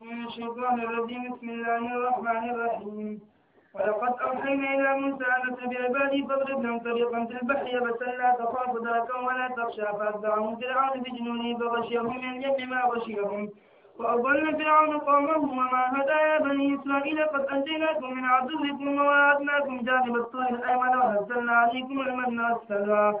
الشيطان الرجيم بسم الله الرحمن الرحيم ولقد أوحينا إلى موسى أن تبع عبادي فاضرب لهم طريقا في البحر يبسا لا تخاف دركا ولا تخشى فأتبعهم فرعون بجنوني فغشيهم من اليم ما غشيهم وأضل فرعون قومه وما هدى يا بني إسرائيل قد أنجيناكم من عدوكم وواعدناكم جانب الطور الأيمن وهزلنا عليكم المن والسلوى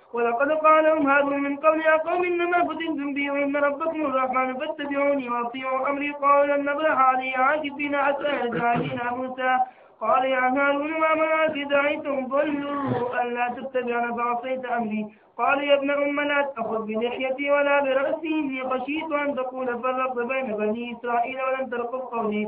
ولقد قال لهم هذا من قبل يا قوم إنما فتنتم بي وإن ربكم الرحمن فاتبعوني وأطيعوا أمري قولا نبرح علي عاكفين حتى يرجع إلينا موسى قال يا هارون ما منعك إذ دعيتهم ضلوا ألا تتبعنا فعصيت أمري قال يا ابن أم لا تأخذ بلحيتي ولا برأسي إني خشيت أن تقول فرقت بين بني إسرائيل ولم ترقب قولي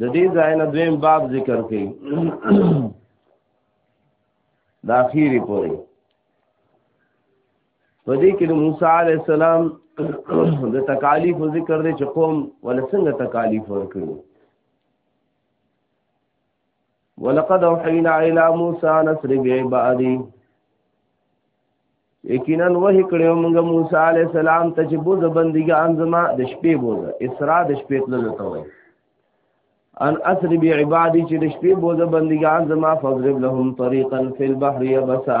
د دې ځای نه دویم باب ذکر کړي د اخیری پورې په دې کې د موسی علی السلام د تکالیف ذکر دی چې قوم ول څنګه تکالیف ورکړي ولقد اوحینا الی موسی نصر بعبادی یقینا وه کړو موږ موسی علی السلام ته چې بوزه بندګان زما د شپې بوزه اسرا د شپې تلل ته وای ان اسر بی عبادی چې د شپې بوزه بندګان زما فضرب لهم طریقا فی البحر یبسا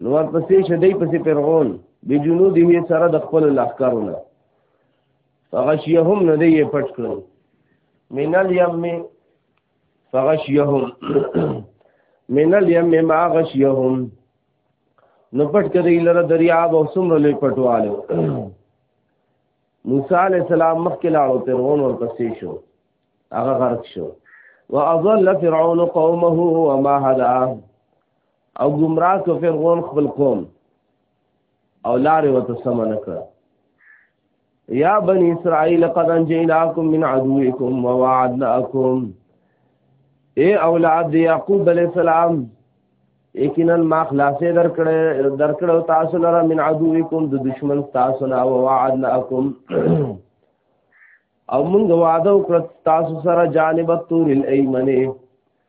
نو ورپسې شدی پسې فرعون بجنوده سره د خپل لخرونه فغشيهم ندی پټ کړو من اليم فغشيهم من اليم ما غشيهم نو پټ کړي لره دریاب او سمره لې پټواله موسی علی السلام مخکې لاړو فرعون ورپسې شو هغه غرق شو واضل فرعون قومه وما هدى او گمراه کو فرعون خپل قوم او لارې وته سم نه کړ یا بنی اسرائیل قد انجیناکم من عدوکم ووعدناکم اے اولاد یعقوب علیہ السلام یقینا ما خلاصې درکړې درکړو تاسو لره من عدوکم د دشمن تاسو نه او وعدناکم او موږ وعده وکړ تاسو سره جانب تور الایمنه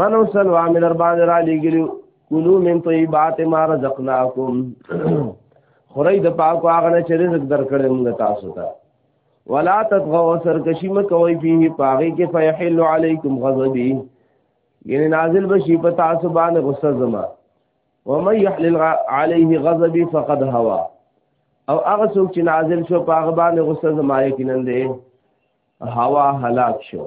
من اوسل وامه در باندې را لګیلو کلو من طیبات ما رزقناکم خوري د پاکو هغه نه چې رزق درکړې موږ تاسو ته ولا تطغوا سرکشی مکوي فيه پاغي کې فيحل عليكم غضبي یعنی نازل بشي په تاسو باندې غصه زما ومن يحلل عليه غضبي فقد هوا او هغه څوک چې نازل شو په هغه باندې غصه زما یې کینندې هوا هلاک شو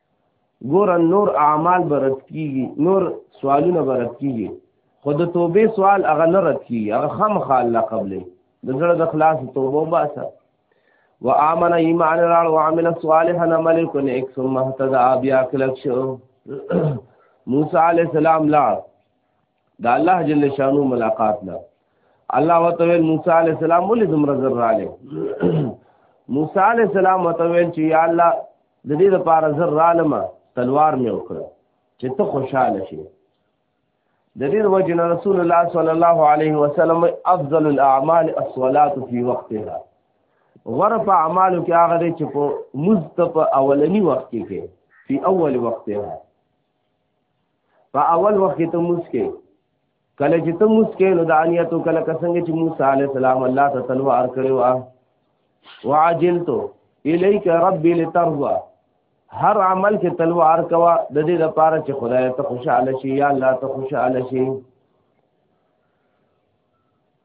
ګور نور اعمال برد کیږي نور سوالونه برد کیږي خود توبه سوال هغه نه رد کیږي هغه خام خاله قبلې د زړه د خلاص توبه وباسه وآمن ایمان راړ وعمل صالحا عمل کو نیک ثم اهتدى بیا کلک شو موسی علی السلام لا دا الله جل شانو ملاقات لا الله وتعالى موسی عليه السلام ولې زمرا زر رااله موسی عليه السلام وتعالى چې یا الله د دې لپاره زر رااله ما تلوار مې وکړه چې ته خوشاله شې د دې وجه نه رسول الله صلی الله علیه وسلم افضل الاعمال الصلاه فی وقتها غره په اعمالو کې هغه دی چې په مزد په اولنی وخت کې کې فی اول وقتها په اول وخت ته مسکه کله چې ته مسکه نو دانیتو کله کسنګ چې موسی علی السلام الله ته تلوار کړو وعجلتو الیک ربی لترضى هر عمل کې تلوار کوا د دې لپاره چې خدای ته خوشاله شي یا الله ته خوشاله شي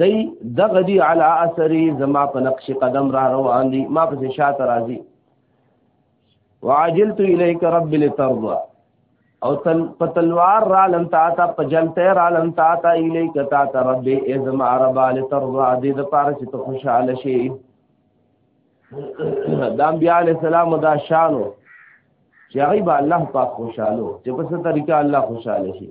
دی دغه دی علی اثری زما په نقش قدم را روان دي ما په شاته راځي وعجلت الیک رب لترضى او تل په تلوار را لم تا تا په جلته را لم تا تا الیک تا تا رب ازم عرب ال ترضا دې د پاره چې ته خوشاله شې د انبیاء علی السلام دا شانو چې هغه به الله پاک خوشاله چې په څه طریقه الله خوشاله شي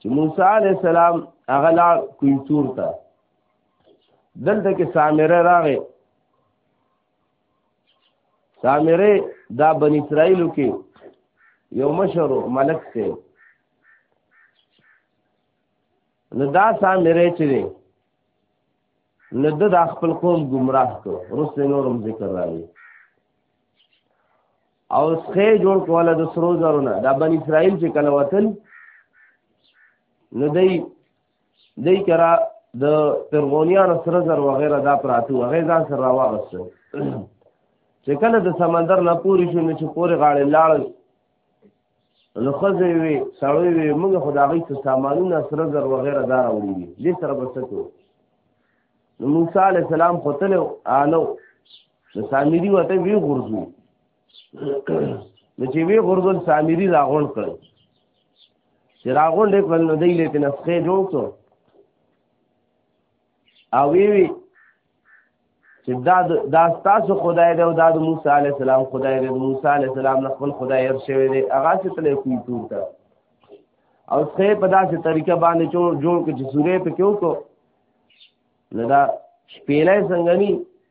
چې موسی علی السلام هغه لا کویتور ته دلته کې سامره راغې سامره دا بن اسرائیلو کې یو مشر ملک ته نو دا سامره چې دی نو د خپل قوم گمراه کو رسل نورم ذکر راوي او سخه جوړ کوله د سرو زرو نه دا بن اسرائیل چې کله وتل نو دی دی کرا د فرعونیانو سره زر وغیرہ دا پراتو هغه ځان سره راوغست چې کله د سمندر نه پوری شو نو چې پوری غاړې لاړ نو خزه وی سړی وی موږ خدای ته سامانونه سره زر وغیرہ دا راوړي دي دې سره بسکو نو موسی علی السلام خپل آلو نو سامری وته وی غرزو نو چې وی غرزو سامری راغون کړ چې راغون دې کول نو دی لته نسخه جوړ کړ او وی وی چې دا دا تاسو خدای دی او دا د موسی علی السلام خدای دی موسی علی السلام نه خپل خدای هر شوی دی هغه څه تلې کوي ټول تا او څه په داسې طریقه باندې جوړ جوړ کې چې سورې په کېو کو نه دا شپېلې څنګه ني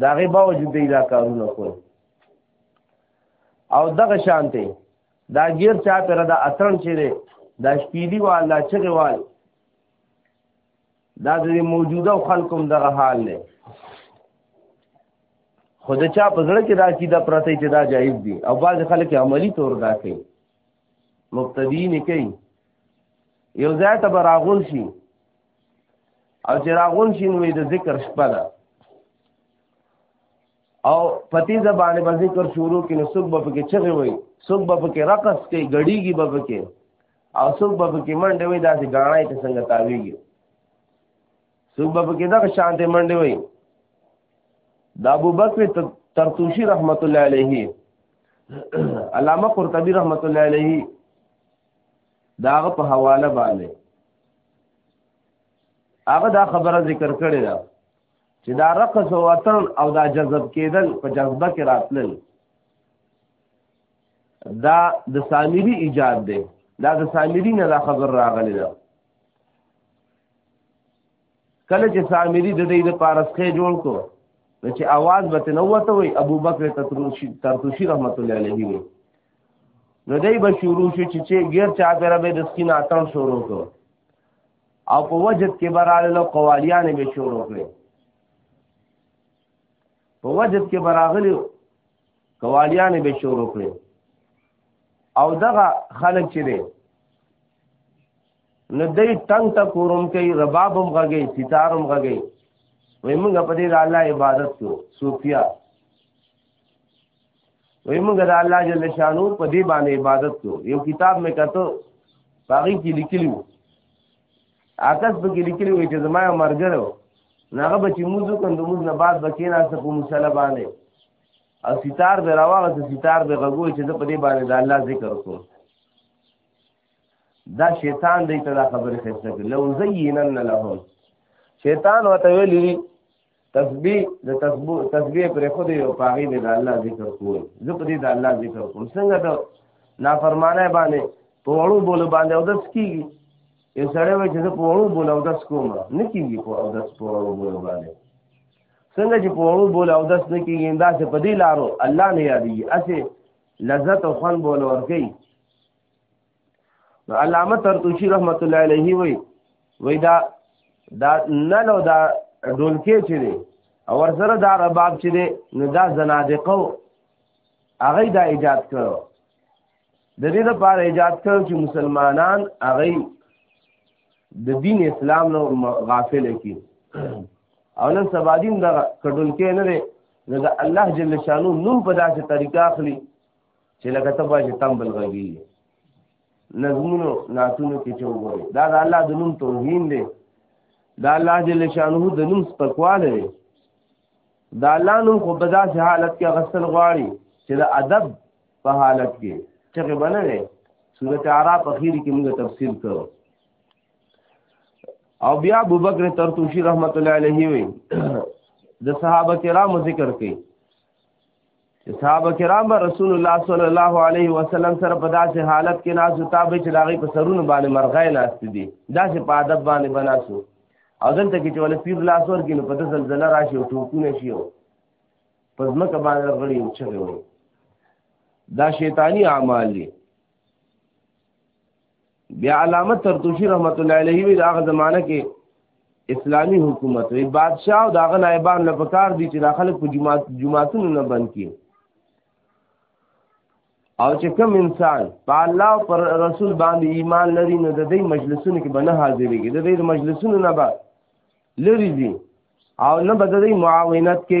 دا غي باوجود دی دا کارونه کول او دغه شانته دا غیر چا پر دا اثر چې دی دا شپېلی والا چغه وال دا د موجوده خلکو دغه حال دی خود چا په زړه کې دا چې دا پرته چې دا جایز دي او بعض خلک عملی تور دا کوي مبتدی نه کوي یو ځای ته براغول شي او چې راغون شي نو د ذکر شپه ده او پتی زبانه به ذکر شروع کې نو څوک به پکې چغې وي څوک به پکې رقص کې غړيږي به پکې او څوک به پکې منډه وي داسې غاڼې ته څنګه تاویږي څوک به پکې دغه شانته منډه وي د ابو بکر ترتوشی رحمت الله علیه علامه قرطبی رحمت الله علیه داغه په حواله باندې هغه دا خبره ذکر کړې ده چې دا رقص او وطن او دا جذب کېدل په جذبه کې راتلل دا د سامری ایجاد دی دا د سامری نه دا خبر راغلی ده کله چې سامری د دې د پارسخه جوړ کو نو چې आवाज به نه وته وي ابو بکر تطروشی ترتوشی رحمت الله علیه وي نو دای به شروع شو چې چې غیر چا پیرا به د سکین اتن شروع کو او په وجد کې براله له قوالیان به شروع کړي په وجد کې براغلی قوالیان به شروع کړي او دغه خلک چې نو دای تنگ تا کورم کوي رباب هم غږی ستار هم غږی وای موږ په دې د الله عبادت کو صوفیا وای موږ د الله جل شانو په دې باندې عبادت کو یو کتاب مې کتو باغی کې لیکلو آکس به کې لیکلو چې زما یو مرګره ناغه به چې موزو کند موز نه بعد بکینا څه په مصلی باندې او ستار به راوغه ستار به غوږو چې په دې باندې د الله ذکر کوم دا شیطان دی ته دا خبره خسته کړ لو زینن لهم شیطان وته ویلی تسبیح د تسبیح تسبیح پر خو دی او پاغي دی د الله ذکر کوی زه په دې د الله ذکر کوم څنګه دا نافرمانه باندې په وړو بوله باندې او دس کیږي یو سړی وایي چې زه په وړو بوله او دس کوم نه کیږي په او دس په وړو بوله باندې څنګه چې په وړو بوله او دس نه کیږي دا څه په دې لارو الله نه یادېږي اسه لذت او خوان بوله ورګي علامه ترتوشی رحمت الله علیه وی وی دا دا نلو دا ډولکې چې دی او ورسره دا رباب چې دی نو دا زنادقو هغه دا ایجاد کړو د دې لپاره ایجاد کړو چې مسلمانان هغه د دین اسلام نو غافل کی او نن سبا دین دا کډول کې نه دی نو دا الله جل شانو نوم په داسې طریقه اخلي چې لکه ته به چې تمبل غږي نظمونو ناتونو کې چې وګوري دا د الله د نوم توهین دی دا الله جل شانه د نوم سپکواله دی دا الله نوم خو په داسې حالت کې غسل غواړي چې د ادب په حالت کې چې بنه دی سورته عرب اخیر کې موږ تفصیل کړو او بیا ابوبکر ترتوشی رحمت الله علیه وی د صحابه کرامو ذکر کړي صحابه کرام به رسول الله صلی الله علیه وسلم سره په داسې حالت کې ناس او تابع چې داغي په سرونو باندې مرغای ناست دي داسې په ادب باندې بناسو او دلته کې چې ول پیر لاس ور کې نو په زلزلہ راشي او ټوکونه شي او په ځمکه باندې غړي او چغي وي دا شیطانی اعمال دي بیا علامه ترتوشی رحمت الله علیه وی داغه زمانہ کې اسلامی حکومت وی بادشاہ او داغه نائبان له پکار دي چې داخله په جماعت جماعتونو نه بند کی او چې کم انسان په الله او پر رسول باندې ایمان لري نو د دې مجلسونو کې بنه حاضرېږي د دې مجلسونو نه به لري دي او نه به د دې معاونت کې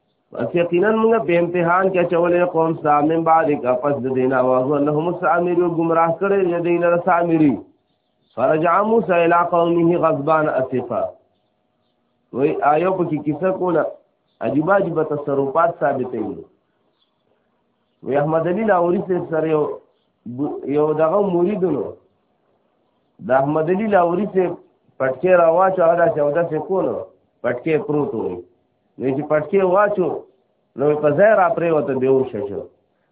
پس یقینا موږ په امتحان کې چولې قوم سامن بعد کا پس د دینه واغ الله مسامری گمراه کړي لدین رسامری فرجع موسی الی قومه غضبان اسفا وی آیو په کې کیسه کوله عجیب عجیب تصرفات ثابتې وي وی احمد علی لاوری سره یو یو دغه مریدونو د احمد علی لاوری سره پټکې راواچو هغه چې اوداسې کولو پټکې پروت وي وی چې پټکی واچو نو په ځای را پرې وته بیوش شو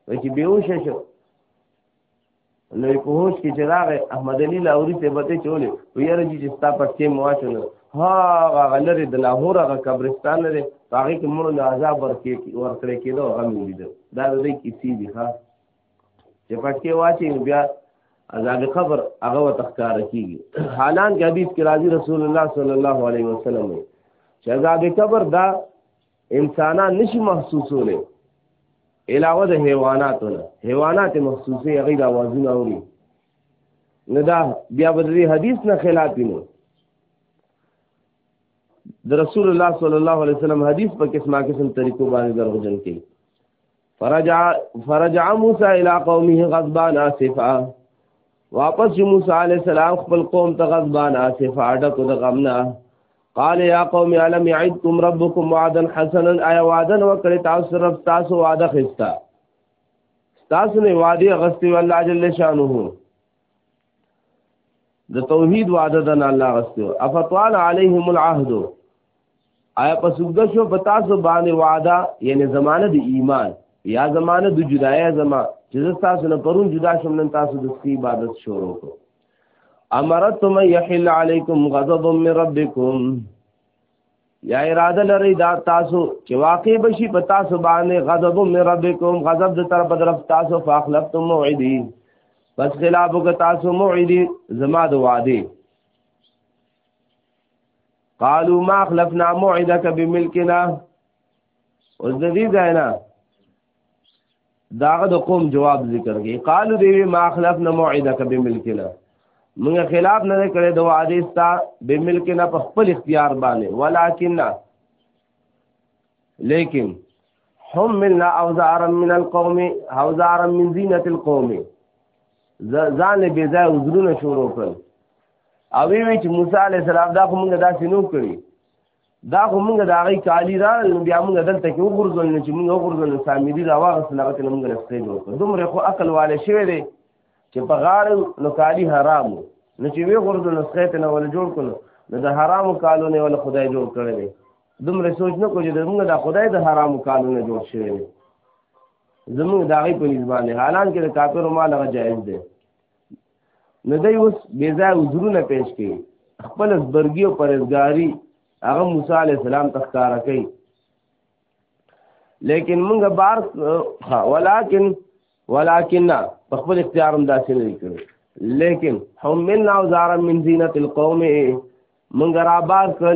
وی چې بیوش شو نو په هوش کې چې راغی احمد علي لاوري ته بته چولې ویره چې ستا پټکی مو واچو نو هغه غلری د لاهور هغه قبرستان لري هغه کې مړو له عذاب ورکړي ورکړي کېدو هغه مې لیدل دا د دې کیسې دي ها چې پټکي واچي نو بیا عذاب قبر هغه وتخکار کیږي حالان کې حدیث کې راځي رسول الله صلی الله علیه وسلم چې عذاب قبر دا انسانان نشي محسوسولې علاوه د حیواناتو نه حیوانات محسوسې هغه د اوازونه اوري نه دا بیا به دې حدیث نه خلاف نو د رسول الله صلی الله علیه وسلم حدیث په قسمه قسم طریقو باندې دروژن کړي فرجع فرجع موسی الى قومه غضبان اسفا واپس شو موسی علی السلام خپل قوم ته غضبان اسفا ډکو د غمنا قال یا قوم علم یعدکم ربکم وعدا حسنا ایا وعدا وکړی تاسو رب تاسو وعده خستا تاسو نه وعده غستی والله جل شانه د توحید وعده د الله غستو افتوال علیهم العهد آیا پس وګد شو په تاسو باندې وعده یعنی زمانه د ایمان یا زمانه د جدای زما چې تاسو نه پرون جدا شوم نن تاسو د سخی عبادت شروع کو امرتم یحل علیکم غضب من ربکم یا اراده لري دا تاسو چې واقع بشي په تاسو باندې غضب من ربکم غضب د طرف طرف تاسو فاخلفتم موعدی پس خلاف وک تاسو موعدی زما د وعده قالوا ما خلفنا موعدك بملكنا اوس د دې ځای نه داغه د قوم جواب ذکر کی قالو دی ما خلفنا موعدک بملکنا موږ خلاف نه کړی د وعده ستا بملکنا په خپل اختیار باندې ولکننا لیکن حملنا اوزارا من القوم اوزارا من زینت القوم ځان به ځای وزرونه شروع کړ او وی چې موسی علی السلام دا کومه داسې نو کړی دا خو موږ د هغې کالي را نو بیا موږ دلته کې وغورځول نو چې موږ وغورځول نو سامري را واغستل هغه ته موږ رسته جوړ کړ دومره خو عقل والی شوی دی چې په غاړه نو کالي حرام نو چې وی غورځول نو سخه ته نه ول جوړ کړو نو د حرامو کالو نه ول خدای جوړ کړی دی دومره سوچ نه کوی چې موږ د خدای د حرامو کالو نه جوړ شوی دی زموږ د هغې په نسبانه حالان کې د کافرو مال هغه جایز دی نو دی اوس بې ځای عذرونه پیش کړي خپل زبرګي او پرهزګاري هغه موسی علی السلام تخکاره کوي لیکن موږ بار ولکن ولکن په خپل اختیار هم داسې نه کړو لیکن هم من اوزار من زینت القوم موږ را بار کړ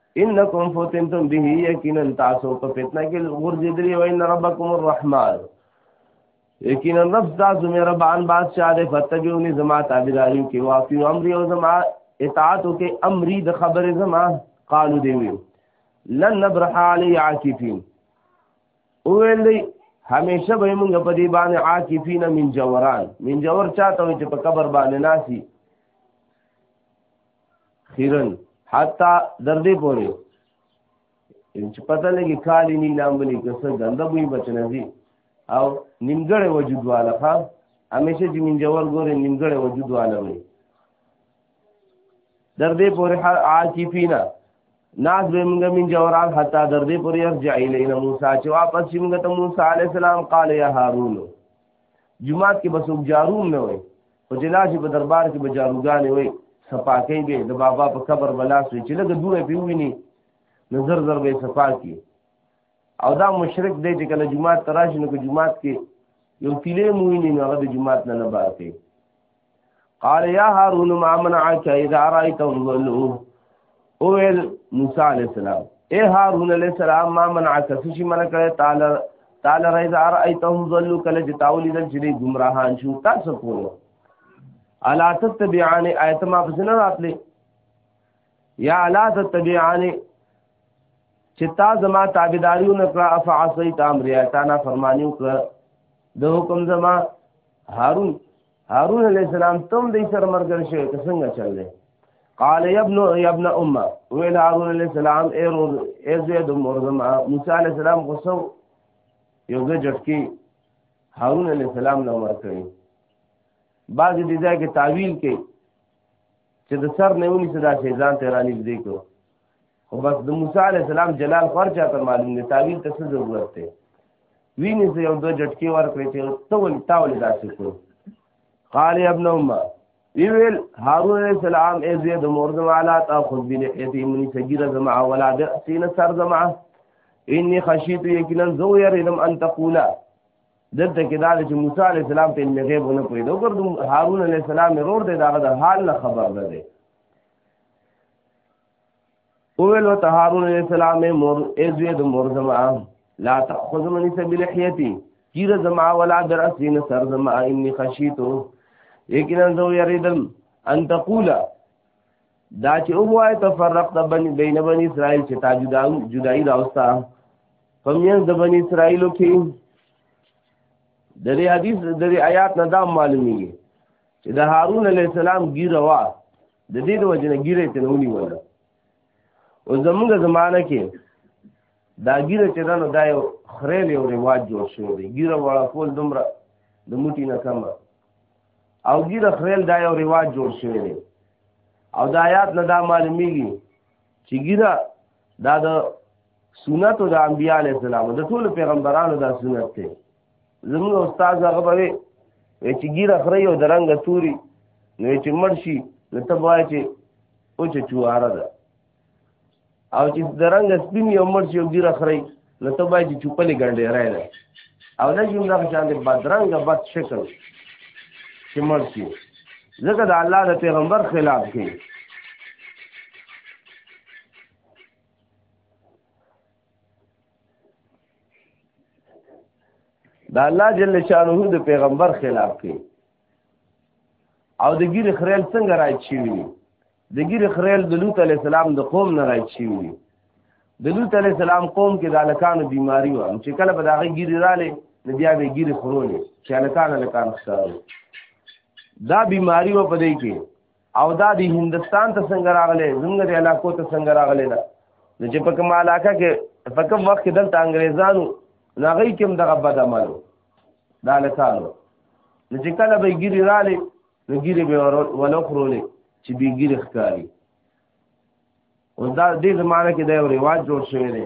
انکم فتنتم به یقینا تاسو په فتنه کې ورځېدلی او ان ربکم الرحمن یقینا رب تاسو مې ربان بادشاہ دې فتجونی زما تابعداریو کې واقع امر او زما اطاعت کې امری د خبر زما قالو دی وی لن نبرح علی عاکفین اویل دی همیشه به موږ په دې باندې عاکفین من جوران من جور چاته چې په قبر باندې ناسي خیرن حتی در دې پورې چې پته لګي کالی نی نام بلی کسه ګنده بوی بچنځي او نیمګړې وجود والا ښا همیشه چې منجور ګورې نیمګړې وجود والا وي در دې پورې عاکفینا ناز به موږ من جوران حتا در دې پورې ارجع الینا موسی چې واپس شي موږ ته موسی علی السلام قال یا هارون جمعات کې بس جارون نه وي خو چې لاړ شي په دربار کې به جاروګانې وي صفاکۍ به د بابا په قبر به لاس وي چې لږه دوره پې وویني نو زر زر به یې صفا کړي او دا مشرک دی چې کله جماعت ته راشي نو که جماعت کې یو تیلې مو ویني نو هغه د جماعت نه نه بار کوي قال یا هارون ما منعک اذا رایتهم ضلوا او ویل موسی علی السلام اے هارون علی السلام ما منعک سشی من کړه تعالی تعالی رضا ارایتهم ظلوا کل جتاولی دل چې گمراهان شو تاسو کوو الا تتبعان ایت ما پسې نه راتلې یا الا تتبعان چې تا زما تابعداریو نه کړه افعصیت امر یا تا نه فرمانیو کړه د حکم زما هارون هارون علیہ السلام تم دې سره مرګر شوی ته څنګه چل دی قال يا ابن يا ابن امه ويل هارون عليه السلام اي روز اي زيد مرزما موسى عليه السلام غصو یو ځای جټکی هارون عليه السلام نو مر کړی بعض دې ځای کې تعویل کوي چې د سر نه ونی صدا شي ځان ته رانی دې کو خو بس د موسی علی السلام جلال خور چاته معلوم دی تعویل ته څه ضرورت دی ویني زه یو دوه جټکې ورکړې چې ته ولې تا ولې داسې کړو قال یا ابن امه ویل هارون علیہ السلام ای زوی د مور زما لا تاخذ بلحیتی منی صغیره زما ولا بأسین سر زما انی خشیت یقینا زو یریدم ان تقولا دلته کې دا چې موسی علیہ السلام په علم غیب نه پوهیدو ګر هارون علیہ السلام ورور دی دا د حال نه خبر ده اول و تهارون علیہ السلام مور ازوی د مور زما لا تاخذ من سبیل حیاتی کیر زما ولا درسین سر زما انی خشیتو یقینا زو یریدم ان تقول دا چې او وای تفرقت بنی بین بنی اسرائیل چې تا جدا جدائی راوستا فمین د بنی اسرائیل کې د دې حدیث د دې آیات نه دا معلومیږي چې د هارون علی السلام ګیره وا د دې د وجنه ګیره ته نونی ولا او زمونږ زمانہ کې دا ګیره چې دا نو دا یو خریل یو رواج جوړ شوی دی ګیره والا کول دومره د موټی نه کمه او ګیره خریل دا یو رواج جوړ شوی دی او د آیات نه دا معلومیږي چې ګیره دا د سنت او د انبیاء علی السلام د ټول پیغمبرانو دا سنت دی زموږ استاد هغه به وي چې ګیره خره یو درنګ توري نو چې مړ شي نو ته وایې چې او چې چواره ده او چې درنګ سپین یو مړ شي او ګیره خره نو ته وایې چې چوپلې ګنډې راي ده او نه جون دغه شان دې بدرنګ بد شکل چې مړ شي ځکه د الله د پیغمبر خلاف کوي دا الله جل شانه د پیغمبر خلاف کوي او د ګیر خریل څنګه راځي شي د ګیر خریل د لوط علی السلام د قوم نه راځي شي د لوط علی السلام قوم کې د الکانو بیماری و چې کله به داغه ګیر رااله نو بیا به ګیر خورول چې الکان الکان ښکارو دا بیماری و پدې کې او دا د هندستان ته څنګه راغلی زموږ د علاقو ته څنګه راغلی ده نو چې په کوم علاقه کې په کوم وخت کې دلته انګريزانو ناغی کوم دغه بد عملو دا لکانو نو چې کله به ګيري رالی نو ګيري به ولو خرولې چې به ګيري ښکاری او دا دې زمانه کې دا یو ریواج جوړ شوی دی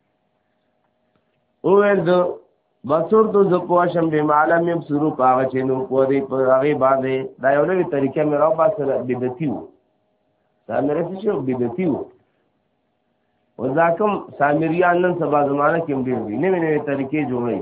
او ول دو بصور تو ز پوشم به معلم يم سرو پاغ چې نو کو دی په هغه باندې دا یو نوې طریقه مې راو باسه بدعتي وو دا مې رسې شو بدعتي وو او دا کوم سامریان نن سبا زمانہ کې هم ډېر دي نوې نوې طریقې جوړوي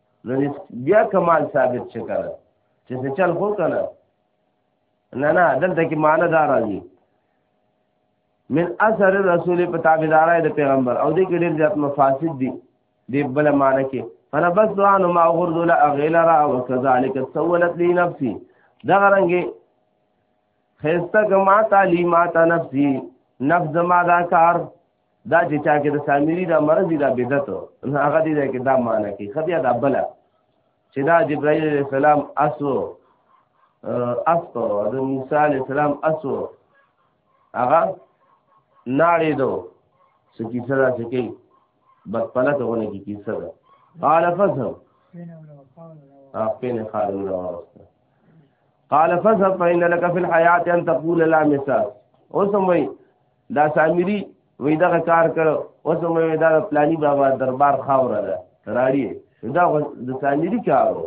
نو بیا کمال ثابت شي کنه چې څه چل خو کنه نه نه دلته کې معنی دا راځي من اثر رسول په تابعدارای د پیغمبر او دې کې ډېر زیات مفاسد دي دې بل معنی کې انا بس دوانو ما غرد لا غیلرا وکذالک سولت لی نفسی دا رنګي خسته کما تعلیمات نفسی نفس ما دا کار دا چې چا کې د سامری دا مرض دا بدعت نه هغه دې کې دا معنی کې خدای دا بل چې دا جبرائیل علیہ السلام اسو اسو د موسی علیہ السلام اسو هغه ناړې دو سکی سره سکی بس پلت غونه کې کی سره قال فذهب اخپل خارج راوسته قال فذهب فإن لك في الحياة أن تقول لا مساس اوس هم وایي دا سامری وې دغه کار کړ اوس مې دا پلاني بابا دربار خاور ده راړي دا د سامری کارو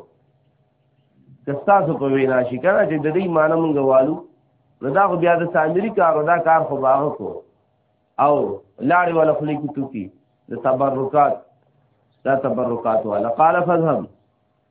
کستاسو په وینا شي کنه چې د دې معنی مونږ والو نو دا خو بیا د سامری کارو دا کار خو باغ کو او لاړې ولا خلې کی توکی د تبرکات دا تبرکات ولا قال فهم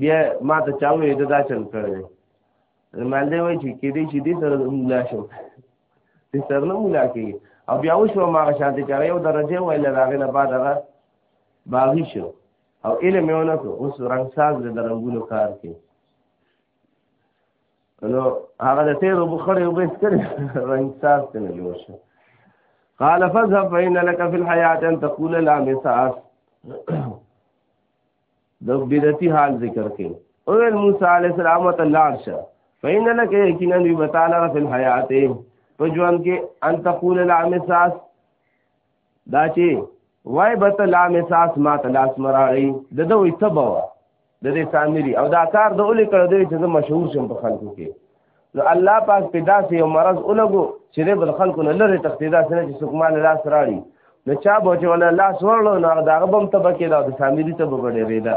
بیا ما ته چا وې دا چل کړی مال دی وای چې کې دې چې دې سره مولا شو دې سره نه مولا کې او بیا وشو ما شانتي چا یو درجه ویل راغې نه بعد هغه باغی شو او علم یې ونه کړو اوس رنگ ساز د رنگونو کار کوي نو هغه د تیرو بخړې وبې سترې رنگ ساز ته نه جوړ شو قال فذهب فإن لك في الحياة أن تقول لا مساس د بدعتي حال ذکر کړي او موسی علی السلام ته لاړ شه فین لک یقینا وی بتعالی فی الحیات په ژوند کې ان تقول الامساس دا چې وای بت الامساس ما تلاس مراړي د دوی تبوا د دې سامری او دا کار د اولې کړه دوی چې مشهور شم په خلکو کې نو الله پاک په داسې یو مرض ولګو چې د بل خلکو نه لري تختیدا سره چې څوک مال لاس راړي نو چا به چې ولا لاس ورلو نو هغه دغه بم ته بکې دا د سامری ته به ګډې ریدا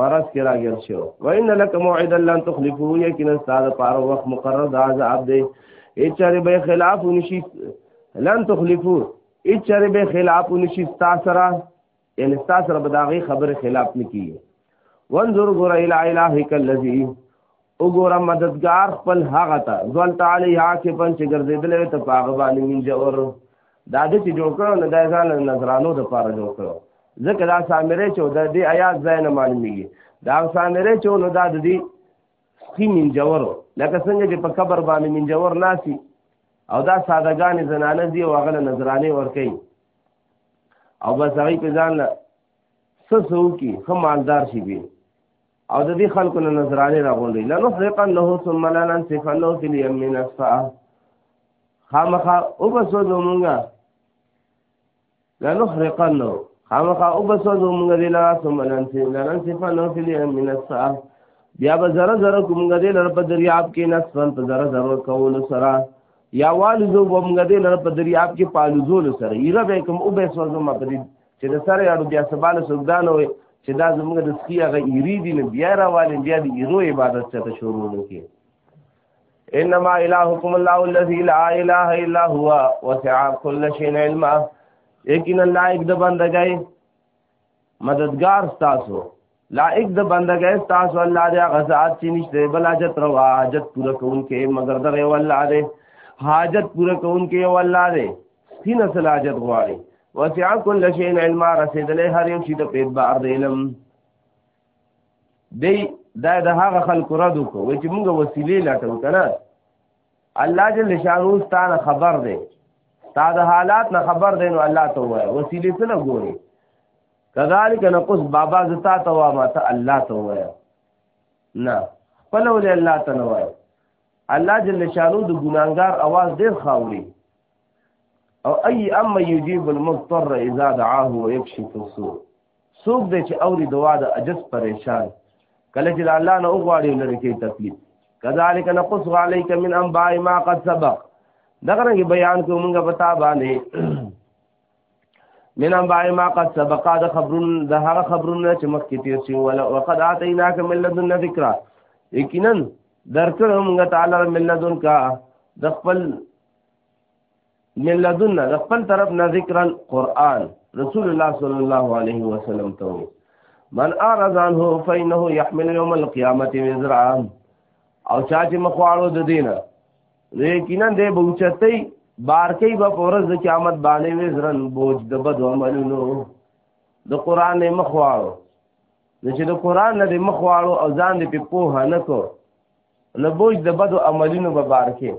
مرض کې راګر شو وان لک موعدا لن تخلفه یقینا استاد پار وخت مقرر دا عذاب دی اچره به خلاف نشي لن تخلفو اچره به خلاف نشي تاسو یعنی تاسو سره به دا غي خبره خلاف نه کیږي وانظر غور الى الهک الذی وګوره مددگار خپل هغه ته ذلت علی عاکفن چې ګرځیدلې ته پاغه باندې من جوړ دا د چې جوړ کړو نه د ځان نظرانو د پاره جوړ کړو ځکه دا سامره چې د دې آیات ځای نه معلومیږي دا سامره چې نو دا د دې سخی من جوړ لکه څنګه چې په قبر باندې من جوړ ناسي او دا سادهګانې زنانه دی او هغه نظرانه ور کوي او بس هغه په ځان له سسو کی هم مالدار شي بي او د دې خلکو نه نظرانه راغونډي لا نو فرقن له ثم لا ننسفن له في اليم من الصا خامخا او بسو زمونږه لا نو فرقن له خامخا او بسو زمونږه دي لا ثم لا ننسفن له في اليم من الصا بیا به زره زره کومګه دې لر په دریاب کې نسفن په زره زره کول سره یا والزو ومنګ دې لره په دریاب کې پالوزول سره یره به کوم او به سوزو ما پدې چې د سره یارو بیا سباله سودان وي چې دا زموږ د سخی هغه ایری دي نه بیا راوالې بیا د ایرو عبادت ته شروع وکړي انما الهکم الله الذي لا اله الا هو وسع كل شيء علما یقینا لایق د بندګۍ مددگار تاسو لائق د بندګۍ تاسو الله دې غزاد چې نشته بل حاجت روا حاجت پوره کوونکې مگر دغه والله دې حاجت پوره کوونکې والله دې سینه سره حاجت غواړي وسع كل شيء علم رسیدلې هر یو شي د پیټ بار د علم دی دا د هغه خلکو رد وکړو چې موږ وسیلې لټو کنه الله جل شانو ستاره خبر دی تا د حالات نه خبر دی نو الله ته وایي وسیله څه نه ګوري کذالک نقص بابا زتا ته وا ما ته الله ته وایي نه خپل ولې الله ته نه وایي الله جل شانو د ګناګار आवाज ډیر خاوري او اي اما يجيب المضطر اذا دعاه ويكشف السوء څوک دی چې اوري دعا د عجز پریشان کله چې الله نه وغواړي لري کې تکلیف کذالک نقص عليك من انباء ما قد سبق دغه رنګ بیان کوو موږ پتا باندې من انباء ما قد سبق دا خبرون دا هغه خبرونه چې مخکې تیر شي ولا وقد اتیناک من لدن ذکر یقینا درکړو موږ تعالی من لدن کا د خپل من لدنا د خپل طرف نه ذکر القرآن رسول الله صلی الله علیه وسلم ته من اعرض عنه فإنه يحمل يوم القيامة وزرا او چا چې مخواړو د دینه یقینا دې بوچتې بارکې به پورز د قیامت باندې وزرن بوج د بد عملونو د قران مخواړو چې د قران نه مخواړو او ځان دې په پوهه نه کو نو بوج د بدو عملونو په بار کې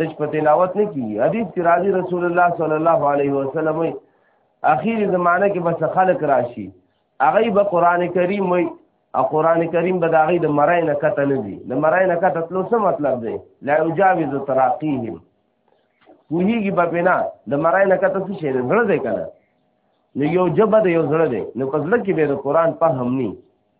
تج په تلاوت نه کیږي حدیث کې راځي رسول الله صلی الله علیه وسلم اخیر زمانه کې بس خلق راشي هغه به قران کریم وي او قران کریم به داغي د مرای نه کته نه دي د مرای نه کته تلو څه مطلب دی لا یجاوز تراقیهم کوهیږي به بنا د مرای نه کته څه شي زړه دی کنه نو یو جبه د یو زړه دی نو پزړه کې به د قران په هم نه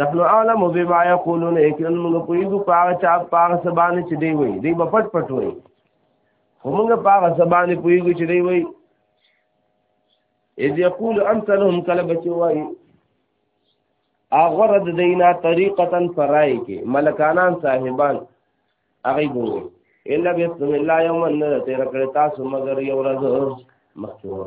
نحن عالم بما يقولون اكن موږ پویګو پاغه چا پاغه سبانه چې دی وای دی بپټ پټ وای همغه پاغه سبانه پویګو چې دی وای اذ يقول امثلهم کله بچو وای اغور د دینا طریقتا فرای کې ملکانان صاحبان هغه ګوري الا بسم الله یوم ان تیر کړه تاسو مگر یو ورځ مخکوه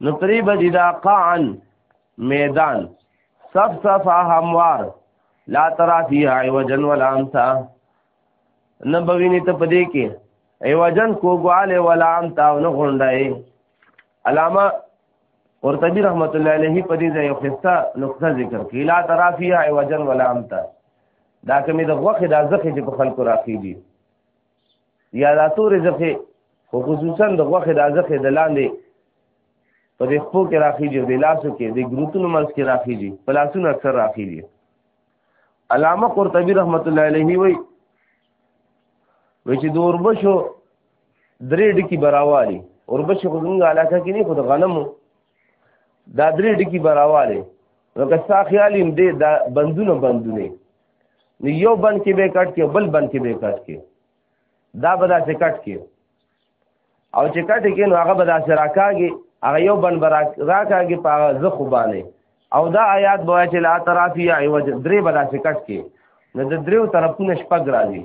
نو تری بجی دا قعن میدان صف صف هموار لا ترا فیها عوجن ولا امتا نبوینی ته پدې کې عوجن کوګواله ولا امتا نو غونډای علامه قرطبی رحمت الله علیه په دې ځای خسته نقطه ذکر کړي لا ترا فیها عوجن ولا امتا دا کمی د غوخه د ځخه چې په خلکو راخیږي یا دا تورې ځخې خو خصوصا د غوښې دا ځخې د لاندې په دې خپو کې راخیږي د لاسو کې د ګروتونو منځ کې راخیږي په لاسونو اکثر راخیږي علامه قرطبي رحمت الله علیه وی وی چې د اوربشو درې ډکی براوالي اوربشو خو زموږ علاقه کې نه خو د غنمو دا درې ټکی براواله نو که ستا خیال هم دی دا بندونه بندونه نو یو بند کې به کټ کې بل بند کې به کټ کې دا به داسې کټ کې او چې کټ کې نو هغه به داسې راکاږي هغه یو بند به راکاږي په هغه زه خو باندې او دا آیات به چې لا ترافی عوج درې به داسې کټ کې نو د دریو طرفونه شپږ راځي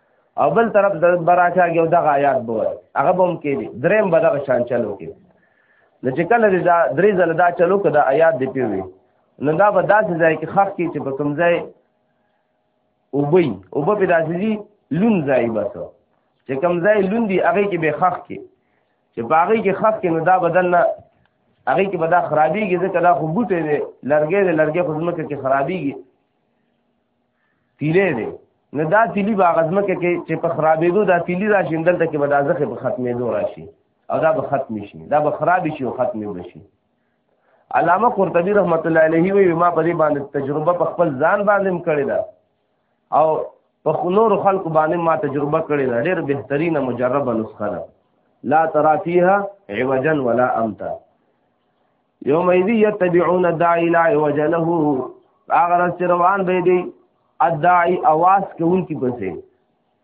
او بل طرف د براچا یو دغه آیات بو هغه بم کې دي دریم به دغه شان چلو کې نو چې کله دا درې ځله دا چلو کې دا آیات دی پیوي نو دا به داسې ځای کې خخ کې چې په کوم ځای وبي وب په داسې دي لون ځای بس چې کوم ځای لون دی هغه کې به خخ کې چې په هغه کې خخ کې نو دا بدن نه هغه کې به دا خرابېږي ځکه دا خو بوټي دی لرګې دی لرګې خو ځمکه کې خرابېږي تیلې دی نو دا تیلی به غزمه کې چې په خرابېدو دا تیلی راشي دلته کې به دا ځخه په ختمېدو راشي او دا به ختم شي دا به خراب شي او ختم به شي علامه قرطبي رحمت الله علیه وی ما په دې باندې تجربه په خپل ځان باندې کړې ده او په خلور خلق باندې ما تجربه کړې ده ډېر بهترینه مجربه نسخه ده لا ترا فيها عوجا ولا امتا یوم ایدی یتبعون الداعی لا عوج له هغه رس روان به دی الداعی اواز کوونکی پسې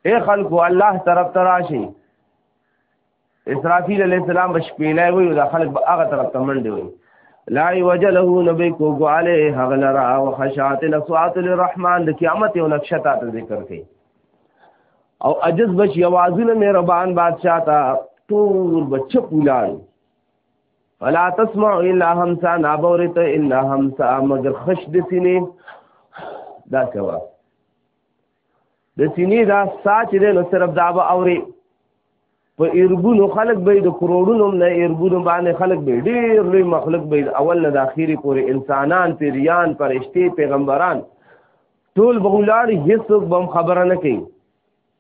اے خلکو الله طرف تراشي اسرافیل علیہ السلام بشپیلای وی دا خلک به هغه طرف ته منډي وي لا وجله نبی کو غاله هغلرا او خشات الاصوات للرحمن د قیامت یو نقشه ته ذکر کړي او عجز بش یوازونه مهربان بادشاہ تا ټول بچ پولان فلا تسمع الا همسا نابورت الا همسا مگر خش د سینې دا سوا د سینې دا ساچ دې نو صرف دا به اوري په ایرګونو خلق به د کروڑونو نه ایرګونو باندې خلق به ډیر لوی مخلوق به اول نه د اخیری پورې انسانان پیریان فرشتي پیغمبران ټول بغولار هیڅ بم خبره نه کوي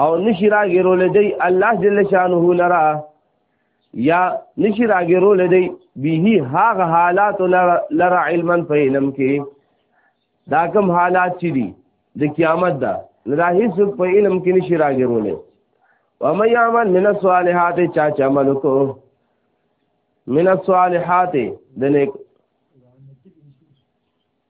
او نشی راګرول دی الله جل شانه لرا یا نشی راګرول دی به هغه حالات لرا علما په علم کې دا کوم حالات چې دي د قیامت دا دا هیڅ په علم کې نشی راګرول و مې عمل من الصالحات چا چا عمل کو من الصالحات د نیک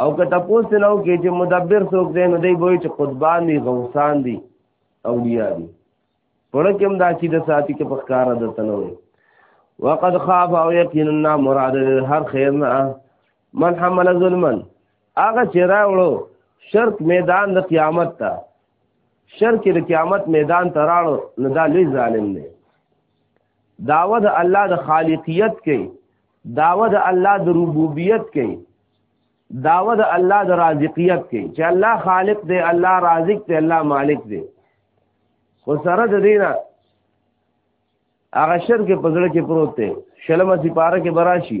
او که تاسو نو کې چې مدبر څوک دی نو دی وایي چې قطبان دي غوسان دي اولیاء دي پړه کوم دا چې د ساتي کې په ښکارا د تنوي وقد خاف او یقینا مراد هر خیر نه من حمل ظلما هغه چې راوړو شرک میدان د قیامت ته شرک د قیامت میدان ته راړو نو دا لوی ظالم دی داوه د الله د خالقیت کې داوه د الله د ربوبیت کې داوه د الله د رازقیت کې چې الله خالق دی الله رازق دی الله مالک دی خو سره د دینه هغه شرک په ځړه کې پروت دی شلمه سپاره کې براشي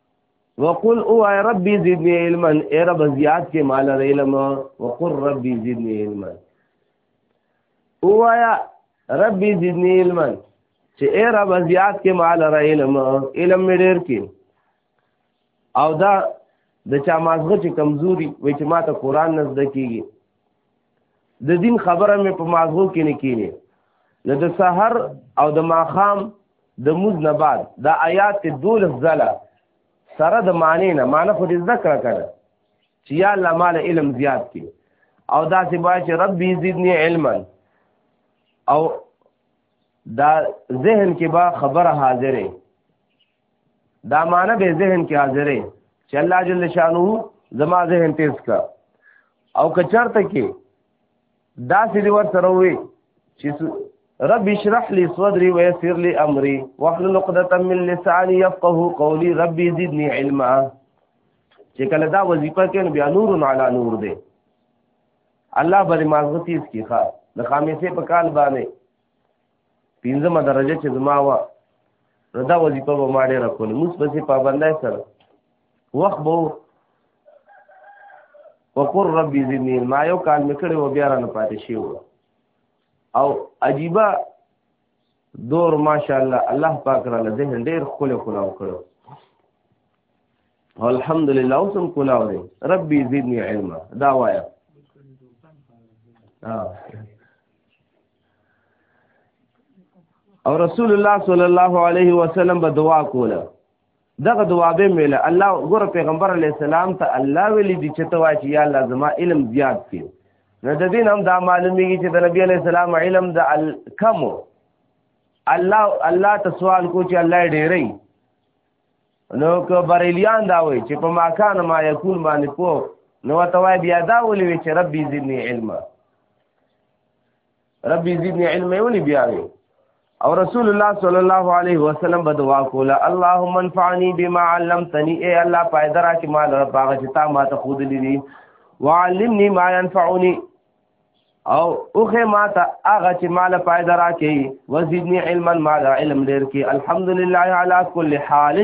وقل او اے ربی زدنی علما اے رب زیاد کې مال علم وقل ربی زدنی علما او اے ربی زدنی علما چې اے رب زیاد کې مال علم علم مې ډېر کې او دا د چا مازغه چې کمزوري وي چې ماته قران نزد کیږي د دین خبره مې په ماغو کې نه کینی نو د سحر او د ماخام د موز نه بعد دا آیات دولس ځله سره د معنی نه معنی خو دې ذکر کړه چې یا الله مال علم زیات کی او دا چې وایي چې رب زدنی علما او دا ذهن کې با خبره حاضره دا معنی به ذهن کې حاضرې چې الله جل شانو زما ذهن تیز کا او کچرته کې دا سړي ور سره وي چې رب اشرح لي صدري ويسر لي امري واحلل عقدة من لساني يفقهوا قولي ربي زدني علما چې کله دا وظیفه کې بیا نور علی نور دی الله بری مازغتیز کی ښا د خامسه په کال باندې پنځمه درجه چې زما وه نو دا وظیفه به ما ډېره کوله موس پسې پابندای سره وخت به وقر ربي زدني ما یو کال مې کړی و بیا را نه پاتې شي او عجیبه دور ماشاءالله الله پاک را له ذهن ډېر خوله خوله وکړو الحمدلله اوس هم کولا وره ربي زدني علما دا وایا ها او رسول الله صلی الله علیه وسلم به دعا کوله دغه دعا به مل الله ګور پیغمبر علی السلام ته الله ویلی دي چې ته واچي یا الله زما علم زیات کړي نو د دین هم دا معلومیږي چې د نبی علی السلام علم د کم الله الله ته سوال کو چې الله ډېرې نو که بریلیان دا وای چې په ماکان ما یقول باندې پوه نو ته وای بیا دا ولې چې ربي زدنی علما رب زیدنی علم یونی بیاوی او رسول الله صلی الله علیه وسلم به دعا کوله اللهم انفعنی بما علمتنی اے الله پایدر کی مال رب هغه چې تا ما ته خود لیدي وعلمنی ما ينفعنی او اوخه ما ته هغه چې مال پایدر کی وزیدنی علما مال علم ډیر کی الحمدلله علی کل حال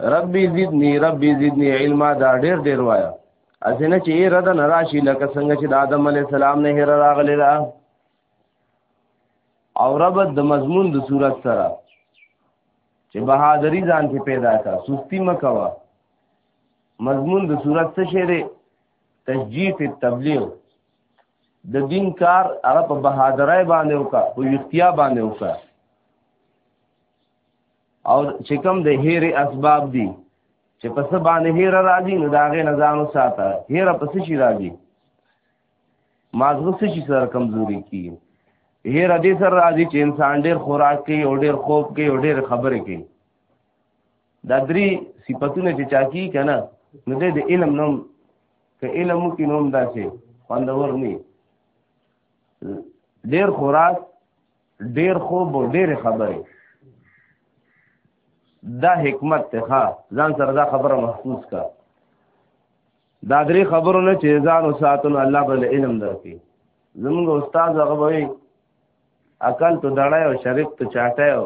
ربي زدني ربي زدني علما دا ډېر ډېر وایا اسنه چې رد نه راشي لکه څنګه چې د آدم علی السلام نه هر راغلی دا او رب د مضمون د صورت سره چې بهادری ځان کې پیدا کا سستی مکوا مضمون د صورت څه شری تشجیع التبلیغ د دین کار هغه په بهادرای باندې وکا په یختیا باندې وکا او چې کوم د هیر اسباب دي چې په څه باندې هیر راځي نو دا غي نزان ساته هیر په څه شي راځي مازغه څه شي سره کمزوري کی هیر دې سره راځي چې انسان ډیر خوراک کوي او ډیر خوب کوي او ډیر خبرې کوي دا درې صفاتونه چې چا کی کنه نو دې د علم نوم که علم کې نوم داسې خوندور نه ډیر خوراک ډیر خوب او ډیر خبرې دا حکمت ته ها ځان سره دا خبره محسوس کا دا درې خبرو نه چې ځان او ساتل الله بل علم درکې زموږ استاد هغه وایي عقل ته دړای او شریف ته چاټه او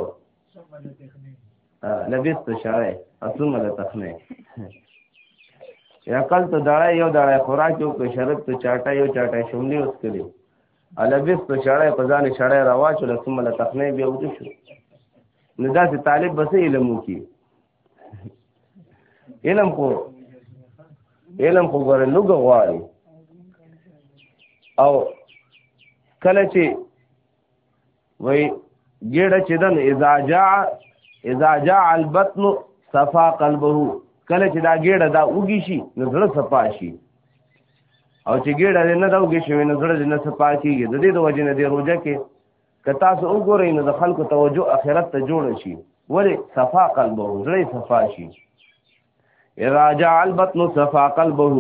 لبیس ته شړای اسمه د تخمه یا عقل ته دړای یو دړای خوراک یو کو شریف ته چاټه یو چاټه شوملی اوس کړي الویس په شړای په ځان شړای راواچو له ثم له تخنه بیا وځو شو نو دا چې طالب بس علم وکي علم خو علم خو ګره لوګ غواړي او کله چې وای ګډه چې دن اذا جاء اذا جاء البطن صفا قلبه کله چې دا ګډه دا وګی شي نو زړه صفا شي او چې ګډه نه دا وګی شي نو زړه نه صفا کیږي د دې د وجې نه دی روزه کې که تاسو وګورئ نو د خلکو توجه اخرت ته جوړ شي ولی صفا قلبه زړه صفا شي اذا جاء البطن صفا قلبه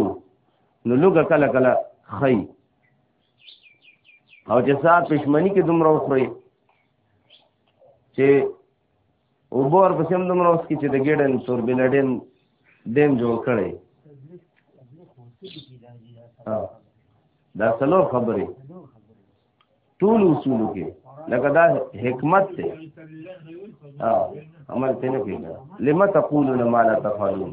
نو لوګه کله کله خی او چې صاحب پښمنی کې دومره وخوري چې وبور په سم دومره اوس کې چې د ګډن تور بلډن دیم جوړ کړي دا څلور خبرې ټول اصول کې لکه دا حکمت ته ها عمل ته نه کیږي لما تقولون ما لا تفعلون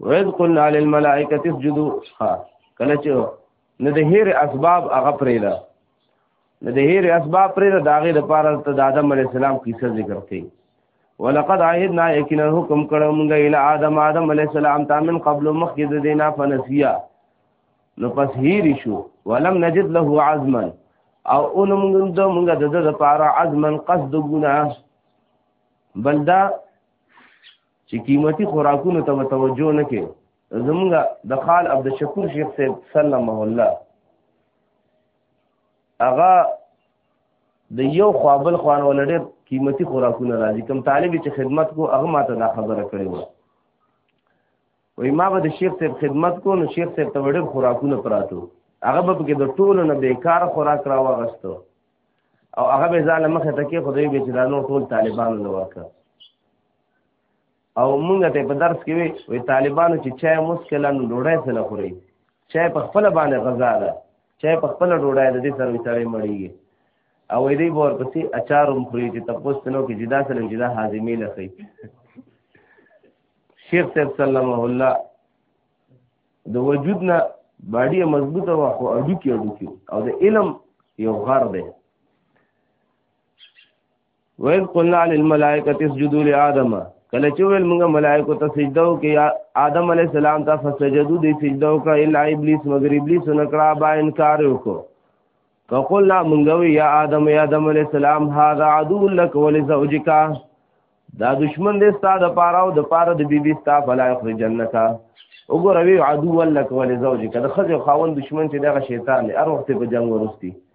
وَإِذْ قُلْنَا لِلْمَلَائِكَةِ اسْجُدُوا کله چې نه د هیر اسباب هغه پرې ده نه د هیر اسباب پرې ده داغه د پاره ته د آدم علی السلام قصه ذکر کړي ولقد عهدنا یقینا حکم کړو موږ اله آدم آدم علی السلام ته من قبل مخکې د دینا فنسیا نو پس هیر شو ولم نجد له عزما او ان موږ د موږ د د پاره عزما قصد ګناه بلدا چې قیمتي خوراکونو ته توجه نه کې زمونږ د خال عبد الشکور شیخ صاحب سلمه الله هغه د یو خوابل خوان ولډر قیمتي خوراکونه راځي کوم طالب چې خدمت کو هغه ماته دا خبره کړې و وای ما به د شیخ صاحب خدمت کو نو شیخ صاحب ته وړم خوراکونه پراتو هغه به کې د ټولو نه بیکار خوراک راوغستو او هغه به ځاله مخه ته کې خدای به چې دا نور ټول طالبانو لواکه او مونږ ته په درس کې وي وي طالبانو چې چای مشکل نو ډوډۍ سره خوري چای په خپل باندې غذا ده چای په خپل ډوډۍ د دې سره وچاري مړیږي او دې بور پسې اچار هم خوري چې تاسو نو کې جدا سره جدا حازمې لخي شیخ صاحب سلمه الله د وجود نه باډي مضبوطه وا خو اډو کې اډو کې او د علم یو غر دی وَإِذْ قُلْنَا لِلْمَلَائِكَةِ اسْجُدُوا لِآدَمَ کله چې ویل موږ ملائکه ته سجده وکړي آدم علی السلام ته فسجدو دی سجده وکړه الا ابلیس مگر ابلیس نکړه با انکار وکړو فقلنا موږ وی یا آدم یا آدم علی السلام هذا عدو لك ولزوجك دا دشمن دې ستاده پاره او د پاره د بیبي ستا فلا یخرجنک وګوروي عدو لك ولزوجك د خځه خاون دشمن چې دغه شیطان دی هر وخت په جنگ ورستی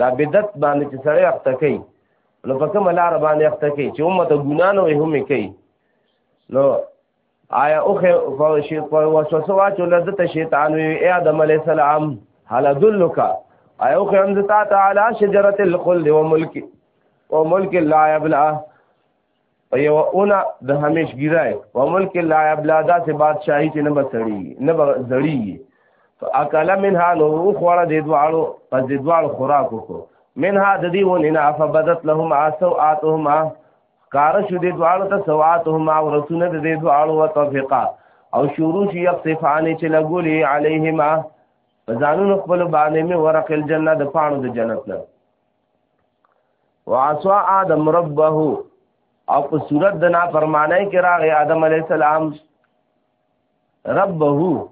دا بدعت باندې چې سړی اخته کوي نو په کومه لاره باندې اخته کوي چې امت ګنا نه وي هم کوي نو آیا اوخه فوشی وسوسه واچو لذت شیطان وی ای آدم علی السلام هل ادلک آیا اوخه هم ذات تعالی شجره الخلد وملک وملک لا یبلا په یو اوله د همیشګیرای و ملک لا ابلادا سے بادشاہی چې نه بسړي نه زړی فاکل منها نو خوړه د دوالو پس د دوالو خوراک وکړو منها د دې ونه نه فبدت لهم اسو اتهما کار شو د دوالو ته سواتهما او رسول د دې دوالو وتفقا او شروع شي یقصفان چې لګولي علیهما ځانونو خپل باندې مې ورق الجنه د پانو د جنت نه وعصا آدم ربه او په صورت د نافرمانی کې راغی آدم علی السلام ربه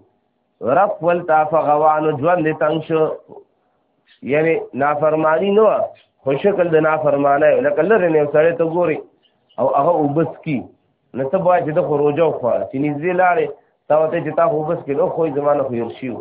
رب ولتا فغوان ژوند تنگ شو یعنی نافرمانی نو خو شکل د نافرمانی لکه لره نه سړی ته ګوري او هغه وبس کی نو ته باید د خروجو خو چې نږدې لاړې تا وته چې تا خو بس کې نو خو زمانه خو يرشيو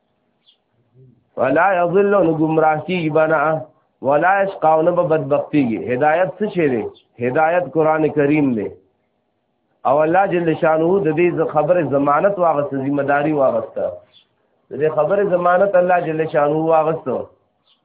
ولا یضل نو گمراه کیږي بنا ولا یشقاو نه به بدبختیږي هدایت څه شی دی هدایت قران کریم دی او الله جل شانه د دې خبره ضمانت واغسته ذمہ داری واغسته د دې خبره ضمانت الله جل شانه واغسته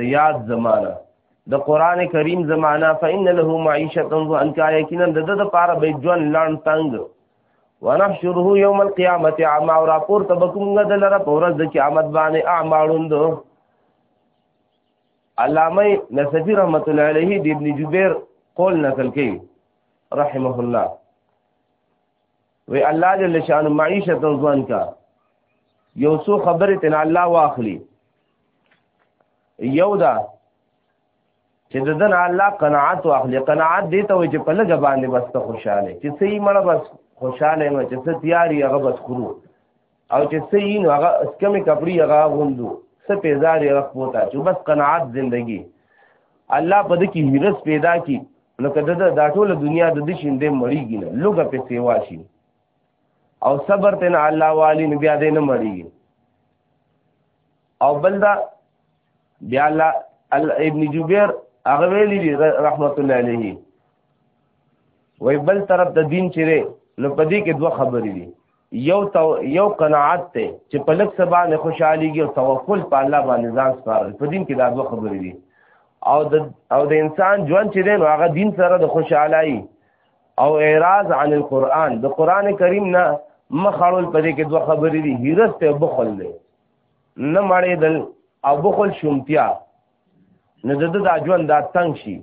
د یاد زمانہ د قران کریم زمانہ فإن له معیشة ضنکا یقینا د د پاره به ژوند لړن تنگ ونحشره یوم القیامت عما او راپور تبکمږه د لره پورز د قیامت باندې اعمالوند علامه نصفی رحمت الله علیه د ابن جبیر قول نقل کړي رحمه الله وی الله جل شان معیشت ځوان کا یو څو خبره تن الله واخلي یو دا چې د دن الله قناعت او اخلي قناعت دې ته وي چې په لګ باندې بس ته خوشاله چې سې مړ بس خوشاله نو چې ست تیاری هغه بس خورو او چې سې نو هغه اسکمې کپڑے هغه غوندو ست پیزار هغه پوتا چې بس قناعت زندگی الله په دې کې هرس پیدا کی نو کده دا ټول دنیا د دې شیندې مړیږي نه لوګه په سیوا شي او صبر ته نه الله والی نو بیا دې نه مړي او بل دا بیا الله ابن جبیر هغه ویلی دی رحمت الله علیه وای بل طرف د دین چیرې نو پدې کې دوه خبرې دي یو تو یو قناعت ته چې په لک سبا نه خوشحاليږي او توکل په الله باندې ځان سپارل په دین کې دا دوه خبرې دي او د او د انسان ژوند چې دی نو هغه دین سره د خوشحالي او اعراض عن القرآن د قرآن کریم نه مخړول پدې کې دوه خبرې دي هیرت ته بخل دی نه مړې دل او بخل شومتیا نه د د ژوند دا تنگ شي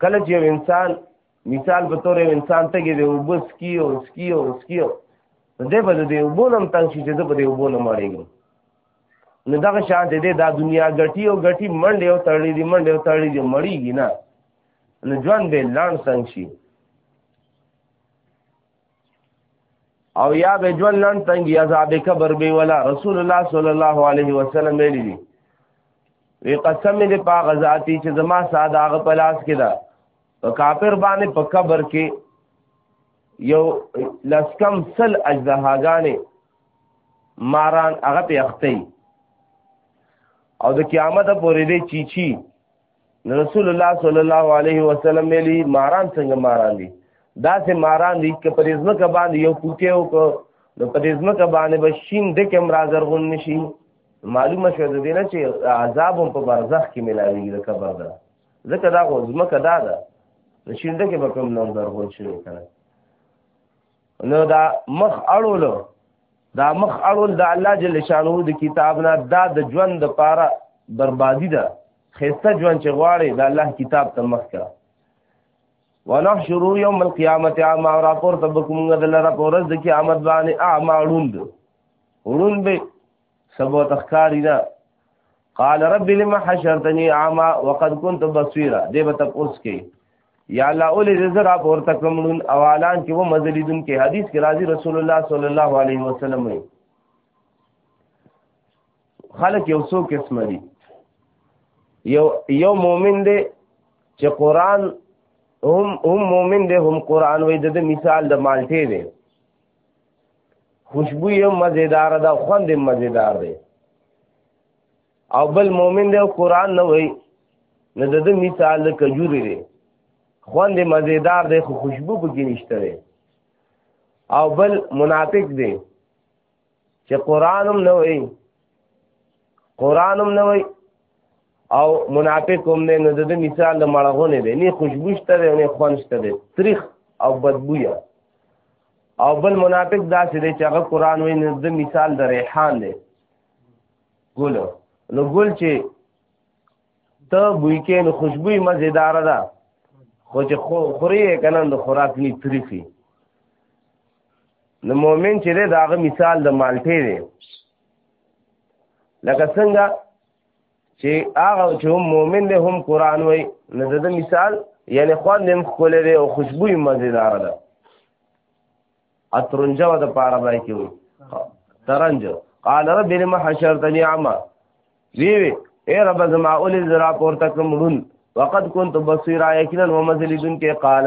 کله چې یو انسان مثال په تور یو انسان ته کې دی وبس کی او سکی او سکی دې په دې وبونم تنگ شي چې دې په دې وبونم مړېږي نو دغه شان دې دا دنیا غټي او غټي منډه او تړلې دي منډه او تړلې دي مړیږي نه نو ژوند به لړ څنګه شي او یا به ژوند لړ څنګه یا عذاب قبر به ولا رسول الله صلی الله علیه وسلم ویلي دي وی قسم دې په غزاتی چې زما ساده هغه پلاس کې ده په کافر باندې په قبر کې یو لسکم سل اجزهاګانې ماران هغه په اخته او د قیامت پورې دې چی چی رسول الله صلی الله علیه وسلم ویلي ماران څنګه ماران دي داسې ماران دي که په دې ځمکه باندې یو کوکې وکړو نو په دې ځمکه باندې به شین د کم رازرغون نشي معلومه شوه د دې نه چې عذاب هم په برزخ کې ملاویږي د قبر ده ځکه دا خو ځمکه دا ده د شینډه کې به کوم نظر غول شوی کنه نو دا مخ اړولو دا مخ اړول د الله جل شانو د کتاب نه دا د ژوند د پاره بربادي ده خسته ژوند چې غواړي د الله کتاب ته مخ کړه ونحشرو یوم القیامت اعما را پور تبکم غدل را پورز د قیامت باندې اعما وړوند وړوند به سبو تخکاری دا قال رب لما حشرتنی عاما وقد كنت بصيرا دې به تاسو کې یا الله اول رزر اپ اور تکملون او اعلان کې و مزلیدون کې حدیث کې راځي رسول الله صلی الله علیه وسلم وي خلک یو څو قسم دي یو یو مؤمن دی چې قران هم هم مؤمن دی هم قران وې د مثال د مالټې دی خوشبو یې مزیدار ده خوند یې مزیدار دی او بل مؤمن دی قرآن نه وای نه د دې مثال د کجوري دی خوند یې مزیدار دی خو خوشبو پکې نشته دی او بل منافق دی چې قرآن هم نه وای قرآن هم نه وای او منافق هم دی نو د ده مثال د مړغونې دی نه خوشبو شته دی نه خوند شته دی تریخ او بدبویه او بل منافق داسې دی چې هغه قرآن وایي نو د مثال د ریحان دی ګل نو ګل چې ته بوی کې نو خوشبوی مزیداره ده خو چې خوري یې که نه د خوراک نی تریخي نو مؤمن چې دی د هغه مثال د مالټې دی لکه څنګه چې هغه چې هم مؤمن دی هم قران وای نو د مثال یعنی خوان دې مخکول دی او خوشبوې مزیدار ده اترنجو د پاره بای کې وي ترنج قال رب لما حشرتني عما وی وی اے رب زما اول ذرا پورته کوم وقد كنت بصيرا یقینا ومزلدن کې قال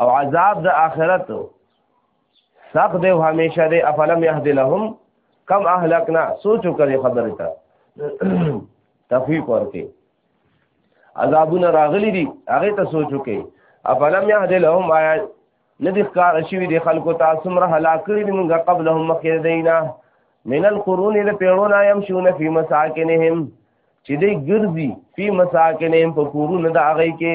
او عذاب د آخرت سخت دی همیشه دی افلم يهد لهم کم اهلکنا سوچو کړي خبره تا تخفیف ورکي عذابونه راغلي دي هغه ته سوچو کې افلم يهد لهم آیا ندی ښکار شوی دی خلکو ته سمره هلاک کړی دی موږ قبلهم مخې دینا من القرون له پیړونا يمشون فی مساکنهم چې دی ګرځي فی مساکنهم په کورونه د هغه کې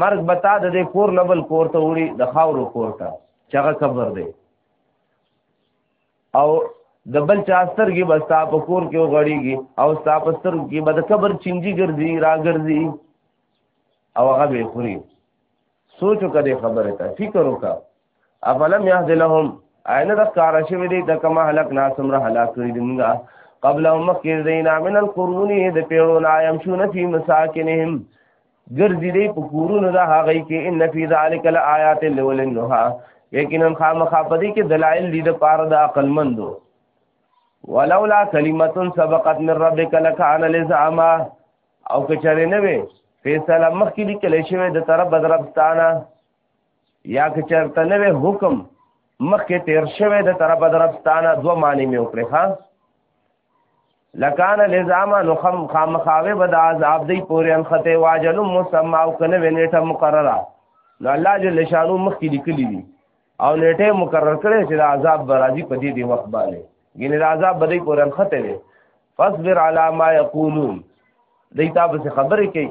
مرګ به تا د دې کور لبل کور ته وړي د خاورو کور ته چې هغه قبر دی او د بل چا سترګې به ستا په کور کې وغړېږي او ستا په سترګو کې به د قبر چینجي ګرځي راګرځي او هغه به خوري سوچ وکړه دې خبره ته فکر وکړه افلم يهد لهم عین د کار شوی دی د کما هلاک ناسم را هلاک کړی دی موږ قبل هم مخکې دینا من القرون د پیړو نه ایم شو نفی مساکنهم ګرځي دی په کورونو د هغه کې ان فی ذلک لآیات لولنها یقینا خامخا پدې کې دلایل دي د پاره د عقل مندو ولولا کلمه سبقت من ربک لکان لزعما او کچره نه وي فیصله مخکې لیکل شوی د طرف بدربستانه یا که چرته نوې حکم مخکې تیر شوی د طرف درفستانه دو معنی مې وکړې ها لکان لزاما نخم خامخاوه بد عذاب دی پورې انخته واجل مسمى او کنه ونیټه مقرره نو الله جل شانو مخکې لیکلي دي او نیټه مقرر کړي چې د عذاب برازي په دې دی وخت باندې ګینه د عذاب بدی پورې انخته وي فاصبر على ما يقولون دیتا به خبرې کوي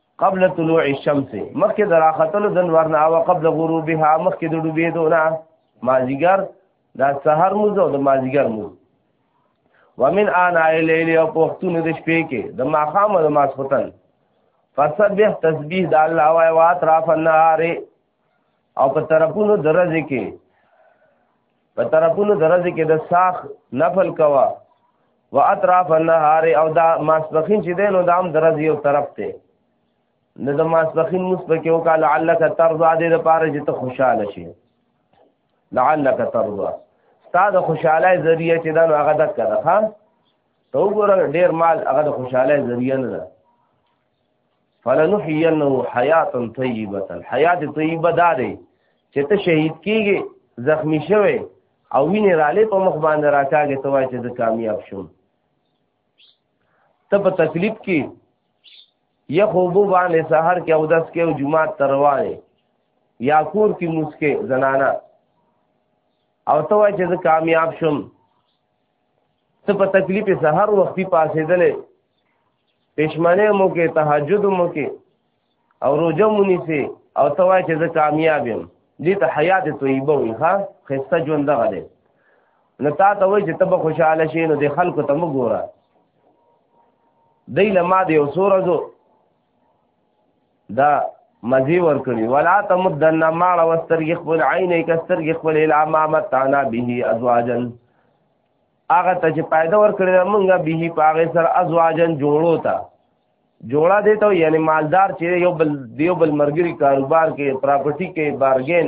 قبل طلوع الشمس مخکې د راختلو د نور نه او قبل غروبها مخکې د ډوبېدو نه مازیګر دا سحر موز او د مازیګر موز ومن آناء الليل او پختون د شپې کې د ماخام او د ماسختن فسبح تسبیح د الله او اطراف النهار او په طرفونو درځ کې په طرفونو درځي کې د ساخ نفل کوا و اطراف النهار او دا ماسپخین چې دینو دا هم درځي یو طرف ته نه د ماسپخین مسپکه او قال علک ترضا دې د پاره چې ته خوشاله شې لعلک ترضا تا د خوشاله ذریعہ چې دا نو هغه دک کړه ها ته وګوره ډیر مال هغه د خوشاله ذریعہ نه ده فلنحینه حیات طیبه حیات طیبه دا دی چې ته شهید کیږي زخمی شوی او وینې رالې په مخ باندې راکاږي ته وای چې زه کامیاب شوم ته په تکلیف کې یا خوبو باندې سحر کې او دس کې او جمعه تروانه یا کور کې مسکه زنانا او ته وای چې زه کامیاب شوم ته په تکلیف سحر وختي پاسېدلې پښمنه مو کې تهجد مو کې او روزه مونی سي او توای چې زه کامیاب یم دې ته حیات طیبه وي ها خسته ژوند دغه دی نو تا ته وای چې ته به خوشاله شې نو د خلکو ته مګوره دی لما د یو سورزو دا مزي ور کړی ولا تمدن ما على واسترګ خپل عینې کسترګ خپل الامامه تعالی به ازواجن هغه ته چې پیدا ور کړی مونږه به پاغه سر ازواجن جوړو تا جوړا دې ته یعنی مالدار چې یو بل دیو بل مرګري کاروبار کې پراپرټي کې بارګین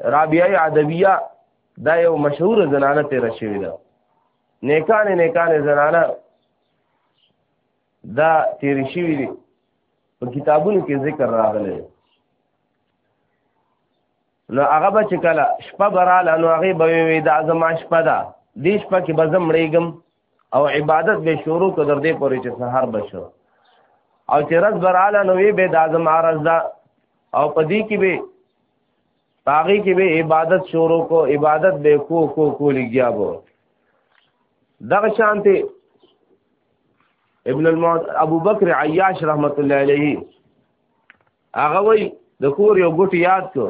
رابعه عدویه دا یو مشهور زنانه تیر شوی ده نیکان نیکان زنانه دا تیر شوی دي په کتابونو کې ذکر راغلی نو هغه به چې کله شپه براله نو هغه به وي دا زما شپه ده دې شپه کې به زم مړېږم او عبادت به شروع کو در دې پورې چې سحر بشو او چې رز براله نو وی به د اعظم عرض دا او پدی کې به پاغي کې به عبادت شروع کو عبادت به کو کو کو لګیا وو دغه شانته ابن المعت ابو بکر عیاش رحمت الله علیه هغه وای د کور یو ګټ یاد کو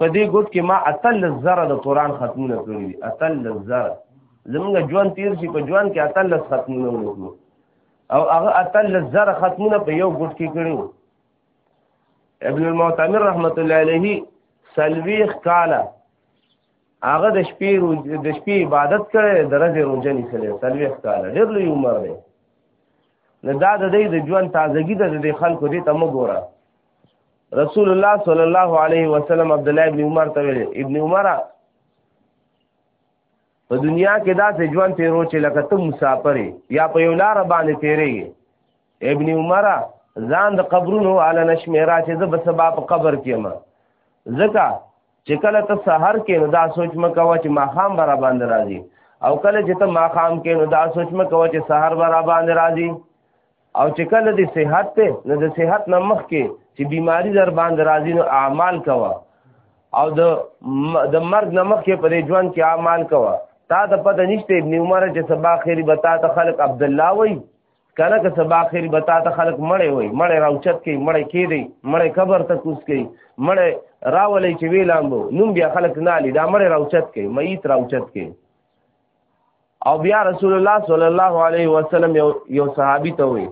په دې ګټ کې ما اتل زره د قران ختمونه کړی دي اتل زره زمونږ ژوند تیر شي په ژوند کې اتل ختمونه وکړو او هغه اتل زره ختمونه په یو ګټ کې کړو ابن المعتمر رحمت الله علیه سلویخ کاله هغه د شپې د شپې عبادت کړي د ورځې روزه نیسلې سلويخ کاله ډېر لوی عمر دی نه دا د دې د ژوند تازگی د دې خلکو دې ته مګوره رسول الله صلی الله علیه وسلم عبد الله ابن عمر ته ویل ابن عمر په دنیا کې دا څه ژوند تیرو چې لکه ته مسافر یا په یو لار باندې تیرېږي ابن عمر ځان د قبرونو علی نشمیرا چې زه به سبا په قبر کې ما ځکه چې کله ته سحر کې نو دا سوچ مکوه چې ماخام برا باندې راځي او کله چې ته ماخام کې نو دا سوچ مکوه چې سحر برا باندې راځي او چې کله دې صحت ته نو د صحت نه مخ کې چې بیماری در باندې راځي نو اعمال کوه او د د مرګ نه مخ کې پر ژوند کې اعمال کوه تا ته پته نشته ابن عمر چې سبا خیری بتا ته خلق عبد الله وای کنه که سبا خیر به تا ته خلک مړی وای مړی راوچت کوي مړی کېدی مړی قبر ته کوس کوي مړی راولې چې وی لامبو نوم بیا خلک نه لې دا مړی راوچت کوي میت راوچت کوي او بیا رسول الله صلی الله علیه وسلم یو یو صحابي ته وی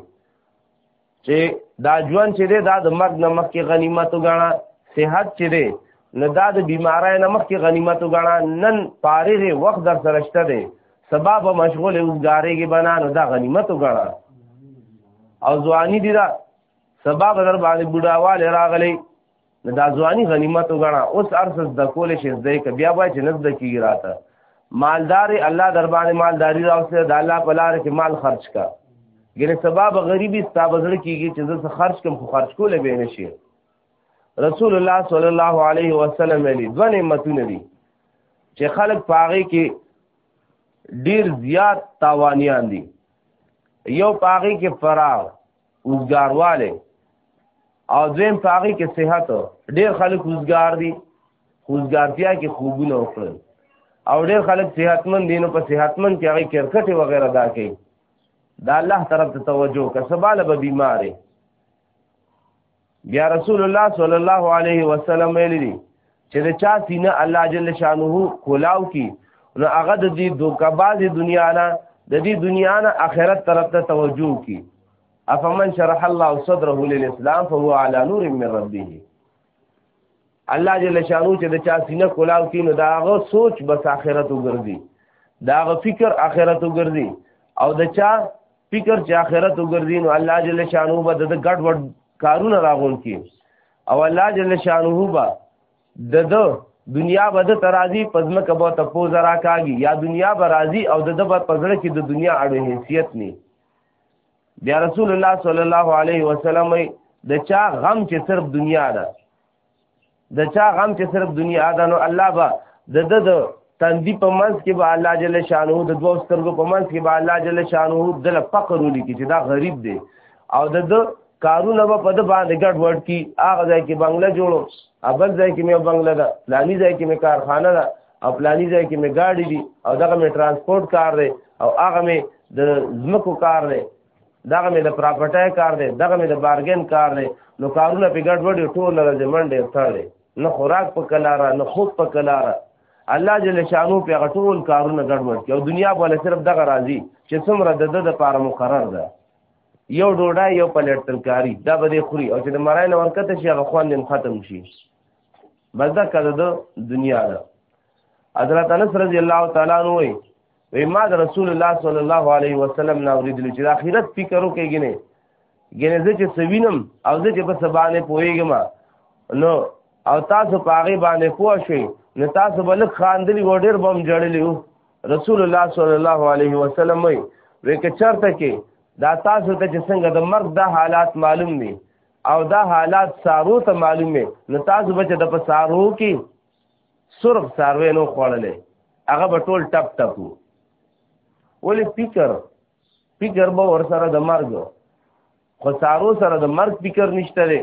چې دا ژوند چې دی دا د مرګ نه مخکې غنیمت وګڼه صحت چې دی نه دا د بیمارای نه مخکې غنیمت وګڼه نن فارغ وخت در سره شته دی سبا به مشغول اوسګارېږي به نه نو دا غنیمت وګڼه او ځواني دي دا سبا به در باندې بوډاوالی راغلی نو دا ځواني غنیمت وګڼه اوس هر څه زده کولی شي زده که بیا وایي چې نه زده کېږي راته مالدارې الله در باندې مالداري راوسته د الله په لاره کې مال خرج کا ګینه سبا به غریبي ستا به زړه کېږي چې زه څه خرج کم خو خرج کولی به نه شي رسول الله صلی الله علیه وسلم ویلي دوه نعمتونه دي چې خلک پاغي کې ډیر زیات تاوانیان دي یو پاغي کې فراغ وزګارواله او دویم پاغي کې صحت ډیر خلک وزګار دي وزګارتیا کې خوبونه وکړل او ډیر خلک صحتمند دي نو په صحتمند کې هغه کرکټ وغیرہ دا کوي دا الله طرف ته توجه که سباله به بیماره بیا رسول الله صلی الله علیه وسلم ویل دي چې د چا سینه الله جل شانه کولاو کی نو هغه د دې دوکباز دنیا نه د دې دنیا نه آخرت طرف ته توجه کی افمن شرح الله صدره للاسلام فهو على نور من ربه الله جل شانو چې د چا سینه کولاو کی نو داغه سوچ بس آخرت وګرځي داغه فکر آخرت وګرځي او د چا فکر چې آخرت وګرځي نو الله جل شانه به د ګډ وډ کارونه راغون کی او الله جل شانه به د د دنیا به د ترازی پزما کبو ته پو زرا کاږي یا دنیا به راضي او د د په پزړه کې د دنیا اړو حیثیت نه بیا رسول الله صلی الله علیه وسلم د چا غم چې صرف دنیا ده د چا غم چې صرف دنیا ده نو الله به د د د تندی په منځ کې به الله جل شانو د دوو سترګو په منځ کې به الله جل شانو د له فقر ولیکي چې دا غریب دی او د د کارونه به په د باندې ګډ وډ کی هغه ځای کې بنگله جوړو ابل ځای کې مې بنگله ده پلانی ځای کې مې کارخانه ده او پلانی ځای کې مې ګاډي دي او دغه مې ترانسپورت کار دی او هغه مې د ځمکو کار دی دغه مې د پراپرټای کار دی دغه مې د بارګین کار دی نو کارونه په ګډ وډي ټول راځي منډه تړلې نه خوراک په کلاره نه خوب په کلاره الله جل شانو په غټول کارونه ګډ وډ کې او دنیا بوله صرف دغه راځي چې څومره د د لپاره مقرر ده یو ډوډۍ یو پلیټ ترکاری دا به دې خوري او چې د مرای نه ورکته شي هغه خوان نیم ختم شي بس دا کده د دنیا ده حضرت انس رضی الله تعالی عنہ وی ما د رسول الله صلی الله علیه وسلم نه اوریدل چې د اخرت فکر وکړي نه ګنې زه چې سوینم او زه چې په سبانه پويګم نو او تاسو پاغه باندې پوه شئ نو تاسو بل خاندلی و ډیر بم جړلی رسول الله صلی الله علیه وسلم وی وکړه چرته کې دا تاسو ته چې څنګه د مرګ د حالات معلوم دي او دا حالات سارو ته معلومه نو تاسو بچ د پسارو کې سرغ ساروی نو خوړلې هغه به ټول ټپ ټپ وو ولې فکر فکر به ور سره د مرګ خو سارو سره د مرګ فکر نشته دی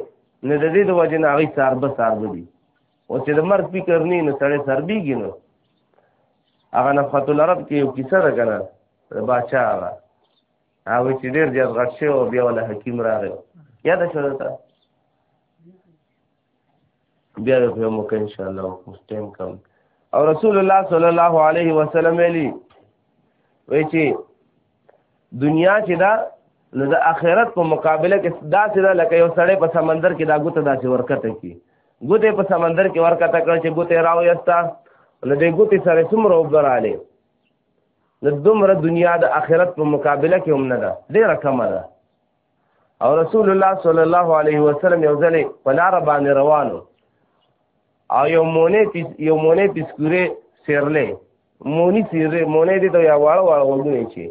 نه د دې د وجه نه هغه سار به سار به دي او چې د مرګ فکر نه نه سړی سر بیږي نو هغه نفقت العرب کې یو کیسه ده کنه د باچا هغه هغه چې ډیر زیات غټ شو او بیا ول حکیم راغی یاد شوه تا بیا د خو موقع ان شاء الله وکړو ټیم کم او رسول الله صلی الله علیه وسلم ویلي وی چې دنیا چې دا نو د آخرت په مقابله کې داسې ده لکه یو سړی په سمندر کې دا ګوته داسې ورکته کی ګوته په سمندر کې ورکته کړ چې ګوته راو یستا نو د ګوته سره څومره وبراله نو دومره دنیا د آخرت په مقابله کې هم نه ده ډېره کمه ده او رسول الله صلی الله علیه وسلم یو ځلې په لار باندې روانو او یو مونې یو مونې پسکوره سیرلې مونی سیرلې مونې دې ته یا واړه واړه وګورئ چې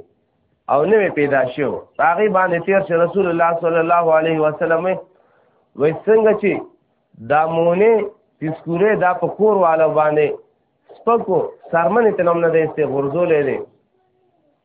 او نوې پیدا شو هغه باندې تیر چې رسول الله صلی الله علیه وسلم وې څنګه چې دا مونې پسکوره دا په کور والا باندې سپکو سرمنې تنم نه دې استغورځولې دې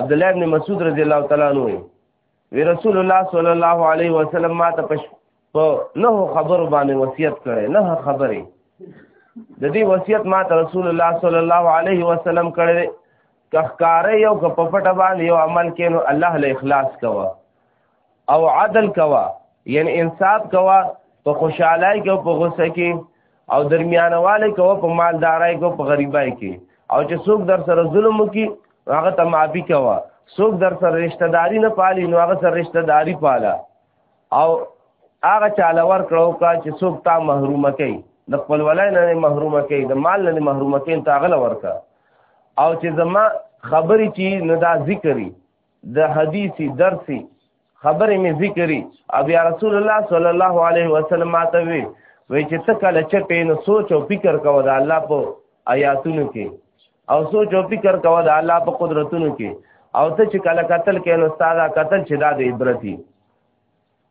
عبد الله ابن مسعود رضی الله تعالی عنہ وی رسول الله صلی الله علیه وسلم ما ته په نه خبر باندې وصیت کړي نه خبرې د دې وصیت ما ته رسول الله صلی الله علیه وسلم کړي کخکارې یو کپپټ باندې یو عمل کینو الله له اخلاص کوه او عدل کوا یعنی انصاف کوا په خوشحالای کې او په غوسه کې او درمیانواله کوا په مالدارای کې او په غریبای کې او چې څوک در سره ظلم وکي هغه ته معافي کوا څوک در سره رشتہ داری نه پالي نو هغه سره رشتہ داری پالا او هغه چاله ور کړو کا چې څوک تا محرومه کوي د خپل ولای نه محرومه کوي د مال نه محرومه کوي تا غل ورکا او چې زما خبرې چې نه دا ذکرې د حدیثی درسی خبرې می ذکرې او بیا رسول الله صلی الله علیه وسلم ماته وی وی چې ته کله چپې نو سوچ او فکر کوه د الله په آیاتونو کې او سوچ او فکر کوه د الله په قدرتونو کې او ته چې کله قتل کې نو ستاده قتل چې دا د عبرتي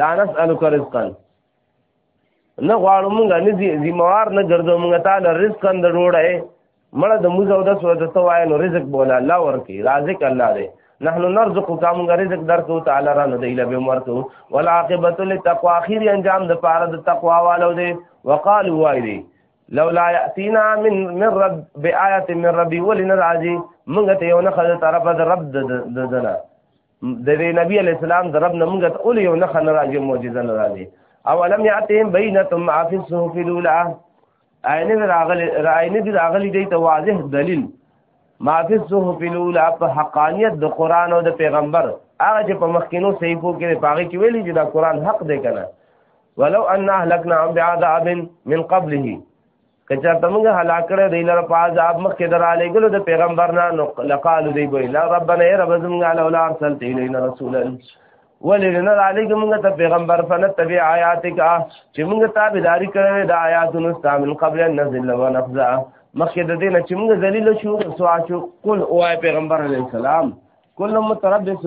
لا نسألک رزقا نه غواړو مونږ نه ذمہوار نه ګرځو مونږ تعالی رزقا د ډوړې مړه د موزه او د سو د توای نو رزق بوله الله ورکی رازق الله دی نحنو نرزق کا مونږ رزق درکو تعالی را نه دی له به مرکو والعاقبت للتقوا اخیر انجام د پاره د تقوا والو دی وقالو وای دی لولا یاتینا من من رب بیاات من ربی ولنا راجی مونږ ته یو نه خدای طرفه د رب د دنا د دې نبی علی السلام د رب نمونږ ته اول یو نه خن راځي معجزه نه راځي او لم یاتهم بینتم عفی الصحف الاولى عین راغلی عین دې راغلی دی ته واضح دلیل ما فی الصحف الاولى په حقانیت د قران او د پیغمبر هغه چې په مخکینو صحیفو کې پاغي کې ویلي چې دا قران حق دی کنه ولو ان اهلکنا بعذاب من قبله که چېرته موږ هلاک کړی دی لره په عذاب مخکې د رالیږلو د پیغمبر نه نو لقالو دی به لا ربنا ای رب زموږ لولا ارسلت الینا رسولا ولې نه رالیږي موږ ته پیغمبر فنتبع آیاتک چې موږ تابعداري کړې د آیاتونو ستا من قبل ان نزل و نخزا مخکې د دې نه چې موږ ذلیل شو سوا شو قل او پیغمبر علیه السلام کل متربص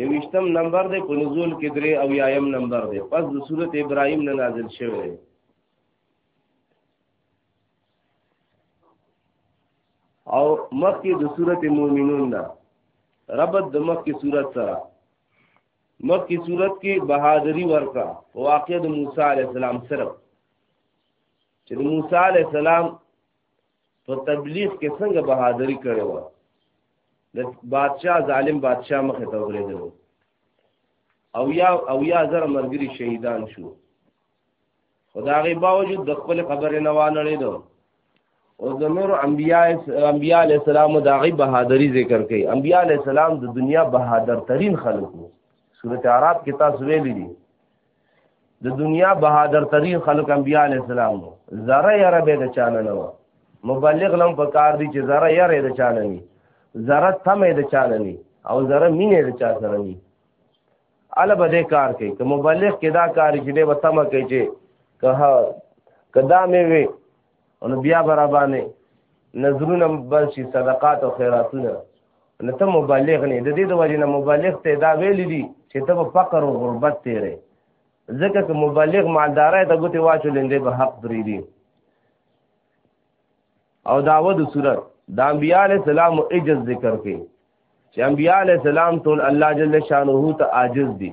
یوشتم نمبر دی په نزول کې درې او یایم نمبر دی پس د سورته ابراهیم نه نازل شوی دی او مخکې د سورته مومنون نه ربط د مخکې صورت سره مخکې صورت کې بهادری ورکا واقع د موسی علی السلام سره چې د موسی علی السلام په تبلیغ کې څنګه بهادری کړې و د بادشاہ ظالم بادشاہ مخې ته ورېدل او یا او یا زر مرګري شهیدان شو خدای باوجود د خپل خبرې نه وانړې دو او د نور انبیاء انبیاء علی السلام د غي بهادری ذکر کړي انبیاء علی السلام د دنیا بهادر ترین خلکو سورته عرب کې تاسو ویلي دي د دنیا بهادر ترین خلق انبیاء علی السلام نو زره یره به د چانه نو مبلغ لم په کار دی چې زره یره د چانه ني زره تمه د چانه ني او زره مینه د چا سره ني اله به دې کار کوي که مبلغ کې دا کار چې دې وتمه کوي چې که که دا مې وي نو بیا برا باندې نظرونه بنشي صدقات او خیراتونه نو ته مبالغ نه د دې د وجې نه مبالغ ته دا ویل دي چې ته په فقر او غربت تیرې ځکه که مبالغ مالدارای ته ګوتې واچو لندې به حق پرې دي او داوه د صورت د انبیاء علی السلام عجز ذکر کې چې انبیاء علی السلام ټول الله جل شانه ته عاجز دي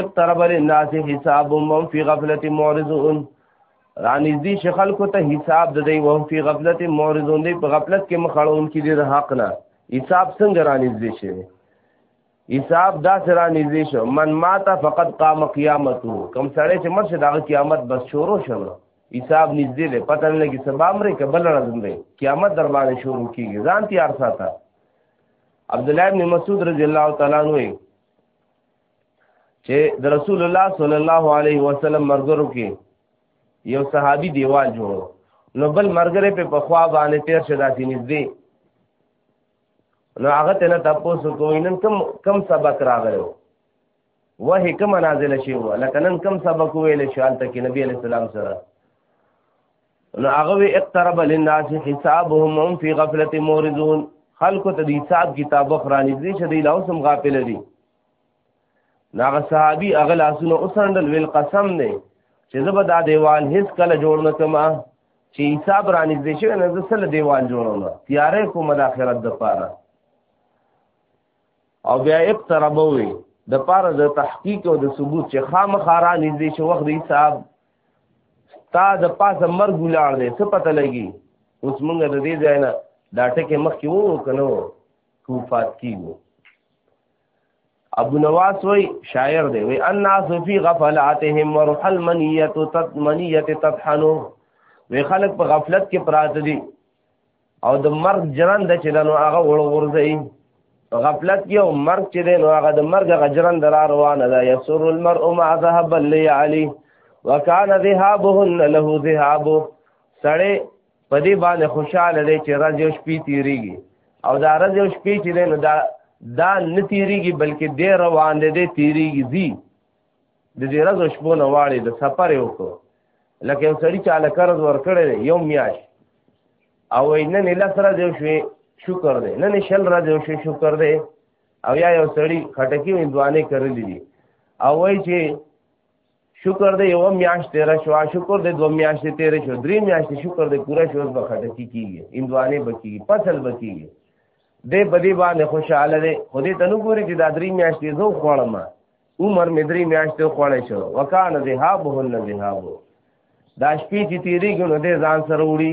اقترب للناس حساب من في غفلة معرضون رانیزدی چې خلکو ته حساب د دی وهم فی غفلت معرضون دی په غفلت کې مخړون کې دی د حق نه حساب څنګه رانیزدی شي حساب دا سره نږدې شو من مات فقط قام قیامته کم سړی چې مرشه دا قیامت بس شروع شو حساب نږدې دی پته نه لګي سبا مرې کبل راځم دی قیامت در باندې شروع کیږي ځان تیار ساته عبد الله بن مسعود رضی الله تعالی عنہ چې د رسول الله صلی الله علیه وسلم مرګرو کې یو صحابي دیوال جوړ نو بل مرګره په پخوا باندې تیر شه داسې نږدې نو هغه ته نه تاسو کوی نن کم کم سبق راغلو وه کم نازل شي و لکه نن کم سبق ویل شو حالت کې نبی علی السلام سره نو هغه اقترب للناس حسابهم هم فی غفلت مورزون خلکو ته د حساب کتاب خرانې دي چې دی لاوسم غافل دي ناغه صحابي هغه لاسونه اوسندل ویل قسم دی چې زه به دا دیوال هیڅ کله جوړ نه کوم چې حساب را نږدې شي نه زه سره دیوال جوړوم تیارې کوم د آخرت د پاره او بیا اقتربوي د پاره د تحقیق او د ثبوت چې خامخا را نږدې شي وخت د حساب تا د پاسه مرګ ولاړ دی څه پته لګي اوس مونږ د دې ځای نه دا ټکه مخکې وو کنو وفات کیږي ابو نواس وی شاعر دی وی الناس فی غفلاتهم وروح المنیه تطمنیه تطحنو وی خلق په غفلت کې پراته دي او د مرګ جران د چې دنو هغه وړ ورځي غفلت کې او مرګ چې دنو هغه د مرګ غجران در روانه ده یسر المرء ما ذهب لیالی وکان ذهابهن له ذهاب سړی په دې باندې خوشاله دی چې ورځ یو شپې تیریږي او دا ورځ یو شپې چې دی نو دا دا نه تیریږي بلکې دی روان دی دی تیریږي ځي د دې ورځ شپو نه واړې د سفر یې وکړو لکه یو سړي چاله قرض ورکړی دی یو میاش او وایي نن یې لس ورځې وشوې شکر دی نن یې شل ورځې وشوې شکر دی او یا یو سړي خټکي هندوانې کرلې دي او وایي چې شکر دې یو میاشت تیر شو شکر دې دو میاشت تیر شو درې میاشت شکر دې پورا شو به خټه کی کیږي اندوانه بکی فصل بکی دې بدی باندې خوشاله دې خو دې تنو ګوري چې دا درې میاشت زو خوړم عمر مې درې میاشت خوړې شو وکانه ذهاب هو نه ذهاب دا شپې چې تیریږي نو دې ځان سره وړي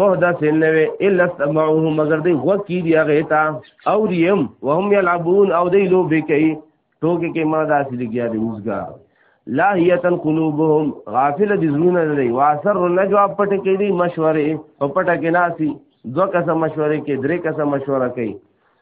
محدث نه وي الا سمعوه مگر دی وکی دی هغه تا او ریم وهم يلعبون او دی لو بکی ټوکې کې ما داسې لګیا دی وزګا لاهیتا قلوبهم غافل دي زونه دی واسر النجوا پټ کې دی مشورې په پټه کې ناسي دو کسه مشورې کې درې کسه مشوره کوي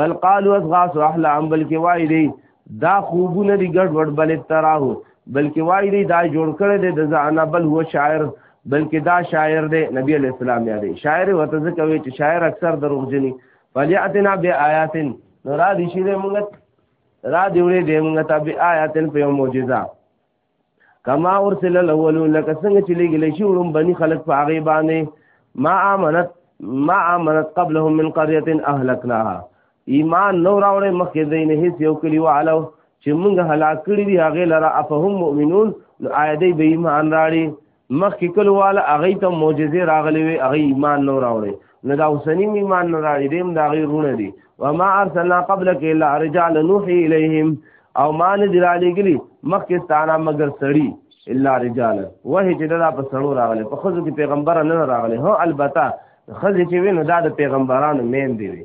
بل قالو اضغاث احلام بلکې وای دی دا خوبونه دی ګډ وډ بل تراه بلکې وای دی دا جوړ کړی دی د ځانه بل هو شاعر بلکې دا شاعر دی نبی علی السلام یاد دی شاعر وته ځکه وی چې شاعر اکثر دروغجنی فلیاتنا بیاات نو را دي شي موږ را دی وړي دی موږ ته بیاات په یو معجزه کما ارسل الاولون لکه څنګه چې لګل شي ورم بني خلق په هغه باندې ما امنت ما امنت قبلهم من قريه اهلكناها ایمان نو راوړې مخکې دین هیڅ یو کلی وعلو چې موږ هلاک کړی دی هغه لره افهم مؤمنون نو آیدې به ایمان راړي مخکې کلو والا هغه ته معجزې راغلي وي هغه ایمان نه راوړي نه دا اوسنی ایمان نه راړي دیم دا غي رونه دي و ما ارسلنا قبلک الا رجال نوحي الیهم او ما نه درالی ګلی مخکې ستانه مگر سړی الا رجال وه چې دا په سړو راغلي په خزو کې پیغمبر نه راغلي هو البته خزې چې وینو دا د پیغمبرانو مین دی وي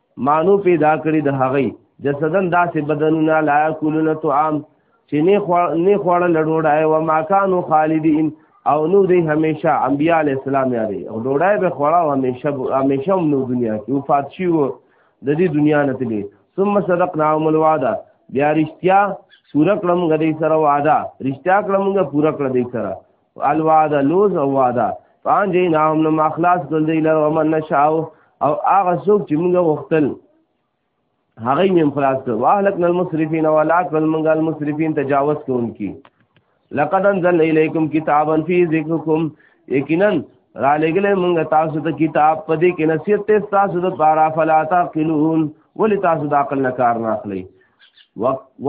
مانو پیدا کړی د هغی جسدن داسې بدنونه لا یاکلون طعام چې نه خوړ نه خوړ لړوډای و ما کانو خالدین او نو دی همیشه انبیاء علی السلام یاري او ډوډای به خوړا او همیشه همیشه نو دنیا کې وفات شي و د دې دنیا نه تللی ثم صدقنا هم الوعده بیا رښتیا پورا کړم غدې سره وعده رښتیا کړم غ پورا کړ دې سره الوعد لوز او وعده فان جیناهم نو ما خلاص کړل دی لر ومن نشاو او هغه څوک چې موږ وختل هغه مې خلاص کړ واهلکنا المسرفین ولاک المنګ المسرفین تجاوز کوونکی لقد انزل الیکم کتابا فی ذکرکم یقینا را لګلې موږ تاسو ته کتاب پدې کې نصیحت ته تاسو ته پارا فلا تاقلون ولې تاسو د عقل نه کار نه اخلي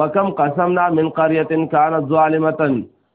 وکم قسمنا من قريه كانت ظالمه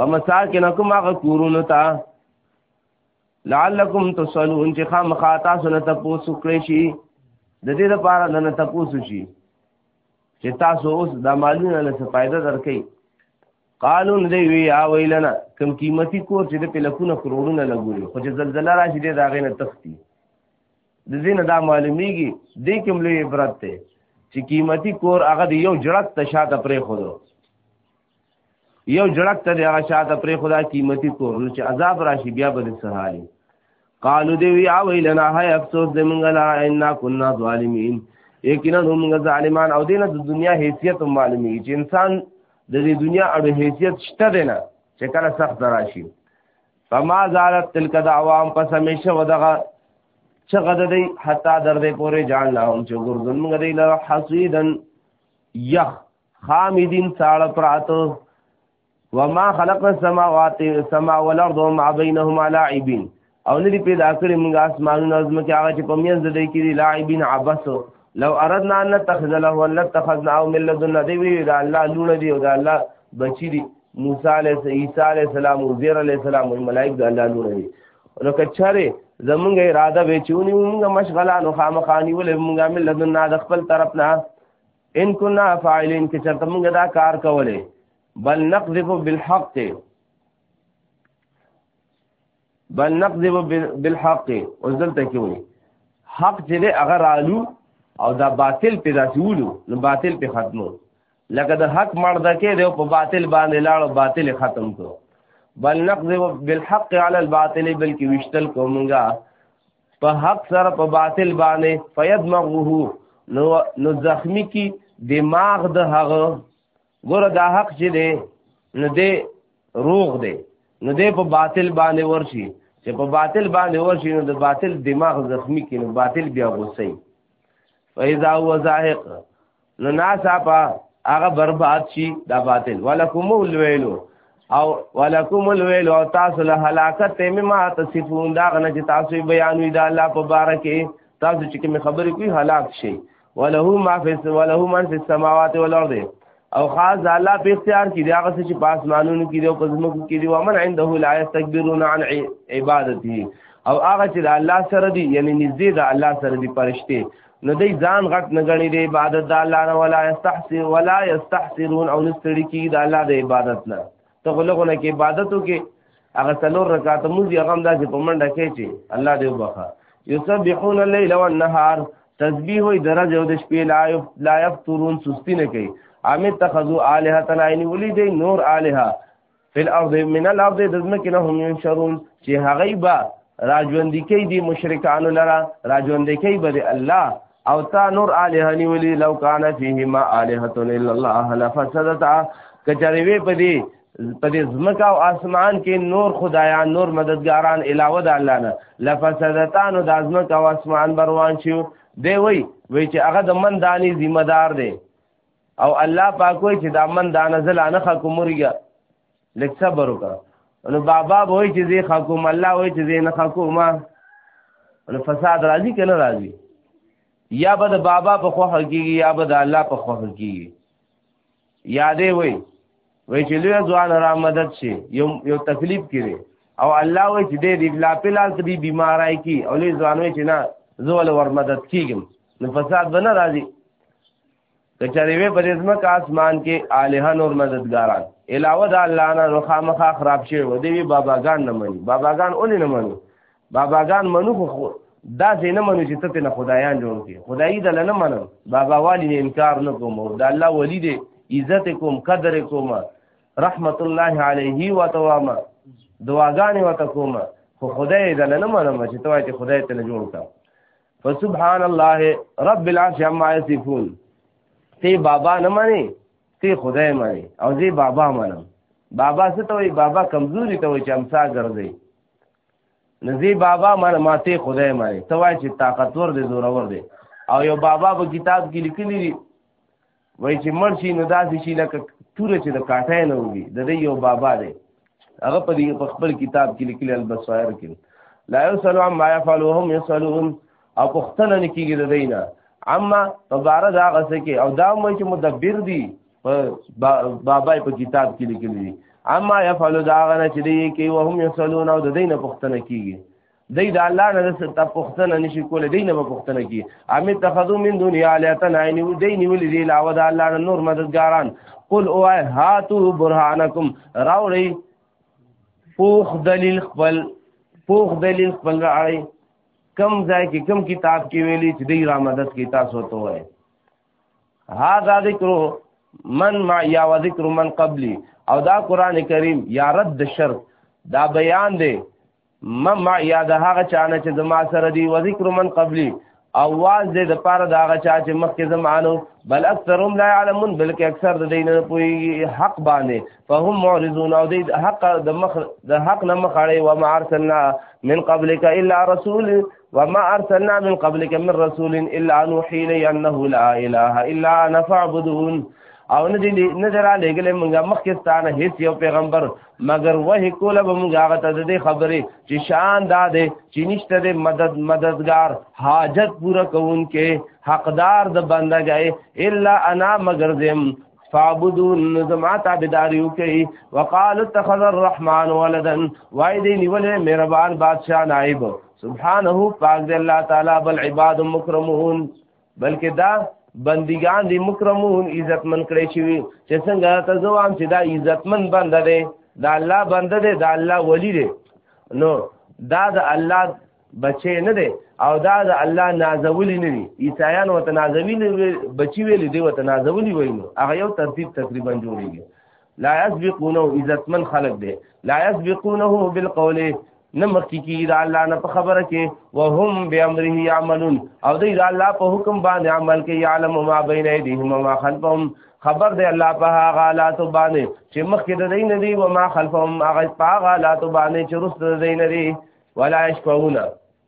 ومساکنکم هغه کورونو ته لعلکم تصلون چې خامخا تاسو نه تاسو کړی شي د دې لپاره نه تاسو شي چې تاسو اوس د مالونو له څه فائدہ درکې قالون دی وی یا ویلنا کم قیمتي کور چې په لکونه کروڑونه لګوري خو چې زلزلہ راشي دی دا غینه تختی د دې نه دا معلومیږي دې کوم لوی عبرت ته چې قیمتي کور هغه یو جړک ته شاته پرې خورو یو جړک ته د هغه شاته پرې خدا قیمتي کور نو چې عذاب راشي بیا به د سهالي قالو دی وی او لنا هاي افسوس د مونږ لا ان كنا ظالمين یقینا موږ ظالمان او دینه د دنیا حیثیت معلومی چې انسان د دې دنیا اړو حیثیت شته دی نه چې کله سخت راشي فما زالت تلک دعوام پس همیشه ودغه چې غد دی حتا در دې پورې جان لا هم چې ګردن موږ دی له حسیدن یخ خامدین ساړه پراته وما خلقنا السماوات السما والارض وما بينهما لاعبين او ندی پیدا کړی موږ اسمانونه او ځمکه هغه چې په میان زده کړي لاعبین عبس لو اردنا ان نتخذ له ولا اتخذنا او من لدنا دی وی دا الله لونه دی او دا الله بچی دی موسی علیه عیسی علیه السلام او زیر علیه السلام او ملائک دا الله لونه دی نو کچاره زمونږ اراده به چونی مونږه مشغلانو خامخانی ولې مونږه من لدنا د خپل طرف نه ان كنا فاعلين کې چرته موږ دا کار کولې بل نقذف بالحق بل نقذف بالحق اوس دلته کې وي حق چې له هغه رالو او دا باطل په رسولو نو باطل په ختمو لکه د حق مرد کې دی په باطل باندې لاړ باطل ختم کو بل نقذف بالحق على الباطل بلکې وشتل کومګه په حق سره په باطل باندې فیدمغه نو نو زخمی کی دماغ د هغه ګوره دا حق چې دی نو دی روغ دی نو دی په باطل باندې ورشي چې په باطل باندې ورشي نو د باطل دماغ زخمی کی نو باطل بیا غوسه فاذا هو زاهق نو ناصابا هغه برباد شي دا باطل ولکم الویل او ولکم الویل او تاسو له هلاکت مما تصفون دا غنه چې تاسو بیانوي دا الله په بار کې تاسو چې کوم خبرې کوي هلاک شي وله ما فی وله من فی السماوات والارض او خاص الله په اختیار کې دی هغه چې په اسمانونو کې دی او په زمکو کې دی ومن عنده لا یستكبرون عن عبادته او هغه چې د الله سره دی یعنی نږدې د الله سره دی پرشته نو دی ځان غټ نه غني دی عبادت د الله نه ولا یستحسر ولا یستحسرون او نستړي کی د الله د عبادت نه ته غلغونه کې عبادتو کې هغه څلور رکعات موږ یې غم داسې په منډه کې چې الله دې وبخا یسبحون الليل والنهار تسبیح وي درجه او د شپې لا لا یفترون سستی نه کوي امه تخذو الہتنا عین ولید نور الہ فی الارض من الارض د ځمکې نه هم ينشرون چې هغه به راجوندي کوي دي مشرکانو لره راجوندي کوي به الله او تا نور الہ نیولی لو کان فیهما الہ الا الله لفسدتا کچری وی پدی پدی زمکا او اسمان کې نور خدایان نور مددګاران علاوه د الله نه لفسدتا نو د زمکا او اسمان بروان شو دی وی وی چې هغه د من دانی ذمہ دار دی او الله پاک وایي چې دا من دا نزل نه خکو مرګه لک صبر وکړه نو بابا وایي چې زه خکو الله وایي چې زه نه خکو ما نو فساد راځي کنه راځي یا به د بابا په خوخ کیږي یا به د الله په خوخ کیږي یادې وای وای چې لوی ځوان را مدد شي یو یو تکلیف کړي او الله وای چې دې دې لا په لاس دې بیمارای کی او لوی ځوان وای چې نه زول ور مدد کیږم نو فساد بنه راځي که چرې وې په دې ځمکه اسمان کې الها نور مددګاران علاوه د الله نه نو خامخا خراب شي و دی باباګان نه مني باباګان اونې نه مني باباګان منو خو دا څه نه منو چې ته نه خدایان جوړ کی خدای دې نه منم بابا والی نه انکار نه کوم او د الله ولی دې عزت کوم قدر کوم رحمت الله علیه و توامه دعاګانې وته کوم خو خدای دې نه منم چې ته چې خدای ته نه جوړ کا فسبحان الله رب العرش عما يصفون تی بابا نه مانی تی خدای مانی او زی بابا مانم بابا څه ته وای بابا کمزوري ته وای چې امسا ګرځي نزی بابا مر ماته خدای مانی ته وای چې طاقتور دی زورور دی او یو بابا په کتاب کې لیکلی دی وای چې مړ شي نو داسې شي لکه توره چې د کاټای نه وږي د دې یو بابا دی هغه په دې په خپل کتاب کې لیکلی البصائر کې لا یسلو عما یفعل وهم یسلون او پښتنه نه کېږي د دینه اما په بار دا غسه کې او دا مې چې مدبر دي بابا په کتاب کې لیکلي دي اما يفعل دا غنه چې دی کې وهم يسلون او د دینه پښتنه کېږي دی د الله نه څه ته پښتنه نشي کولای دی نه پښتنه کی امي تخذو من دنیا الیاتن عین دی نیول دی لاو د الله نه نور مددګاران قل او هاتو برهانکم راوړی پوخ دلیل خپل پوخ دلیل خپل راړی کم ځای کې کم کتاب کې ویلي چې دی را مدد کی تاسو ته وای ها دا ذکر من ما یا و ذکر من قبلی او دا قران کریم یا رد شرط دا بیان دی ما ما یاد هغه چانه چې زما سره دی و ذکر من قبلی اواز دې د پاره دا هغه چا چې مخکې زمانو بل اکثرهم لا يعلمون بلکې اکثر د دین نه پوي حق باندې فهم معرضون او دې حق د مخ د حق نه مخړې و ما ارسلنا من قبلك الا رسول وما ارسلنا من قبلك من رسول الا نوحي لي انه لا اله الا انا فاعبدون او نه دې نه درا لګلې مونږه مخکې ستانه هیڅ یو پیغمبر مگر وه کوله به موږ هغه ته د خبرې چې شان دا دی چې نشته د مدد مددگار حاجت پوره کوونکې حقدار د بندګۍ الا انا مگر زم فعبدون زما تابداریو کوي وقال اتخذ الرحمن ولدا وای دی نیولې مهربان بادشاہ نائب سبحانه پاک دی الله تعالی بل عباد مکرمون بلکې دا بندگان دی مکرمون عزتمن کړی شوی چې څنګه ته ځوان چې دا عزتمن بنده دی دا الله بنده دی دا الله ولی دی نو دا د الله بچی نه دی او دا د الله نازولی نه دی عیسایان وته نازولی بچی ویلی دی وته نازولی ویلو هغه یو ترتیب تقریبا جوړیږي لا يسبقونه عزتمن خلق دی لا يسبقونه بالقول نه مخکې کی دا الله نه په خبره کې وهم بامره يعملون او دی دا الله په حکم باندې عمل کې يعلم ما بين ايديهم وما خلفهم خبر دی الله په هغه حالات باندې چې مخکې د دین دی او ما خلفهم هغه په هغه حالات باندې چې رسد دین دی ولا يشفعون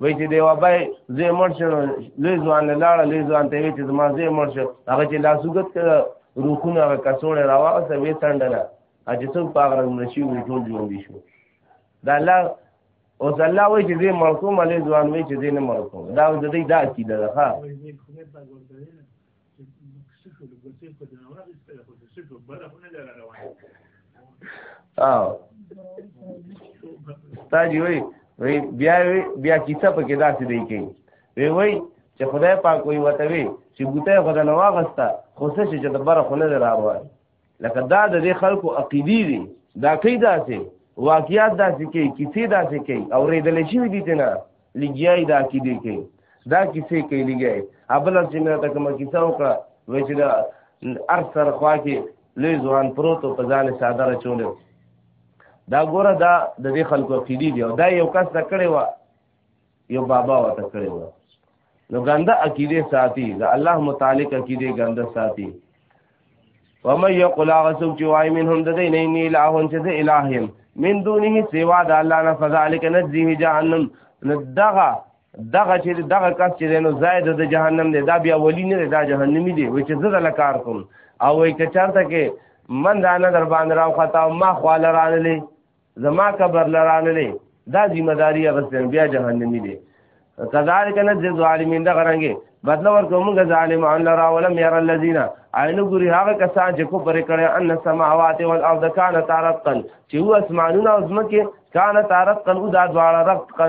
وای چې دی وبای زه مړ شم لوی ځوان لاړ لوی ځوان ته وی چې زما زه مړ شم هغه چې لاسوګت کړ روحونه هغه کڅوړه راواسته وی تندله اجه څو پاغره نشي وی ټول ژوند شو دا الله او الله وای چې زه مړ کوم لوی ځوان وی چې زه نه مړ کوم دا د دې دا کیده ده ها او استاد وی وی بیا وی بیا کیسه په کې داسې دی کوي وی وی چې خدای پاک وی وته وی چې ګوته خدای نو واغستا خو څه چې د بره خونه راوړل لکه دا د دې خلکو عقیدی دي دا کوي داسې واقعیات داسې کوي کیسې داسې کوي او ریدل شي دي ته نه لګیای دا عقیدی کوي دا کیسې کوي لګیای ابل چې مې ته کومه کیسه وکړه وای چې دا ار سر خوا کې لوی ځوان پروت او په ځان ساده رچول دا ګوره دا د دې خلکو عقیدی دي او دا یو کس دا کړی و یو بابا وته کړی و نو ګنده عقیده ساتي د الله متعلق عقیده ګنده ساتي ومن یقول هغه څوک چې وایي منهم د دې نه نه الهون چې د الهیم من دونه سوا د الله نه فذلک نجزیه جهنم ندغه دغه چې دغه کس چې نو زائد د جهنم دی دا بیا ولی نه دی دا جهنمی دی وای چې زه د لکار کوم او وای که چرته کې من دا نه در باندې راو خطا ما خواله رانلې زما قبر لرانه نه دا ذمہ داری غسل بیا جهنمی دی کذالک نجز ظالمین دا غرانګي بدل ورکو موږ ظالمان لرا ولم ير الذين عین ګری هغه کسان چې کو پر کړه ان السماوات والارض كانت تارقا چې هو اسمانونه او زمکه كانت تارقا او دا دواړه رقا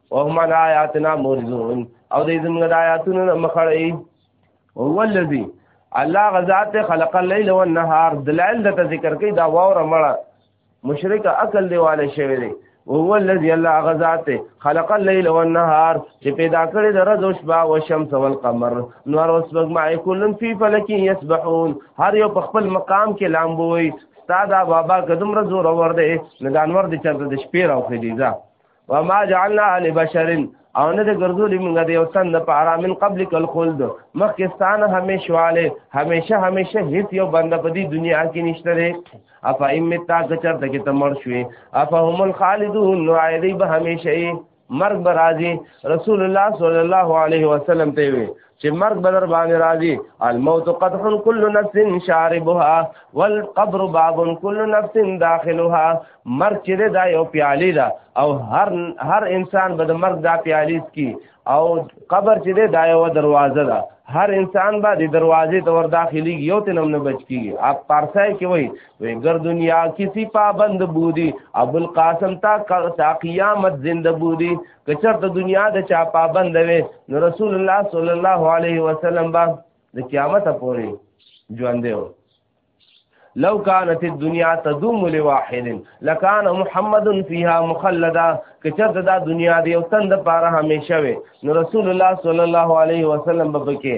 وهم عن آیاتنا مورزون او دې زموږ د آیاتونو نه مخړی هو الذی الله غزاد خلق الليل والنهار دلائل د ذکر کوي دا واور مړه مشرک عقل دیواله شوی دی هو الذی الله غزاد خلق الليل والنهار چې پیدا کړی د ورځې او شپه او شمس او القمر نور او سپوږمۍ کلن فی فلک یسبحون هر یو په خپل مقام کې لامبوي ستا دا بابا کدم رزو رور دی ندانور دی چرته د شپې راوخې دی ځه وما جعلنا لبشر او نه د ګرځولې موږ د یو تن د پاره من قبل کل خلد مخکستان همیشواله همیشه همیشه هیڅ یو بنده په دې دنیا کې نشته دی افا امتا کچر ته کې تمر شوي افا هم الخالدون نو ایدی به همیشه مرګ برازي رسول الله صلی الله علیه وسلم ته وي چې مرګ بدر باندې راځي الموت قدح كل نفس شاربها والقبر باب كل نفس داخلها مرګ چې دا یو پیالي ده او هر هر انسان به د مرګ دا پیالي کی او قبر چې دا یو دروازه ده هر انسان به د دروازې ته ور داخلي یو تنم نه بچ کیږي اپ پارسای کې وای وې ګر دنیا کسی پابند بودی ابو القاسم تا تا قیامت زنده بودی که چرته دنیا د چا پابند وي نو رسول الله صلی الله علیه وسلم به د قیامت پورې ژوند دی لو كانت الدنيا تدوم لواحد لكان محمد فيها مخلدا کچر دا دنیا دی او تند پاره همیشه وي نو رسول الله صلی الله علیه وسلم به کې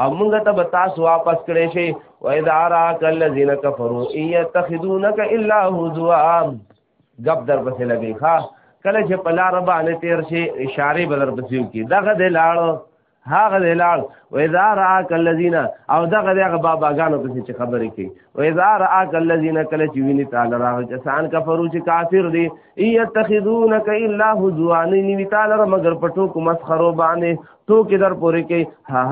او موږ ته به تاسو واپس کړی شي و اذا راك الذين كفروا يتخذونك الا هزوا غب در پسې لګي ها کله چې په لار باندې تیر شي اشاره بدر پسې کی دغه د لاړو هغه د لاړ و اذا راك الذين او دغه دغه باباګانو پسې چې خبرې کوي و اذا راك الذين کله چې ویني تعالی راغ کسان کفرو چې کافر دي يتخذونك الا هزوا نه نیوي تعالی مگر پټو کو مسخرو باندې تو کې در پورې کوي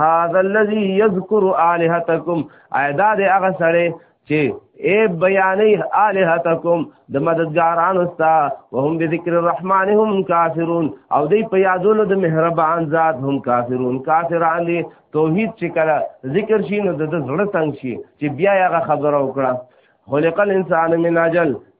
هاذا الذي يذكر الهتكم ايدا دې هغه سره چې اے بیانې الہتکم د مددګارانو ستا وهم بذکر الرحمن هم کافرون او دې په یادولو د مهربان ذات هم کافرون کافران دي توحید چې کله ذکر شي نو د زړه تنگ شي چې بیا هغه خبره وکړه خلق الانسان من اجل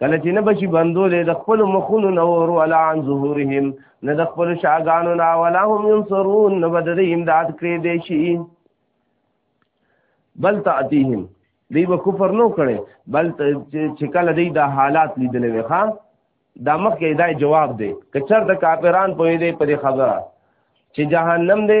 کله چې نه بشي بندولې د خپل مخونو نور ولا عن ظهورهم نه د خپل شاګانو نه ولا هم ينصرون نه بد دې امداد کړې دې شي بل تاتيهم دی به کفر نو کړي بل چې کله دی دا حالات لیدلې وي ښا دا مخ کې دا جواب دی کچر د کافران په دې په خبره چې جهنم دی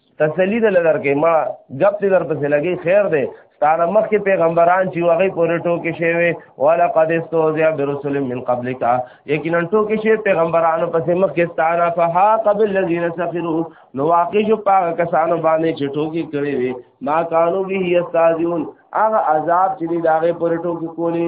تسلی دل درکې ما غب دې در پسې لګي خیر دی ستاره مخ کې پیغمبران چې هغه پورې ټوکې شوی ولا قد استوزع برسول من قبلک یقینا ټوکې شوی پیغمبرانو پسې مخ کې ستاره فها قبل الذين سخروا نو واقع شو پاک کسانو باندې چې ټوکې کړې وي ما کانو به یستاذون هغه عذاب چې داغه پورې ټوکې کولې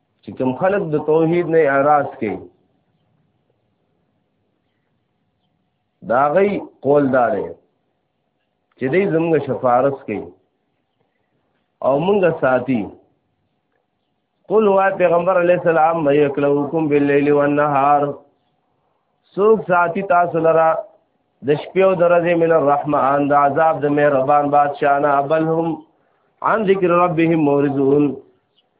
چې کوم خلک د توحید نه اعراض کوي دا غي قول دار چې دې زموږ شفارس کوي او موږ ساتي قل هو پیغمبر علی السلام مې یکلوکم باللیل والنهار سوق ساتي تاسو لرا د شپې او درځې من الرحمن د عذاب د مهربان بادشاہ نه بل هم عن ذکر ربهم مورزون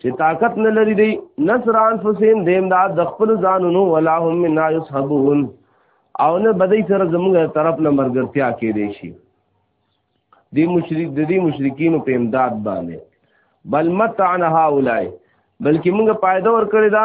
چې طاقت نه لري دی نصر انفسهم دیم دا د خپل ځانونو ولا هم من یصحبون او نه بدی سره زموږ طرف نه مرګرتیا کې دی شي دی مشرک د دې مشرکین په امداد باندې بل متعنا هؤلاء بلکې موږ پایده ور کړی دا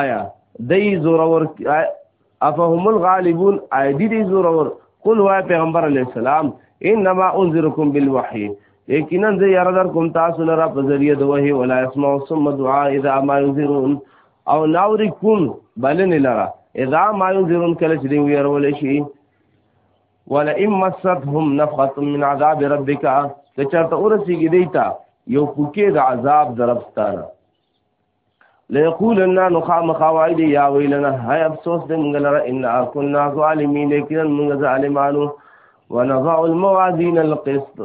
آیا دای زورور افهم الغالبون آیا دی دی زورور قل وا پیغمبر علی السلام انما انذرکم بالوحی یقینا زه یاره در کوم تاسو لره په ذریعه د وحی ولا اسمع ثم دعاء اذا ما ينذرون او ناوری کوم بلنه لره اذا ما ينذرون کله چې دی ویرول شي ولا ان مستهم نفخه من عذاب ربك کچرته ورسیږي دیتا یو پوکې د عذاب درفستانه ليقولن نخام خوائد يا ويلنا هاي افسوس دې موږ لره ان كنا ظالمين لیکن موږ ظالمانو ونضع الموازين القسط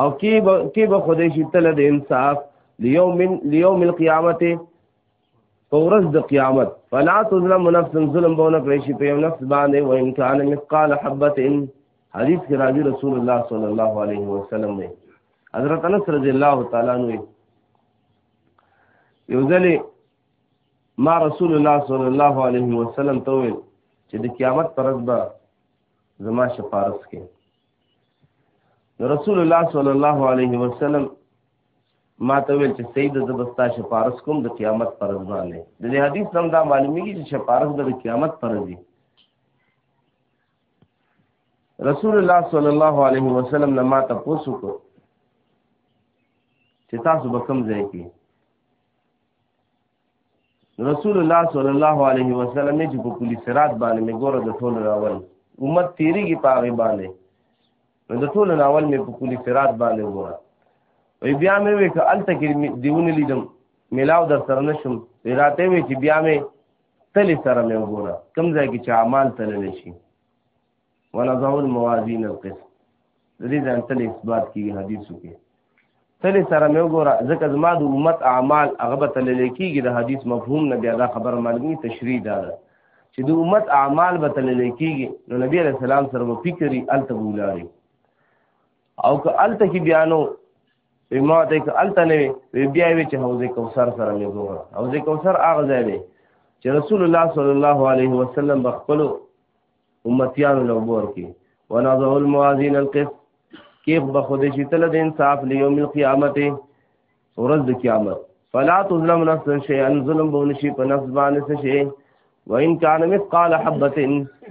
او کی به کی به خدای شي تل د انصاف ليوم ليوم القيامه فورز د قیامت فلا تظلم نفس ظلم بونه کړی شي په یو نفس باندې و ان کان مثقال حبه حدیث کې راځي رسول الله صلی الله علیه وسلم حضرت انس رضی الله تعالی عنہ یو ځل ما رسول الله صلی الله علیه وسلم ته ویل چې د قیامت پر ورځ به زما شفارس کې رسول الله صلی الله علیه وسلم ما ته ویل چې سید زبستا شفارس کوم د قیامت پر ورځ باندې د دې حدیث نن دا معلومیږي چې شفارس د قیامت پر ورځ دی رسول الله صلی الله علیه وسلم نه ما ته پوسو کو چې تاسو به کوم ځای کې رسول الله صلی الله علیه وسلم چې په کلی صراط باندې مې ګوره د ټول راول امت تیریږي په هغه باندې نو د ټول راول مې په کلی صراط باندې ګوره وی بیا مې وې که الته کې دیونه لیدم ملاو در سره نشم راته وی چې بیا مې تلې سره مې وګوره کوم ځای کې چې اعمال تللی شي ونضع الموازین القسط د دې ځان تلې اثبات کیږي حدیثو کې تلې سره مې وګوره ځکه زما د امت اعمال هغه به تللی کیږي د حدیث مفهوم نه بیا دا خبره ملګري تشریح ده چې د امت اعمال به تللی کیږي نو نبی علیہ السلام سره به فکرې الته بولاري او که الته کې بیانو وی ما ته که الته نه وی بیا وی چې حوض کوثر سره مې ګوره حوض کوثر هغه ځای دی چې رسول الله صلی الله علیه وسلم به خپل امتیانو له ور کې ونظر الموازین القسط کیف به خود شي تل د انصاف لیوم القیامت ورځ د قیامت فلا تظلم نفس شیئا ظلم به نشي په نفس باندې څه شي وان کان مثقال حبه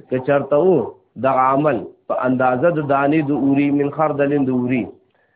کچرته د عمل په اندازه د دانې د اوري من خردلین د اوري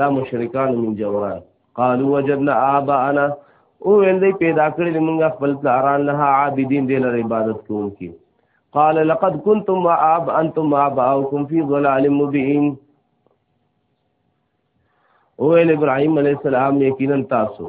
دا مشرکان من جوران قالو وجدنا آباءنا او اندې پیدا کړل موږ خپل پلاران له عابدین دې لپاره عبادت کوونکي قال لقد كنتم وآب انتم آباؤكم في ضلال مبين او ابراهيم عليه السلام یقینا تاسو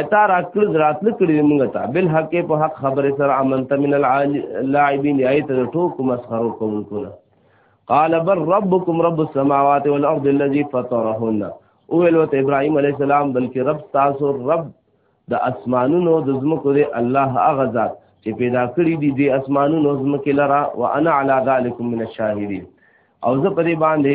اتا راکل راتل کړي موږ ته بل حق په حق خبر سره امنت من اللاعبین ایت ټوک مسخرو کوونکو قال بل ربكم رب السماوات والارض الذي فطرهن اول وت ابراهيم عليه السلام بلکې رب تاسو رب د اسمانونو د زمکو دی الله هغه ذات چې پیدا کړی دی د اسمانونو زمکه لرا وانا على ذلك من الشاهدين او زه پرې باندې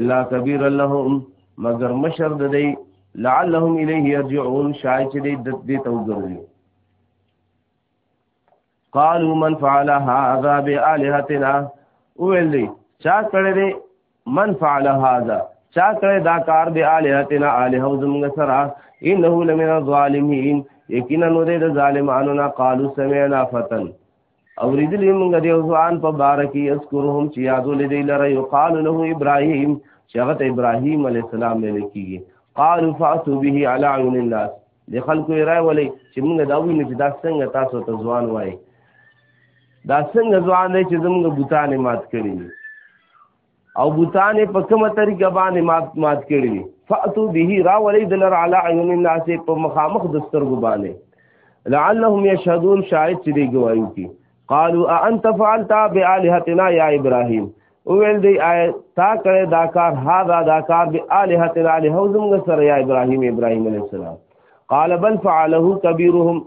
الا کبیر لهم مگر مشر د دی لعلهم الیه یرجعون شاید چې دې ته وګرځي قالوا من فعل هذا بالهتنا ویل دی چا کړی دی من فعل هذا چا کړی دا کار دی الهتنا الہ زمغ سرا انه لمن الظالمین یقینا نو دې د ظالمانو نه قالو سمعنا فتن اوریدلی موږ د یو ځوان په باره کې اذکرهم چې یادول دی لره یقال له ابراهیم چې هغه ته ابراهیم علی السلام ویل کیږي قال فاتو به علی عین الناس د خلکو یې راولې چې موږ دا وینو چې دا څنګه تاسو ته ځوان وایي دا څنګه ځوان دی چې زموږ بوتانې مات کړي او بوتان په کومه طریقه باندې مات مات کړی دي فاتو به را ولی دلر علی عیون الناس په مخامخ د سترګو باندې لعلهم یشهدون شاید چې دی گواہی کی قالوا انت فعلت بالهتنا یا ابراهیم ویل دی تا کړه دا کار ها دا دا کار به الهتنا له زمغه سره یا ابراهیم ابراهیم علیه السلام قال بل فعله کبیرهم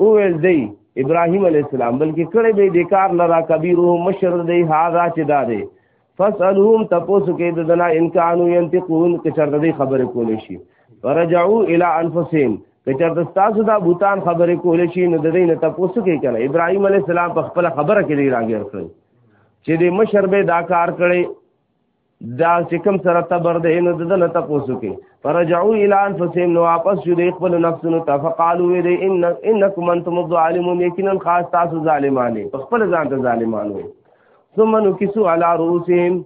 او ول دی ابراهيم عليه السلام بلکې کړه به د کار لرا کبیره مشر دی هاذا چې دا دی فسالهم تاسو کې د دنا ان كانوا ينتقون کې چرته دی خبرې کولې شي ورجعوا الى انفسهم که چرته تاسو دا بوتان خبرې کولې شي نو د دې نه تاسو کې کړه ابراهيم عليه السلام په خپل خبره کې دی راګر کړ چې د مشر به دا کار کړي دا چې کوم سره تبر دی نو دنه تاسو کې فرجعوا الى انفسهم نو واپس شو د خپل نفسونو ته فقالوا وی دی ان انکم انتم الظالمون یقینا خاص تاسو ظالمانه خپل ځان ته ظالمانه ثم نكسوا على رؤوسهم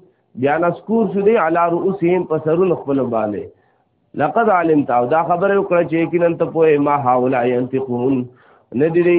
بیا نسکور شو دی على رؤوسهم په سرونو خپل باندې لقد علمت او دا خبره وکړه چې یقینا ته په ما حاول ينتقون ندی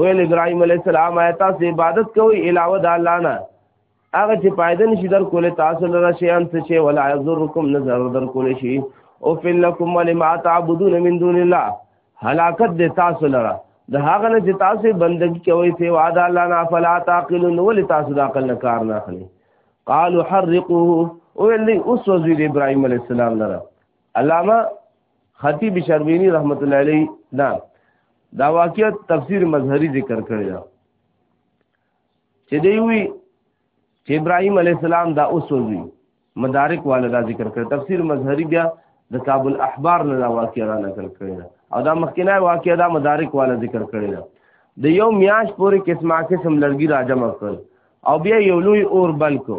ویل ابراهيم عليه السلام آیا تاسو عبادت کوئ علاوه د الله نه هغه چې پایدن شي در کول تاسو لره شي ان څه شي ولا يضركم نظر در کول شي او فل لكم ولما تعبدون من دون الله هلاکت د تاسو لره د هغه نه چې تاسو بندګي کوي سی وعده الله نه فلا تعقلون ول تاسو د عقل نه کار نه اخلي قالوا حرقوه او ولي اوس وزير ابراهيم عليه السلام لره علامه خطیب شربینی رحمت الله علی دا دا واقعیت تفسیر مظهری ذکر کړی دا چې دی وی چې ابراهیم علی السلام دا اوس وی مدارک والا دا ذکر کړ تفسیر مظهری بیا د کعب الاحبار نه دا واقعیا را نقل کړی دا او دا مخکنه واقعیا دا مدارک والا ذکر کړی دا د یو میاش پورې قسمه قسم لرګي راجمع کړ او بیا یو لوی اور بل کو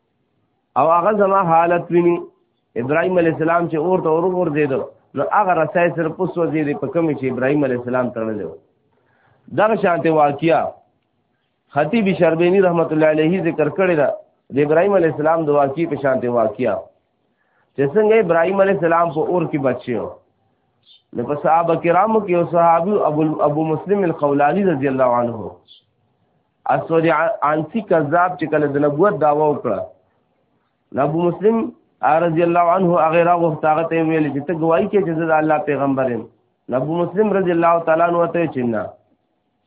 او هغه زما حالت ویني ابراهيم عليه السلام چې اور ته اور ورزيدو نو هغه رسای سر پوس وزيدي په کوم چې ابراهيم عليه السلام تړلو دغه شانته واقعیا خطیب شربینی رحمت الله علیه ذکر کړی دا د ابراهيم عليه السلام د واقعي په شانته واقعیا چې څنګه ابراهيم عليه السلام په اور کې بچیو نو په صحابه کرامو کې او صحابي ابو ابو مسلم القولاني رضی الله عنه اسود عنسی کذاب چې کله د نبوت داوا وکړه ابو مسلم رضی الله عنه هغه راغوښته هغه ته ویل چې ته گواہی کې چې زه د الله پیغمبر یم ابو مسلم رضی الله تعالی عنہ ته چې نه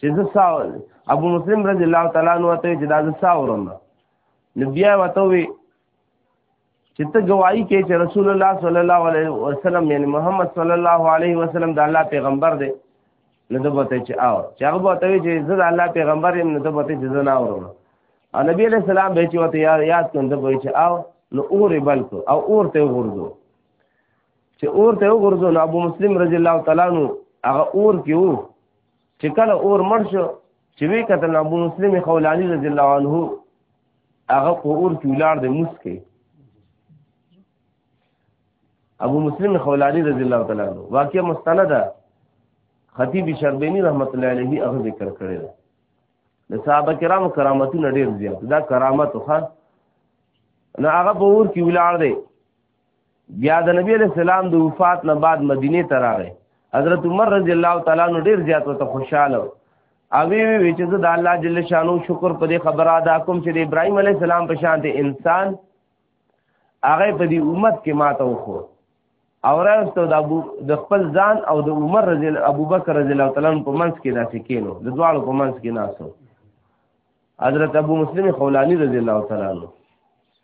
چې زه ساو ابو مسلم رضی الله تعالی عنہ ته چې دا زه ساورم نبي وته وی چې ته گواہی کې چې رسول الله صلی الله علیه وسلم یعنی محمد صلی الله علیه وسلم د الله پیغمبر دی نو ته بوته چې او چې هغه بوته چې زه د الله پیغمبر یم نو ته بوته چې زه نه اورم او نبی علیہ السلام به چې وته یاد یاد کوم ته بوته چې او نو اور بلک او اور ته ورځو چې اور ته ورځو نو ابو مسلم رضی الله تعالی نو هغه اور کې وو چې کله اور مړ شو چې وی کتل ابو مسلم خولانی رضی الله عنه هغه په اور کې ولار دی مسکه ابو مسلم خولانی رضی الله تعالی عنہ واقع مستند خطیب شربینی رحمت الله علیه هغه ذکر کړی دی د صحابه کرامو کرامتونه ډیر زیات دا کرامت خو نه هغه په اور کې ولار دی بیا د نبی علیہ السلام د وفات نه بعد مدینه ته راغی حضرت عمر رضی الله تعالی نو ډیر زیات وته خوشاله او وی وی چې د الله جل شانو شکر په دې خبره ادا کوم چې د ابراهیم علیه السلام په شان د انسان هغه په دې امت کې ماته وخو او راستو د ابو د خپل ځان او د عمر رضی الله ابوبکر رضی الله تعالی په منځ کې داسې کینو د دواړو په منځ کې ناسو حضرت ابو مسلم خولانی رضی الله تعالی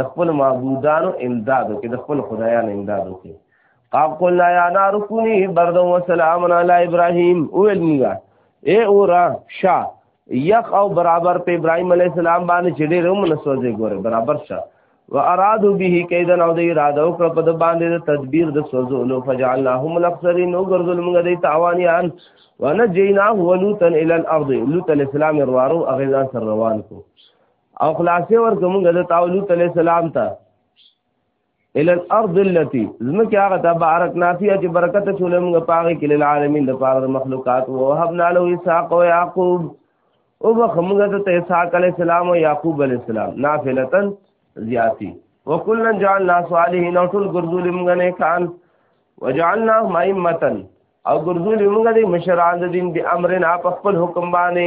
د خپل معبودانو امداد وکړي د خپل خدایانو امداد وکړي قام قلنا یا نار کونی بردا و سلام علی ابراهیم اول موږ اے اورا شا یخ او برابر په ابراهیم علی السلام باندې چې ډېر هم نسوځي ګوره برابر شا و ارادو به کیدن او د اراده او کړ په د باندې د تدبیر د سوزو لو فجعلناهم الاخسرین او ګرځول موږ د تاوانیان ونجیناه ولوطا الى الارض لوط الاسلام روارو اغه ځان سره روان کو او خلاصې ورکړه موږ د تاولوت علی السلام ته ال الارض التي زمکه هغه ته بارک نافیه چې برکت چولې موږ پاغه کې للعالمین د پاره مخلوقات او وهبنا له اسحاق او یعقوب او بخمغه ته اسحاق علی السلام او یعقوب علی السلام نافلتن زیاتی وکلا جعلنا صالحین او ټول ګرځول موږ نه کان وجعلنا مائمتن او ګرځول موږ د مشران د دین د امرنا په خپل حکم باندې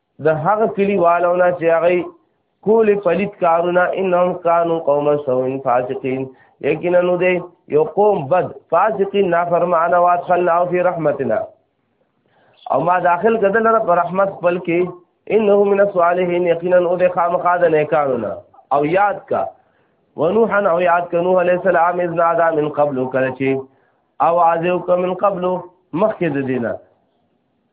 د هغه کلی والونه چې هغه کول پلیت کارونه انهم کانوا قوم سوء فاسقین یقینا نو دی یو قوم بد فاسقین نافرمانه وادخلنا فی رحمتنا او ما داخل کدل را پر رحمت خپل کې انه من الصالحین یقینا او د خامخا د نیکانونه او یاد کا ونوحا او یاد کا نوح علیہ السلام اذ نادا من قبل کله چې او عازو کا من قبل مخکې د دینه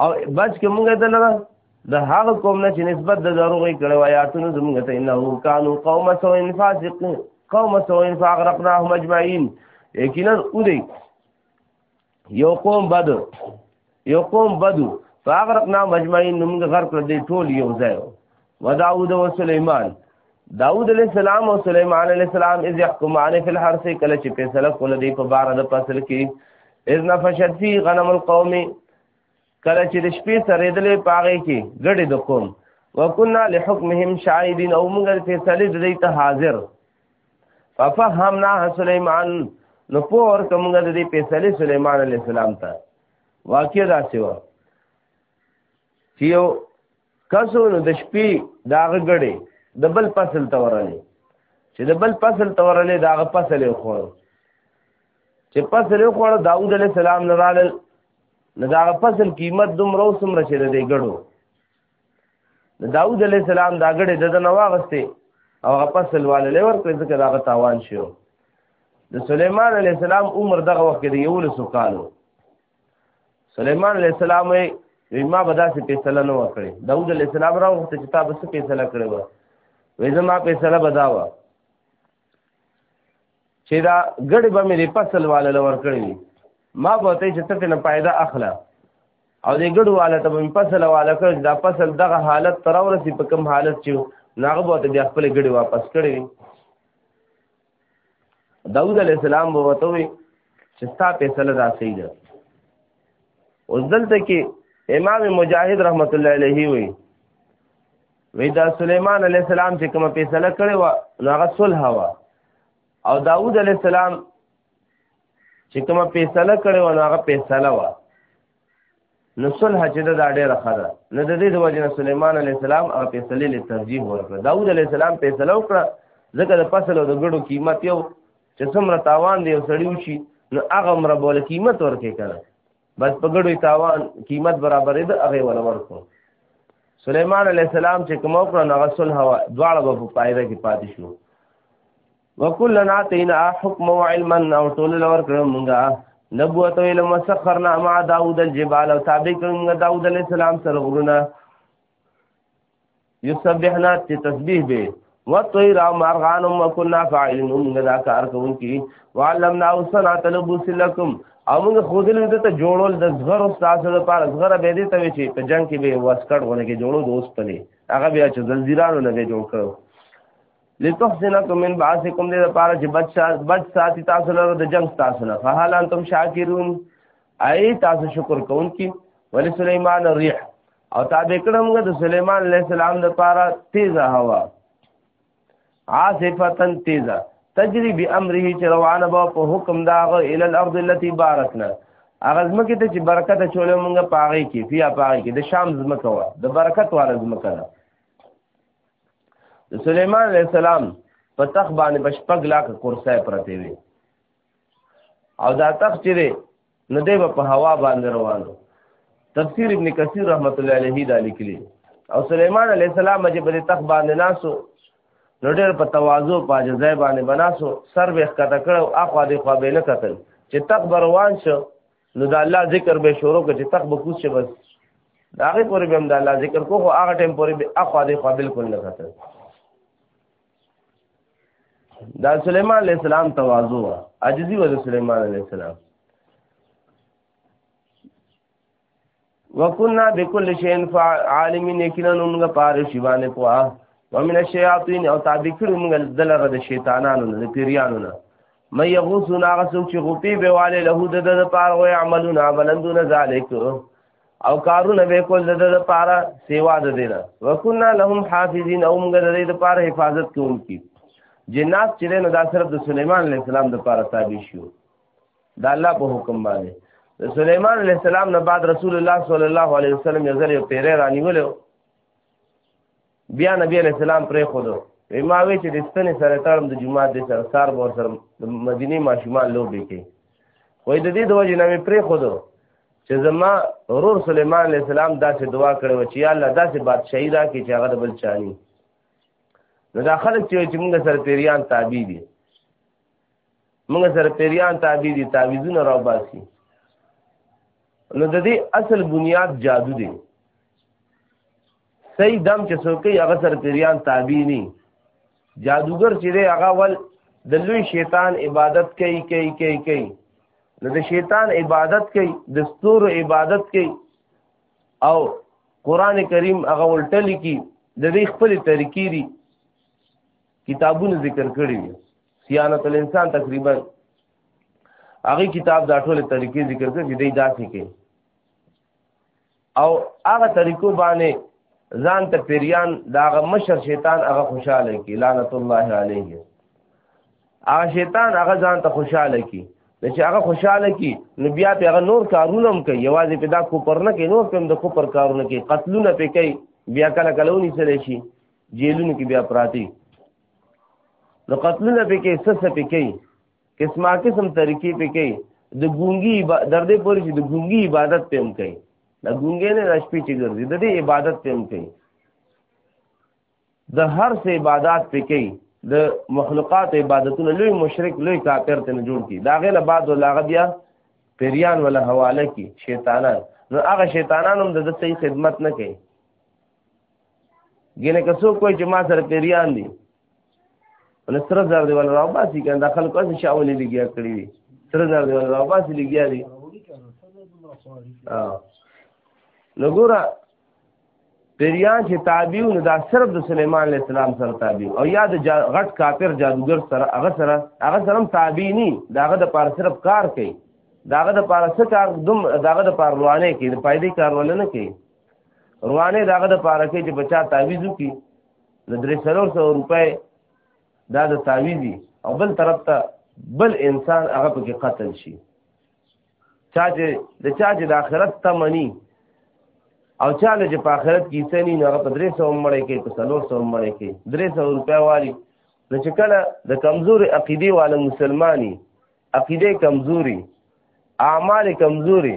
او بچ کې مونږ ته لره د هغه قوم نه چې نسبت د دروغې کړو آیاتونو زمونږ ته انه کانو قوم سو انفاسق قوم سو انفاغرقناهم اجمعين یقینا او دی یو قوم بد یو قوم بدو فاغرقناهم اجمعين موږ غرق کړ دې ټول یو ځای و داوود و سليمان داوود علیہ السلام او سليمان علیہ السلام اذ يحكمان في الحرث کله چې فیصله کول دی په بار د فصل کې اذ نفشت فی غنم القوم کله چې د شپې سره دلې پاغې کې ګډې د قوم وکنا لحکمهم شاهدین او موږ فیصله دې ته حاضر ففهمنا سليمان نو پور کومګه د دې فیصله سليمان عليه السلام ته واقع دا سیو چې یو کسو نو د شپې داغه غړې د بل فصل ته ورلې چې د بل فصل ته ورلې داغه فصل یې خور چې فصل یې خور داوود علی السلام نه رالل نو داغه فصل قیمت دومره سمره چې د غړو د داوود علی السلام دا غړې د نه واغسته او هغه فصل والے ورکړي ځکه داغه تاوان شو د سليمان عليه السلام عمر دغه وخت کې یو لسو کالو سليمان عليه السلام وی ما به داسې فیصله نه وکړي داود عليه السلام راوخته چې تا به څه فیصله کړې وه وی زما فیصله به دا وه چې دا ګړې به مې د فصل والا له ورکړې وي ما به ته چې ته نه پایده اخله او دې ګړو والا ته مې فصل والا کړ دا فصل دغه حالت تر ورسې په کم حالت چې ناغه به ته بیا خپل ګړې واپس کړې وي داود علیہ السلام به وته وي چې ستا فیصله دا صحیح ده اوس دلته کې امام مجاهد رحمت الله علیه وی وی دا سلیمان علیہ السلام چې کومه فیصله کړې و نو هغه صلح و او داوود علیہ السلام چې کومه فیصله کړې و نو هغه فیصله و نو صلح چې دا ډېره ښه ده نو د دې د وجه سليمان عليه السلام او فیصله له ترجیح ورکړه داوود عليه السلام فیصله وکړه ځکه د فصل او د ګړو قیمت یو چې څومره تاوان دی او سړی وشي نو هغه مر بول قیمت ورکې کړه بس په ګړو تاوان قیمت برابرې ده هغه ولا ورکو سليمان عليه السلام چې کوم وکړه نو صلح دواړه په پایده کې پاتې شو وکل ناتینا حکم و علما او ټول لور کړو مونږه نبوت او علم وسخرنا مع داوود الجبال او تابع کړو مونږه داوود علیہ السلام سره غرونه یسبحنا چې تسبیح به وطیر او مرغان وکنا فاعلین مونږه دا کار کوونکی وعلمنا وسنا تلبس لكم او موږ خودل دې ته جوړول د زغر او تاسو لپاره زغر به دې ته چې په جنگ کې به واسکټ غونه کې جوړو دوست پلي هغه بیا چې زنجیرانو نه به جوړ کړو لتحسنکم من بعثکم دې لپاره چې بچ بچ ساتي تاسو لپاره د جنگ تاسو نه فهل انتم شاکرون اي تاسو شکر کوونکی ول سليمان الريح او تابع کړم د سليمان عليه السلام لپاره تیزه هوا عاصفتن تیزه تجري بامره چې روانه به په حکم داغه ال الارض التي باركنا اغه زمکه ته چې برکت چولې مونږه پاغې کې فیا پاغې کې د شام زمکه وا د برکت والا زمکه ده د سليمان عليه السلام په تخ باندې بشپګ لاک کرسي پرته وي او دا تخ چې دی نو دی په هوا باندې روانو تفسیر ابن کثیر رحمت الله علیه دا لیکلی او سليمان عليه السلام چې په تخ باندې ناسو نو ډېر په تواضع په ځای باندې بناسو سر به ښکته کړو اخو دې خو به نه کتل چې تخ بروان شو نو د الله ذکر به شروع کړي چې تخ به کوس شي بس دا غي پورې به هم د الله ذکر کو خو هغه ټیم پورې به اخو دې خو بالکل نه کتل دا سليمان عليه السلام تواضع عجزي و سليمان عليه السلام وکنا بكل شيء عالمين یقینا موږ پاره شی باندې پوا ومن الشياطين او تابع کړو موږ دلره د شیطانانو نه د پیریانو نه مې یغوسنا غسوک چې غپی به والے له د د پاره وي عملونه عملندون ذالک او کارونه به کول د د پاره سیوا د دینه وکنا لهم حافظین او موږ د دې لپاره حفاظت کوونکي جنات چې نه دا صرف د سليمان عليه السلام د پاره تابع شو دا الله په حکم باندې د سليمان عليه السلام نه بعد رسول الله صلی الله علیه وسلم یو ځل پیری رانیول بیا نبی عليه السلام پرې خودو وی ما وی چې د ستنې سره تړم د جمعه د سر سار بور سره د مدینه ماشومان لوبې کې وای د دې د وجې نه پرې خودو چې زما ورور سليمان عليه السلام داسې دعا کړې و چې الله داسې بادشاہي را کې چې هغه د بل چاني نو دا خلک چې موږ سره پیریان تابع دي موږ سره پیریان تابع دي تعویذونه راو باسي نو د دې اصل بنیاد جادو دی صحیح دم چې څوک یې هغه سره پیریان تابع نه جادوګر چې دی هغه ول د لوی شیطان عبادت کوي کوي کوي کوي نو د شیطان عبادت کوي د ستورو عبادت کوي او قران کریم هغه ولټل کی د دې خپل طریقې دي کتابونه ذکر کړی دي سیانت الانسان تقریبا هغه کتاب دا ټول طریقې ذکر کړي چې دی داسې کې او هغه طریقو باندې ځان ته پیریان دا هغه مشر شیطان هغه خوشاله کی لعنت الله علیه هغه شیطان هغه ځان ته خوشاله کی چې هغه خوشاله کی نو بیا په هغه نور کارونه هم کوي یوازې په دا کوپر نه کوي نور په د کوپر کارونه کوي قتلونه په کوي بیا کله کلونی سره شي جیلونو کې بیا پراتی نو قتلونه پې کې سس پې کې قسمه قسم طریقې پې کې د ګونګي در دې پورې چې د ګونګي عبادت پېم کوي د ګونګې نه راشپې چې ګرځي د دې عبادت پېم کوي د هر څه عبادت پې کوي د مخلوقات عبادتونه لوی مشرک لوی کافر ته نه جوړ کی دا غل بعد ولاغه بیا پیریان ولا حواله کی شیطانان نو هغه شیطانان هم د صحیح خدمت نه کوي ګینه که څوک کوی چې ما سره پیریان دي ول سره زر دی ول راو باسي کنه د خلکو څخه شاولې لګیا کړی دي سره زر دی ول راو باسي لګیا دي نو ګوره پیریان چې تابعو نو دا صرف د سليمان عليه السلام سره تابعو او یا د غټ کافر جادوګر سره هغه سره هغه سره تابع ني داغه د پاره صرف کار کوي داغه د پاره څه کار دوم داغه د پاره روانه کوي د پایدې کار ولنه کوي روانه داغه د پاره کې چې بچا تعویذ کی د 300 روپۍ دا د تعویذي او بل طرف ته بل انسان هغه پکې قتل شي چا چې د چا چې د آخرت تمنی او چا له چې په آخرت کې سني نه په 300 عمره کې په 300 عمره کې 300 روپیا والی نو چې کله د کمزوري عقيدي والا مسلمانۍ عقيده کمزوري اعمال کمزوري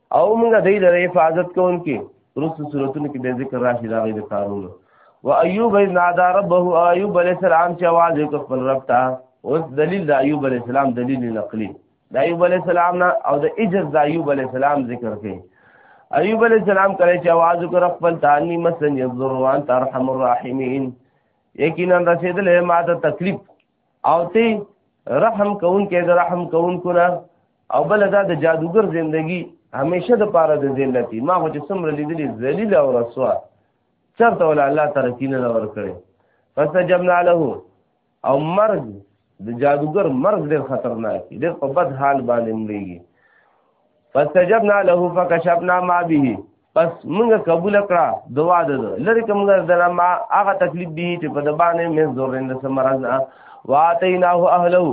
او موږ دې د حفاظت کوونکې رسو صورتونو کې د ذکر راشي دا غي د کارونو و ایوب اذ نادى ربه ایوب علیہ السلام چې आवाज وکړ خپل رب ته اوس دلیل د ایوب علیہ السلام دلیل نقلی د ایوب علیہ السلام نه او د اجر د ایوب علیہ السلام ذکر کړي ایوب علیہ السلام کله چې आवाज وکړ خپل تانی مسن یذر وان ترحم الراحمین یقینا رسیدلې ما ته تکلیف او ته رحم کون کې د رحم کون کو نه او بل دا د جادوګر زندگی همیشه د پاره د ذلتي ما هو چې څومره لیدلې ذلیل او رسوا چرته ول الله ترکی نه ور کړې فسجبنا له او مرګ د جادوګر مرګ ډېر خطرناک دی ډېر په بد حال باندې مړیږي فسجبنا له فكشفنا ما به پس موږ قبول کړه دعا ده لری کوم ګردل ما هغه تکلیف دی چې په د باندې مې زورند سمرز واتیناه اهله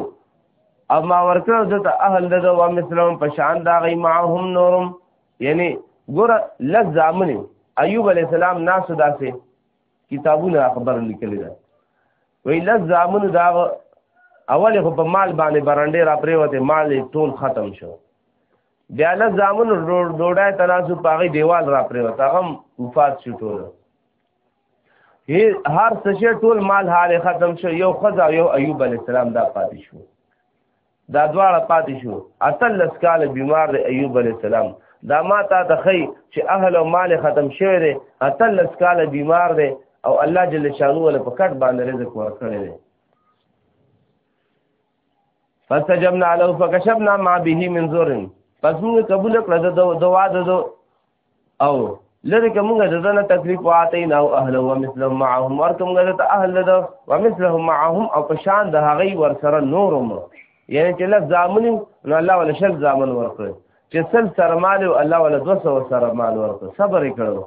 اما ورکړه د اهل د و مثلهم پشان دا غي معهم نورم یعنی ګور لږ ځامن ایوب علی السلام ناس داسې کتابونه خبر لیکل دي وی لږ ځامن دا اول خو په مال باندې برانډې را پریوته مال ټول ختم شو بیا له زامن ډوډۍ تناسو پاغي دیوال را پرې وتا هم وفات شو ټول هر څه ټول مال حال ختم شو یو خزا یو ایوب علی السلام دا پاتې شو دا دواړه پاتې شو اصل لس کال بیمار دی ایوب علی السلام دا ما تا ته خی چې اهل او مال ختم شوی دی اصل لس کال بیمار دی او الله جل شانو ول په کټ باندې رزق ورکړی دی فاستجبنا له فكشفنا ما به من زور پس موږ قبول کړ د دوا د او لری کومه د دنه تکلیف واته نه او اهل او مثلهم معهم ور کومه د اهل د او مثلهم معهم او پشان د هغه ور سره نورم یعنی چې لږ ځامن نو الله ولا شل ځامن ورکړي چې سل سره مال او الله ولا 200 سره مال ورته صبر کړو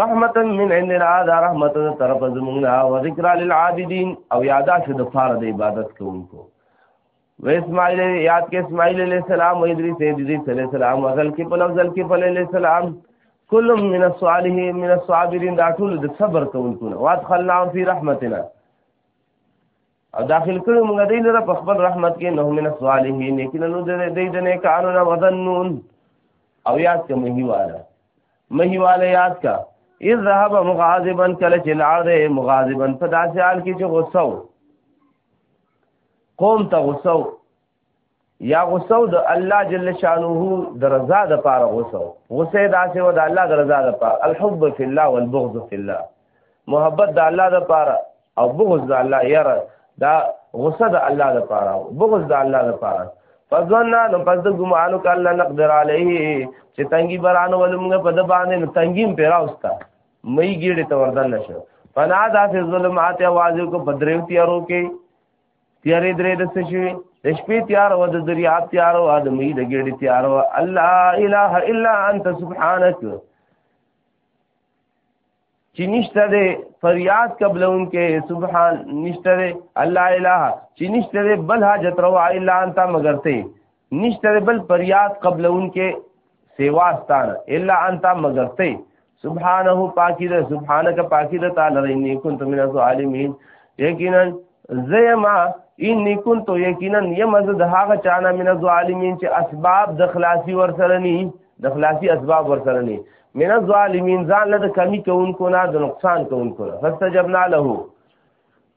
رحمتا من عندنا دا رحمت طرف زمونږه او ذکر للعابدین او یادا شو د فار د عبادت کوونکو و اسماعیل یاد کې اسماعیل علیہ السلام او ادریس ادریس علیہ السلام او ذل کې په لفظ ذل کې په علیہ السلام کل من الصالحین من الصابرین دا ټول د صبر کوونکو وادخلنا فی رحمتنا او داخل کړو موږ دې لره په خپل رحمت کې نو من الصالحین یقینا نو دې دې دې نه کارو نه وظنون او یاد کې مهیواله مهیواله یاد کا اذ ذهب مغاظبا کله چې لار مغاظبا په داسې حال کې چې غوسه قوم ته غوسه یا غصه د الله جل شانه د رضا د پاره غصه غصه داسې و د الله د رضا د پاره الحب فی الله والبغض فی الله محبت د الله د پاره او بغض د الله یره دا غصه د الله د پاره بغض د الله د پاره فظننا نو پس د ګمانو کله نقدر علیه چې تنګي برانو ولمغه په د باندې نو تنګیم پیراوستا مې ګیړه ته وردن نشو فنا دا فی ظلمات आवाज کو بدریو تیارو کې تیارې درې د څه شي د شپې تیار و د دریاب تیار و د مې د ګډې تیار و الله اله الا انت سبحانك چې نشته دې فریاد قبلون کې سبحان نشته دې الله اله چې نشته دې بل حاجت روا الا انت مگر ته نشته بل پریاد قبل ان کې سیوا ستانه الا انت مگر ته سبحانه پاکی ده سبحانك پاکی ده تعالی انی کنت من الظالمین یقینا زیما انی کنت یقینا یمز د هغه چانه من الظالمین چې اسباب د خلاصي ورسره ني د خلاصي اسباب ورسره ني من الظالمین ځان له کمی کوونکو نه د نقصان کوونکو نه فاستجبنا له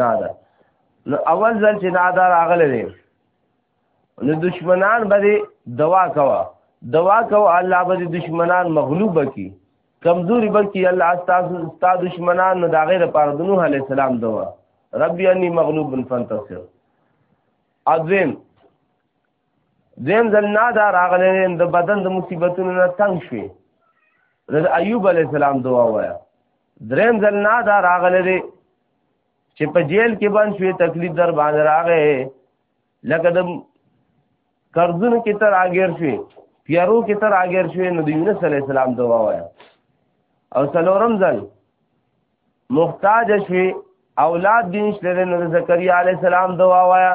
نه ده نو اول ځل چې نه ده راغلی دی نو دشمنان به دې دوا کوه دوا کوه الله به دې دشمنان مغلوب کی کمزوري به کی الله تاسو ستا دشمنان نو دا غیر پر د نوح علی السلام دوا ربی انی مغلوب فانتصر اذن زم ځل نه دا راغلی د بدن د مصیبتونو نه تنگ شوی د ایوب علی السلام دعا وایا دریم ځل نه دا راغله دی چې په جیل کې باندې شوی تکلیف در باندې راغې لکه د قرضونو کې تر اگیر شوی پیارو کې تر اگیر شوی نو د یونس علی السلام دعا وای او سلورم ځل محتاج شوی اولاد دینش لري نو زکریا علی السلام دعا وایا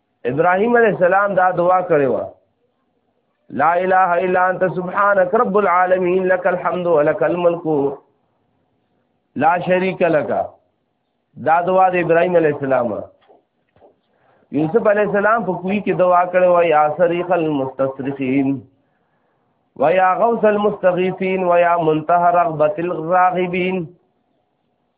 ابراهيم عليه السلام دا دعا کړې و لا اله الا انت سبحانك رب العالمين لك الحمد ولك الملك لا شريك لك دا دعا د ابراهيم عليه السلام یوسف علی السلام په کوی کې دعا کړې و یا صریخ المستصرخین و یا غوث المستغیثین و یا منتهى رغبت الراغبین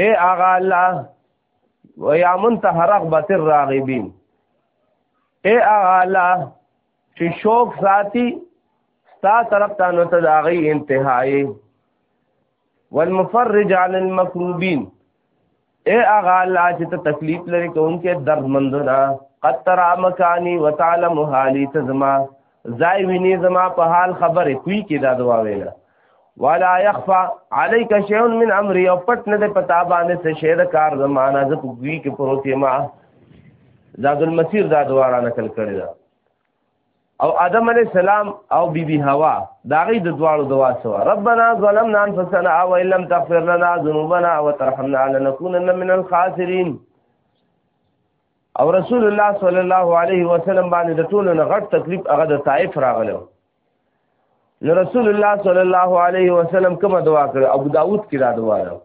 اے اغا الله و یا منتهى رغبت الراغبین اے اغا الله چې شوق ساتي ستا طرف ته نو ته داغي انتهایی والمفرج عن المکروبین اے اغا الله چې ته تکلیف لري کوونکې دردمندونه قد ترى مكاني وتعلم حالي تزما ځای ویني زما په حال خبرې کوي کې دا دوا ویله ولا يخفى عليك شيء من امري او پټ نه د پتا باندې څه شی د کار زمانہ ز پوي کې پروت ما زاد المسير دا دواره نقل کړی دا او ادم علی السلام او بی بی حوا دا غي د دوالو دوا سوا ربنا ظلمنا انفسنا وان لم تغفر لنا ذنوبنا وترحمنا لنكونن من الخاسرين او رسول الله صلی الله علیه وسلم باندې د ټولو نه غټ تکلیف هغه د طائف راغلو نو رسول الله صلی الله علیه وسلم کومه دعا کړه ابو داود کې دا دعا ده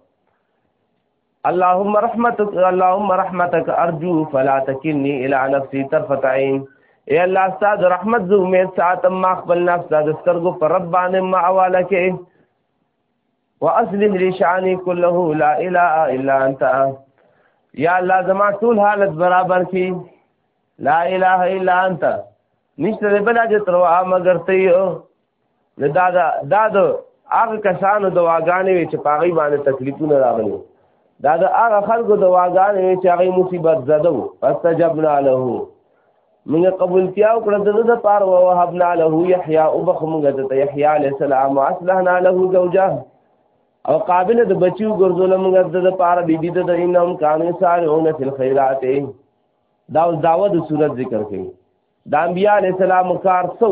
اللهم رحمتك اللهم رحمتك ارجو فلا تكلني الى نفسي طرفه عين اے الله استاد رحمت زو امید ساتم ما خپل نفس د سترګو پر رب باندې ما حواله کې واصلح لي شاني كله لا اله الا انت یا الله زما ټول حالت برابر کی لا اله الا انت نشته بل اجر تروا مگر ته یو دا دا دا د هغه کسانو د واغانې وی چې پاغي باندې تکلیفونه راغلي دا د هغه خلکو د واغانې وی چې هغه مصیبت زده وو فاستجبنا له موږ قبولتیا وکړه د ده لپاره او وهبنا له یحیی او بخو موږ ته یحیی علی السلام واصلحنا له زوجه او قابل د بچیو ګرځول موږ د ده لپاره بیبي د انهم کانوا سارعون فی الخیرات دا اوس داوه د صورت ذکر کوي د انبیاء علی السلام کار څو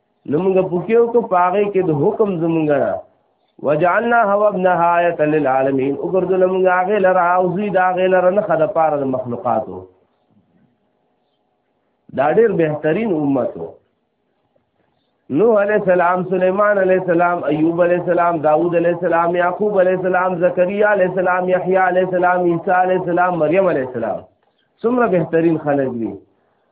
نو موږ پوکیو کو پاغه کې د حکم زمونږه نه وجعلنا هو ابنها آیه للعالمین وګرځول موږ هغه لره او زی دا هغه لره نه خد پاره د مخلوقاتو دا ډیر بهترین امتو نوح علیہ السلام سلیمان علیہ السلام ایوب علیہ السلام داود علیہ السلام یعقوب علیہ السلام زکریا علیہ السلام یحیی علیہ السلام عیسی علیہ السلام مریم علیہ السلام څومره بهترین خلک دي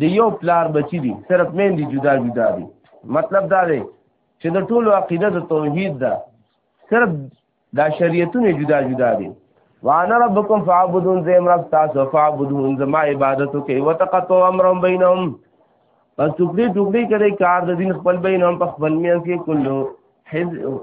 د یو پلار بچی دي صرف مین دي جدا جدا دي مطلب دا دی چې د ټولو عقیده د توحید ده صرف دا شریعتونه جدا جدا دي وانا ربکم فعبدون زم رب تاسو فعبدون زما عبادت کوي وتقطو امرهم بینهم پس ټوکړي ټوکړي کړي کار د دین خپل بینهم په خپل میان کې کلو حزب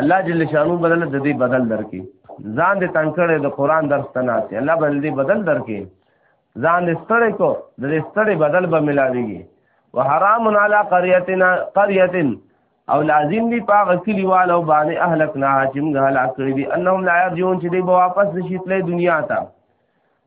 الله جل شانو بدل د دې بدل درکې ځان دې تنگ کړي د قران درس ته ناس الله بدل دې بدل درکې ځان دې ستړې کو د دې ستړې بدل به ملاويږي وحرام علی قريتنا قريه او لازم دی پاغ کلی والو باندې اهلکنا چې موږ هلاک کړی دي انهم لا يرجون چې دی به واپس نشي تللی دنیا ته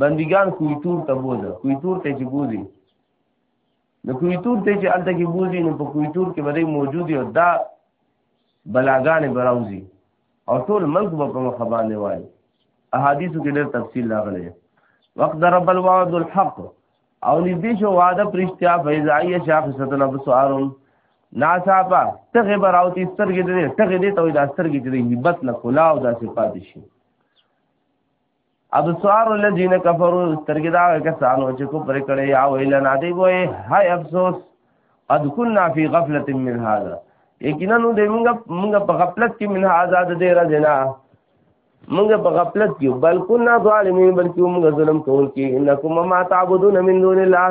بندگان کوی تور ته بوزه کوی تور ته چې بوزي نو کوی تور ته چې الته کې بوزي نو په کوی تور کې باندې موجود یو دا بلاګانې براوزي او ټول ملک به په مخه باندې وایي احادیثو کې ډېر تفصیل راغلی وقت ضرب الوعد الحق او نږدې شو وعده پرشتیا فیضایه شاخصتنا بسوارم ناصابه تغه براوتی سترګې دې تغه دې ته د سترګې دې هیبت نه کولا او داسې پاتې شي ابصار الذين كفروا سترګې دا کسانو چې کوپر کړي یا ویل نه دی وای هاي افسوس قد كنا في غفله من هذا یقینا نو دې موږ موږ په غفلت کې من هذا د دې راځنا موږ په غفلت کې بل كنا ظالمين بلکې موږ ظلم کوونکي انکم ما تعبدون من دون الله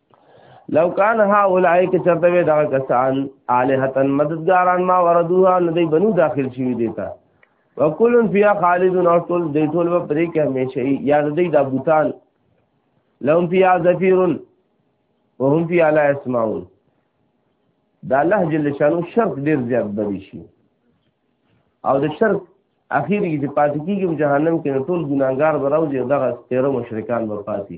لو کان هؤلاء کې چرته وي دا کسان الہتن مددګاران ما وردوها نو دی بنو داخل شي دیتا وکل فیا خالدون او ټول دی ټول په پرې کې همیشه یاد دی دا بوتان لهم فیا زفیرن وهم فی علی اسمعون دا الله جل شانو شرط ډیر زیات بدی شي او د شرط اخیر کې چې پاتې کیږي جهنم کې ټول ګناګار براوځي دغه 13 مشرکان به پاتې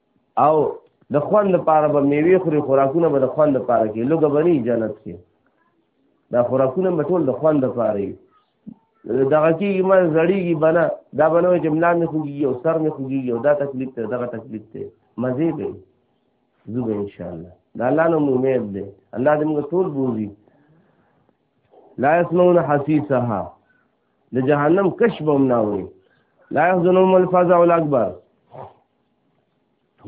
او د خوند لپاره به میوه خوري خوراکونه به د خوند لپاره کې لوګ بني جنت کې دا خوراکونه به ټول د خوند لپاره وي دغه کې ما زړیږي بنا دا بنوي چې ملا مې خوږي او سر مې خوږي او دا تکلیف ته دغه تکلیف ته مزه به زوب ان شاء الله دا الله نو امید ده الله دې موږ ټول بوزي لا يسمعون حسيسها د جهنم کش به هم ناوړي لا يحزنهم الفزع الاکبر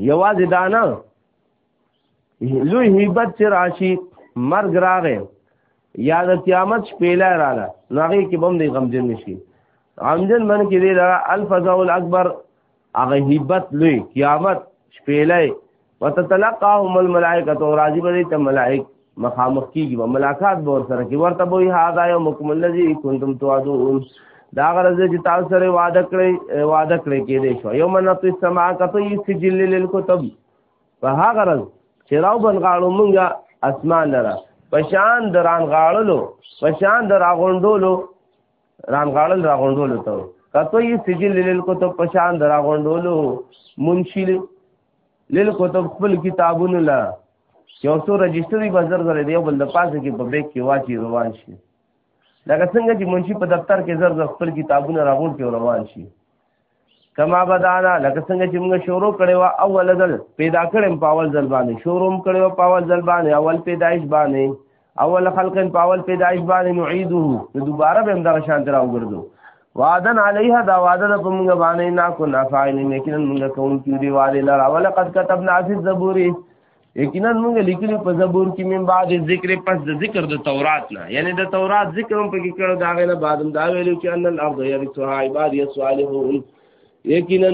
یوازې دا نه لوی هیبت چې راشي مرګ راغی یا د قیامت شپېله رااله نو هغې کې به هم دی غمجن نه شي غمجن من کې دی لره الفزع الاکبر هغه هیبت لوی قیامت شپېلې وتتلقاهم الملائکه او راضی به ته ملائک مخامخ کیږي او ملاقات به ور سره کی ورته به هاذا یومکم الذی کنتم توعدون دا غرض چې تاسو سره وعده کړی وعده کړی کې دی شو یوم نطی السماء کتی سجل للکتب په هغه غرض چې راو بن غاړو مونږه اسمان لره پشان دران غاړلو پشان درا غونډولو رانغاړل راغونډول ته کته یې سجل لیل کو ته پشان درا غونډولو منشی لیل کو ته خپل کتابونه لا یو څو رجستری بازار زره دی بل د پاسه کې په بیک کې واچي روان شي لکه څنګه چې منشي په دفتر کې زر زر خپل کتابونه راغون کې روان شي کما بدانا لکه څنګه چې موږ شروع کړي وا اول ځل پیدا کړم په اول ځل باندې شروع کړي وا په اول ځل باندې اول پیدایش باندې اول خلق په اول پیدایش باندې نعيده نو دوباره به هم دغه شان تراو ګرځو وعدن علیها دا وعده په موږ باندې نا کو نافعین یقینا موږ کوم چې دی وعده لرا ولقد كتبنا فی الزبور یقینا موږ لیکلي په زبور کې من بعد ذکر پس د ذکر د تورات نه یعنی د تورات ذکر هم پکې کړو دا غنه بعد هم دا ویلو چې ان الارض یرثها عباد الصالحون یقینا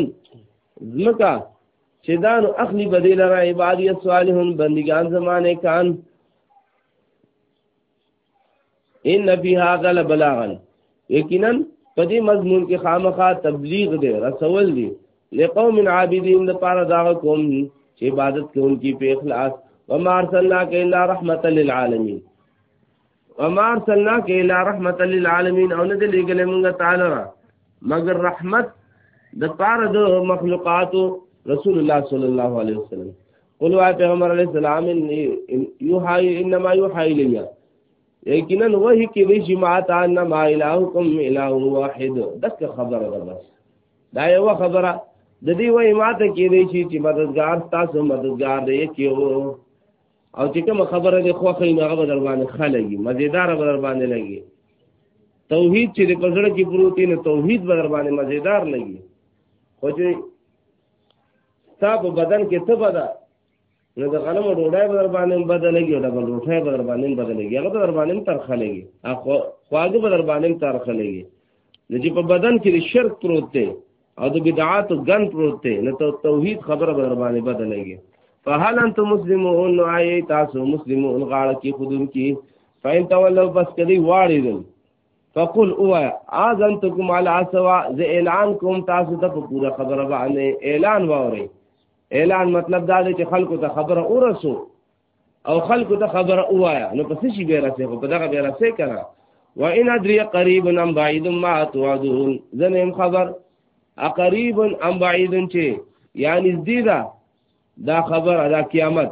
زمکا چې دا نو اخلي بدیل را عباد الصالحون بندگان زمانه کان ان فی هذا لبلاغا یقینا په دې مضمون کې خامخا تبلیغ دی رسول دی لقوم عابدین د پاره دا قوم چې عبادت کوونکی په اخلاص وما ارسلناک الا رحمت للعالمین وما ارسلناک الا رحمت للعالمین او نه دې لګلې مونږه تعالی را مگر رحمت د پاره د مخلوقاتو رسول الله صلی الله علیه وسلم قل وای پیغمبر علی السلام یوحای انما یوحای لیا یقینا وحی کې دی چې ما تا انما الهکم اله واحد دک خبره ده بس دا یو خبره د دې وای ما ته کې دی چې مددگار تاسو مددگار دی کې او چې کوم خبره دی خو خې نه غو در باندې خلګي مزیدار به در باندې لګي توحید چې په زړه کې پروت نه توحید به در باندې مزیدار لګي خو چې ستا په بدن کې څه بده نو د غنمو ډوډۍ به در باندې بده لګي او ډبل روټۍ به در باندې بده لګي هغه به در باندې ترخه لګي خواږه به در باندې ترخه لګي نو چې په بدن کې د شرک پروت دی او د بدعات ګن پروت دی نو ته توحید خبره به در باندې بده لګي فهل انت مسلمون نو آی تاسو مسلمون غاړه کې خودون کې فین تولوا بس کدی واړی دل فقل اوایا اذنتکم علی اسوا ز اعلان کوم تاسو ته په پوره خبره باندې اعلان واوري اعلان مطلب دا دی چې خلکو ته خبره ورسو او خلکو ته خبره اوایا نو پس شي به راسي په دغه به راسي کنه و ان ادري قريب ام بعيد ما توعدون زنه خبر اقريب ام بعيد چې یعنی زیدا دا خبر ادا قیامت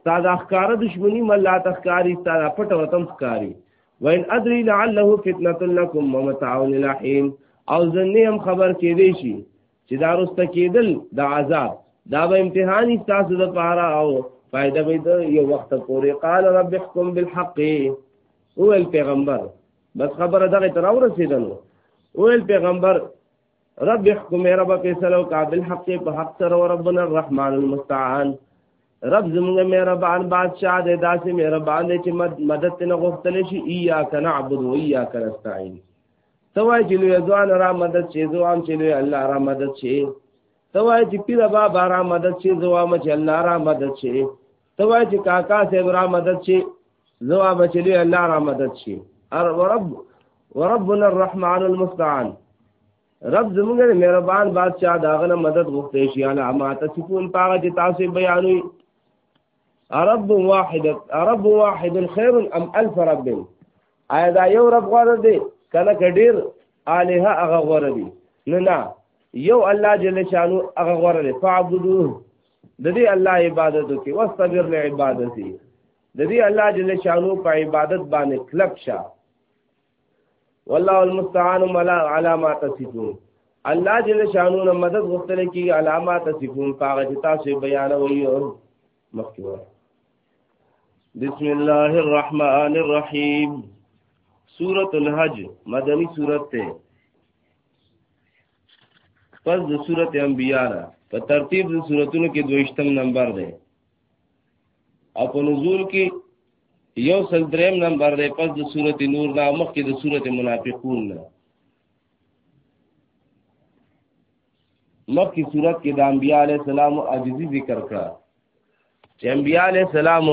ستا د اخکاره دشمنی ملا تخکاری ستا د پټ وطن خکاری وین ادری لعله فتنه لکم ومتاع للحین او زنی هم خبر کې دی شي چې دا رسته کېدل د عذاب دا به امتحان تاسو د پاره او فائدہ به د یو وخت پورې قال رب احكم بالحق او پیغمبر بس خبره دغه تر اورسیدنو او پیغمبر رب احکم رب فیصلو کا بالحق په حق سره ربنا الرحمن المستعان رب زمونږ مهربان بادشاہ دې داسې مهربان دې چې مدد نه غوښتل شي ایا کنا عبد و ایا کنا استعين توای چې لوی ځوان را مدد شي ځوان چې لوی الله را مدد شي توای چې پیر بابا را مدد شي ځوان چې الله را مدد شي ته وای چې کاکا صاحب را مدد شي زوا بچلی الله را مدد شي ار ورب وربنا الرحمن المستعان رب زمونږ د مهربان بادشاہ داغه نه مدد غوښتې شي الا ما تصفون پاغه چې تاسو بیانوي رب واحد رب واحد خير ام الف رب آیا دا یو رب غوړ دی کله کډیر الہ هغه غوړ دی نه نه یو الله جل شانو هغه غوړ دی فعبدوه د دې الله عبادت وکي واستبر له عبادتي د دې الله جل شانو په عبادت باندې کلک شه والله المستعان ملا علامات صفون الله جل شانو نه مدد غوښتل کی علامات صفون پاغه چې تاسو بیان وایو مخکې بسم الله الرحمن الرحیم سورۃ الحج مدنی سورۃ ته پس د صورت انبیاء نه په ترتیب د صورتونو کې دویشتم نمبر دی او په نزول کې یو سل دریم نمبر دی پس د صورت نور نه مخکې د صورت منافقون نه مخکې صورت کې د انبیاء علی السلام عاجزی ذکر کړه چې انبیاء علی السلام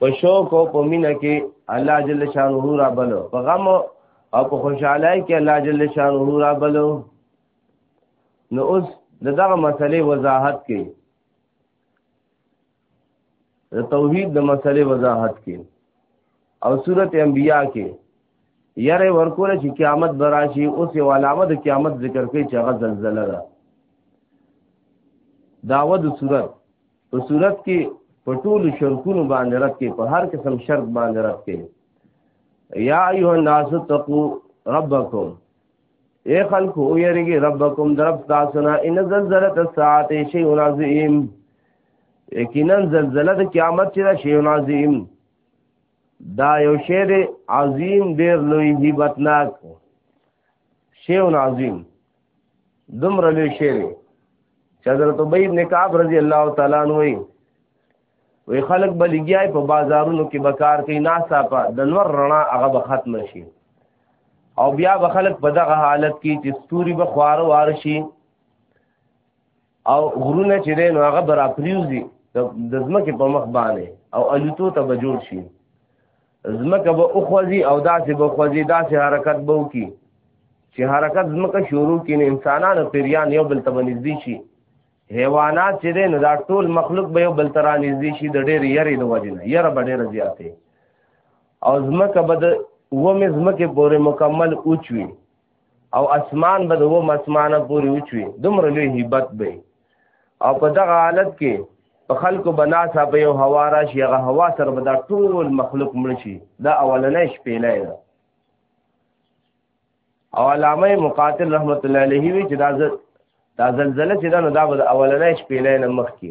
په شوق او په مینه کې الله جل شانه را بلو په غم او په خوشحالي کې الله جل شانه را بلو نو اوس دغه مسلې وضاحت کې د توحید د مسلې وضاحت کې او سورته انبیاء کې یاره ورکول چې قیامت براشي اوس یو علامه د قیامت ذکر کوي چې هغه زلزلہ ده داوه د صورت په صورت کې په ټولو شرکونو باندې رد کې په هر قسم شرک باندې رد کې یا ایها الناس تقوا ربکم اے خلکو یریږي ربکم درب تاسو نه ان زلزلۃ الساعه شیء عظیم یقینا زلزلہ د قیامت چې شیء عظیم دا یو شی دی عظیم ډیر لوی هیبتناک شیون عظیم دومره لوی شی دی چې حضرت ابی ابن کعب رضی الله تعالی عنہ وی وی خلک بلګیای په بازارونو کې بکار کوي ناڅاپه د نور رڼا هغه به ختم شي او بیا به خلک په دغه حالت کې چې ستوري به خوار وار شي او غرونه چې دی نو هغه به راپریوځي د ځمکې په مخ باندې او الوتو ته به جوړ شي ځمکه به وخوځي او داسې به خوځي داسې حرکت به وکړي چې حرکت ځمکه شروع کړي نو انسانان او پیریان یو بل ته به نږدې شي حیوانات چې دی نو دا ټول مخلوق به یو بل ته را نږدې شي د ډېرې یرې د وجې نه یره به ډېره زیاتې او ځمکه به د اوومې ځمکې پورې مکمل اوچوي او اسمان به د و مسمانه پورې وچوي دومره لوی هیبت به او په دغه حالت کې په خلکو به ناسا په یو هوا را شي هغه هوا سره به دا ټول مخلوق مړ شي دا اولنۍ شپېلی ده او علامه مقاتل رحمت الله علیه وی چې دا دا زلزله چې دا نو دا به اولنۍ شپېلی نه مخکې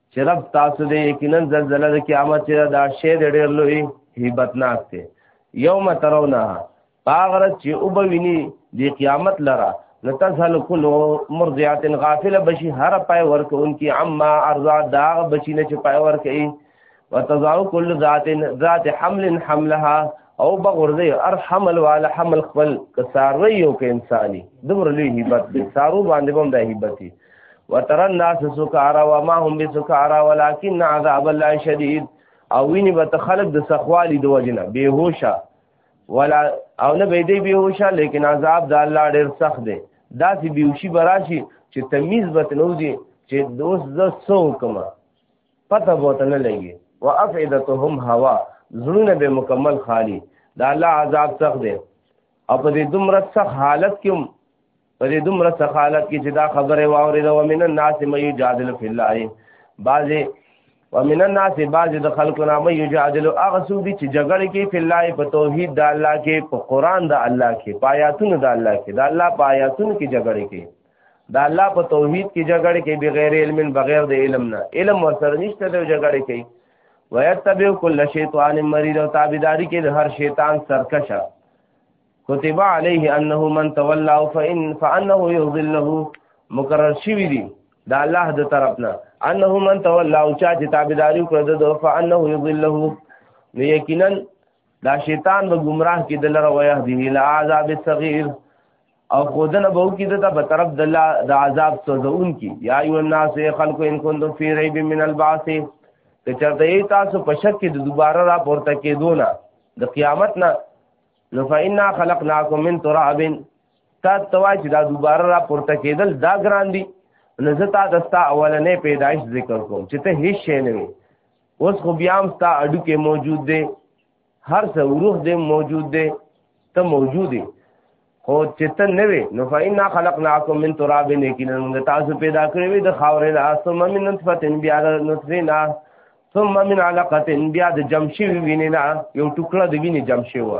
چې رب تاسو دې یقینا زلزلہ د قیامت چې دا شی دې ډېر لوی هیبت ناک دی یوم ترونه پاغره چې او به ویني د قیامت لره لتزهل کل مرضعات غافله بشي هر پای ورکون کی عما ارضا داغ بچی نه چې پای ورکې وتزاو کل ذات ذات حمل حملها او بغرزه ار حمل وال حمل خپل کساروي او ک انساني دمر لوی هیبت دي سارو باندې بم د هیبتي وتر الناس سکارا وما هم بسکارا ولكن عذاب الله شديد او ویني به خلق د سخوالي د وجنه بهوشه ولا او نه به دی بهوشه لیکن عذاب د الله ډیر سخت دی دا سی بهوشي براشي چې تمیز به تنوځي چې دوست ز سو کما پته بوته نه لګي وافئدتهم هوا زړونه به مکمل خالی دا الله عذاب سخت دی او په دې دومره سخت حالت کې په دې دومره سخالت کې چې دا خبره واورې دا ومن الناس مې یجادل فی الله بعضی ومن الناس بعضی د خلکو نه مې یجادل هغه څوک چې جګړه کې فی الله په توحید د الله کې په قران د الله کې پایاتونو د الله کې د الله پایاتونو کې جګړه کې د الله په توحید کې جګړه کې بغیر علم بغیر د علم نه علم ورسره نشته د جګړه کې ويتبع كل شیطان مرید او تابعداري کې د هر شیطان سرکشه كتب عليه انه من تولى فان فانه يضله مقرر شوی دی دا الله د طرفنا انه من تولى او چا چې تابعداري کړو د فانه يضله نو یقینا دا شیطان به گمراه کی دلر و یهدی الى عذاب الصغير او خودنه به کی دته په طرف د الله د عذاب سوزون کی یا ایو الناس خلق ان کنتم فی ریب من البعث که چرته تاسو په شک کې د دوباره را پورته کېدو نه د قیامت نه نو فإنا خلقناکم من تراب تا توا چې دا دوباره را پورته کېدل دا ګران دي نو زه تا دستا اولنې پیدایش ذکر کوم چې ته هیڅ شی نه وي اوس خو بیا هم ستا اډو کې موجود دی هر څه روح دې موجود دی ته موجود دی خو چې ته نه وي نو فإنا خلقناکم من تراب یقینا موږ تاسو پیدا کړی وي د خاورې نه ثم من نطفه بیا د نطفه نه ثم من علقه بیا د جمشي وینینا یو ټوکړه د ویني جمشي و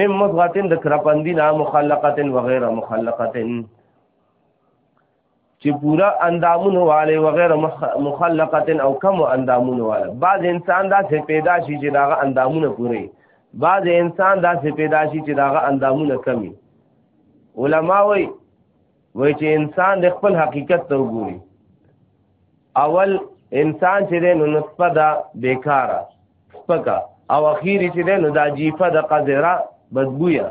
مم مضغه د کرپندینا مخلقه و غیر مخلقه چې پورا اندامونه والے و غیر مخلقه او کم اندامونه والے بعض انسان دا څه پیدا شي چې دا اندامونه پوره بعض انسان دا څه پیدا شي چې دا اندامونه کمی علما وایي وای چې انسان د خپل حقیقت ته وګوري اول انسان چې دی نو نطفه ده بیکاره سپکه او اخیری چې دی نو دا جیفه ده قذره بدبویه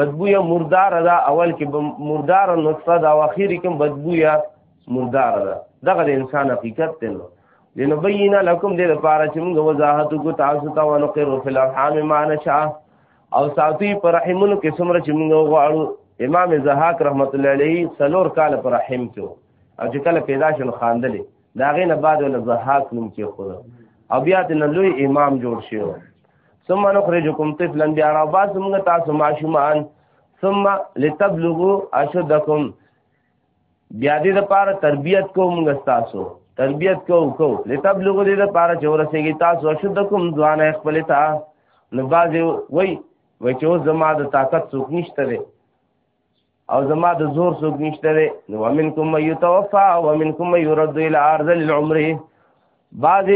بدبویه مرداره ده اول کې مرداره نطفه ده او اخیری کې بدبویه مرداره ده دغه د انسان حقیقت دی نو لنبینا لکم دې لپاره چې موږ وضاحت وکړو تاسو ته ونقر فی الارحام ما نشاء او ساتي پر رحمونو کې څومره چې موږ غواړو امام زهاک رحمت الله علیه سلور کال پر رحم کې او چې کله پیدا شون خاندلې دا غې نه بعد ول زهاک نوم کې خو او بیا د لوی امام جوړ شو ثم نخرجكم طفلا بیا را باز موږ تاسو ماشومان ثم لتبلغوا اشدكم بیا دې د پاره تربیت کوم غستاسو تربیت کو کو لتبلغ دې د پاره چورسېږي تاسو شد کوم ځوان خپل تا نو باز وای وای چې زما د طاقت څوک نشته دی او زما د زور څوک نشته دی نو ومنکم من یتوفا ومنکم من یرد الی ارض العمر باز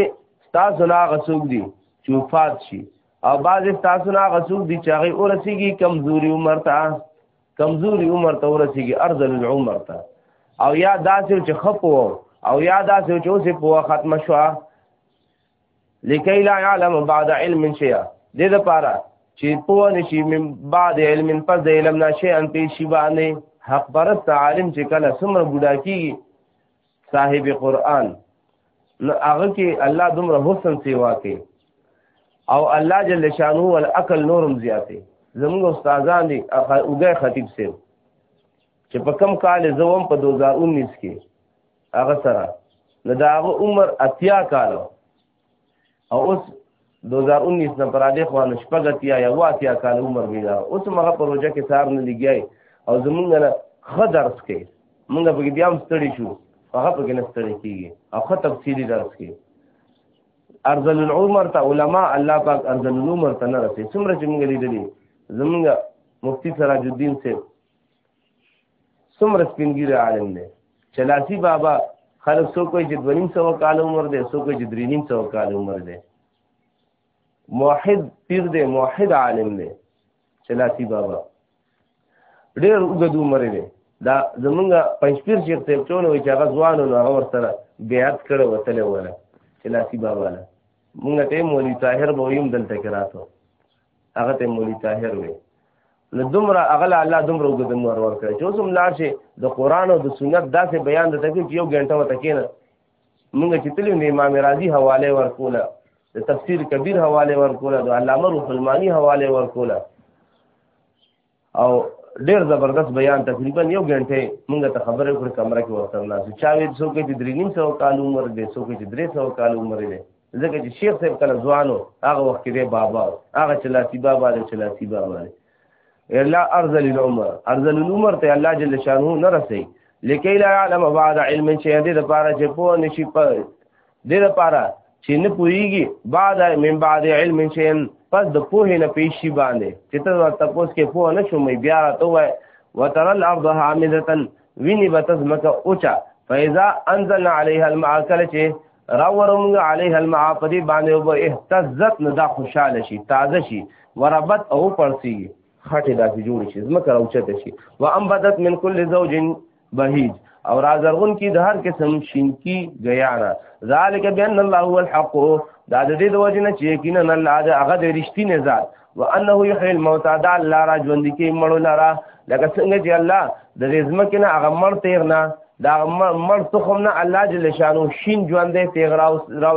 تاسو لا غسوک دي چې وفات شي او باز تاسو لا غسوک دي چې هغه ورسیږي کمزوري عمر ته کمزوري عمر ته ورسیږي ارزل العمر ته او یا داسې چې خپو او یا داسې چې اوسې په ختم شو لکي لا يعلم بعد علم شيئا دې د پاره چې په نشي من بعد علم پس د علم نشه ان په شی باندې حق پرست عالم چې کله سمره بډا کیږي صاحب قران نو هغه کې الله دومره حسن سیوا کوي او الله جل شانو ول عقل نورم زیاته زموږ استادان دي اوګه خطیب سي چې په کم کال زوم په 2019 کې هغه سره نو دا هغه عمر اتیا کال او اوس 2019 نه پراده خوانو شپږتیا یا واتیا کال عمر دی دا اوس مغه پروژه کې سار نه لګیای او زمونږ نه خه درس کې مونږ په بیا هم ستړي شو هغه په کې نه ستړي کیږي او خه تفصیلی درس کې ارزل العمر ته علما الله پاک ارزل العمر ته نه رسي څومره چې مونږ لیدلې زمونږ مفتی سراج الدین صاحب څومره سپینګیر عالم دی چلاسی بابا خلک سو کوی چې دونیم سو کال عمر دی سو کوی چې درینیم سو کال عمر دی موحد پیر دی موحد عالم دی چلاسی بابا ډیر وګد عمر دی دا زمونږ پنځپیر شیخ صاحب چونه وی چې هغه ځوان نو هغه ورسره بیعت کړو وتل وله چلاسی بابا له مونږ ته مولوی طاهر به ویم دلته کراتو هغه ته مولي طاهر وي نو دومره اغل الله دومره وګد مور ور کړی چې اوس هم لاړ شي د قران او د سنت داسې بیان د تکي چې یو غنټه وته کینه موږ چې تلو نه امام رازي حواله ورکوله د تفسیر کبیر حواله ورکوله د علامه رسلمانی حواله ورکوله او ډیر زبردست بیان تقریبا یو غنټه مونږ ته خبرې کړې کمره کې ورته نه چې چا وې څوک چې درې نیم سو کال عمر دی څوک چې درې سو کال عمر دی ځکه چې شیخ صاحب کله ځوانو هغه وخت کې دی بابا هغه چې لاسی بابا دی چې لاسی بابا دی الا ارزل العمر ارزل العمر ته الله جل شانه نه رسي لکه لا علم بعد علم چې دې لپاره چې په نشي په دې لپاره چې نه پوهیږي بعد من بعد علم شین پس د پوه نه پیشي باندې چې ته تاسو کې پوه نه شوم بیا ته وای وتر الارض حامده ویني بتز مکه اوچا فاذا انزلنا عليها الماء کله چې راورمږه عليه الماء په دې باندې وب اهتزت نه دا خوشاله شي تازه شي وربت او پرسي خټه داسې جوړ شي زمکه راوچته شي وانبتت من كل زوج بهیج او رازرغون کی د هر قسم شینکی غیانا ذالک بان الله هو الحق دا د دې د وجه نه چې یقینا الله د هغه د رښتینې ذات وانه یحیی الموتى دا الله را ژوند کی مړو لرا لکه څنګه چې الله د دې ځمکې نه هغه مړ تیر نه دا مړ تخم نه الله جل شانو شین ژوند دی تیر راو راو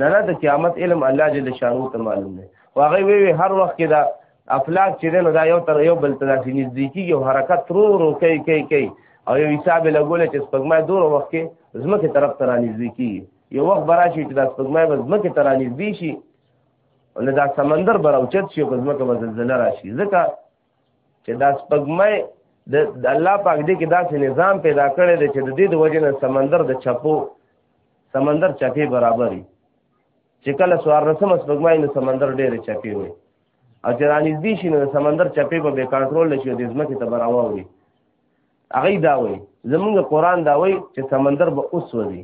نه نه د قیامت علم الله جل شانو ته معلوم دی او هغه وی وی هر وخت کې دا افلاک چې نو دا یو تر یو بل ته داسې نږدې کیږي او حرکت ترو رو کوي کوي کوي او یو حساب لګول چې سپګمای دور وخت کې زمکه طرف ته رانږدې کیږي یو وخت براشي چې دا سپګمای به زمکه ته رانږدې شي او دا سمندر براوچت شي او زمکه به زلزلہ راشي ځکه چې دا سپګمې د الله پاک دې کې داسې نظام پیدا کړی دی چې د دې د وجې نه سمندر د چپو سمندر چپې برابرې چې کله سوار رسم سپګمې نو سمندر ډېرې چپې وي او چې رانږدې شي نو د سمندر چپې به بې کنټرول شي د ځمکې ته به راواوړي هغه دا وایي زمونږ قرآن دا وایي چې سمندر به اوس وځي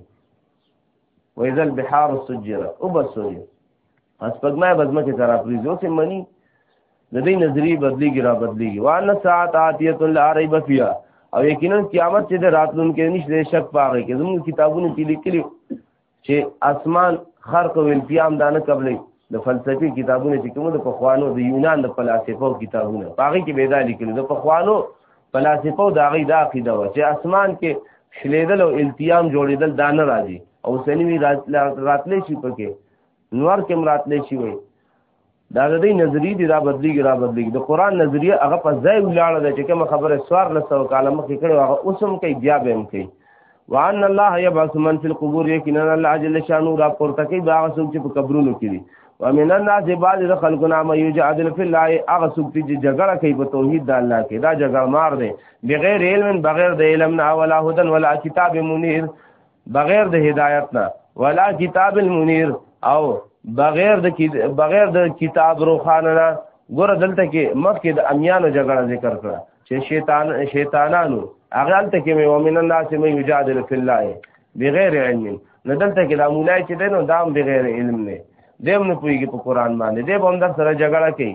وایي ځل بحار سجرت او بس وځي پس پګمای بزمه کې ترا پریز اوس منی د دې نظری بدلیږي را بدلیږي وان ساعت اتیه لا ریب فیها او یقینا قیامت چې د راتلونکو نشته شک پاره کې زموږ کتابونو کې لیکلي چې اسمان خرق او التیام دانه قبلې د فلسفي کتابونو چې کوم د پخوانو د یونان د فلسفو کتابونه پاره کې پیدا لیکل د پخوانو فلسفو د هغه د عقیده و چې اسمان کې شلیدل او التیام جوړیدل دانه راځي او سنوي راتلې شي پکې نور کې مراتلې شي وي دا د دې نظریه دی را بدلیږي را بدلیږي د قران نظریه هغه په ځای ولاړه ده چې کوم خبره سوار لسو کال مخکې کړو هغه اوسم کوي بیا به هم کوي وان الله يبعث من في القبور يقينا الله جل شانه را پورته کوي دا څوک چې په قبرونو کې دي ومن الناس بعض خلقنا ما يجادل في الله هغه څوک چې جګړه کوي په توحید د الله کې دا جګړه مار دی بغیر علم بغیر د علم نه ولا هدن ولا کتاب منیر بغیر د هدایت نه ولا کتاب المنیر او بغیر د بغیر د کتاب روخانه نه ګوره دلته کې مخکې د امیانو جګړه ذکر کړه چې شیطان شیطانانو هغه دلته کې مې ومن الناس مې یجادل فی الله بغیر علم نه دلته کې د مولای چې دینو دام بغیر علم نه دیم نه پویږي په قران باندې دیم هم در سره جګړه کوي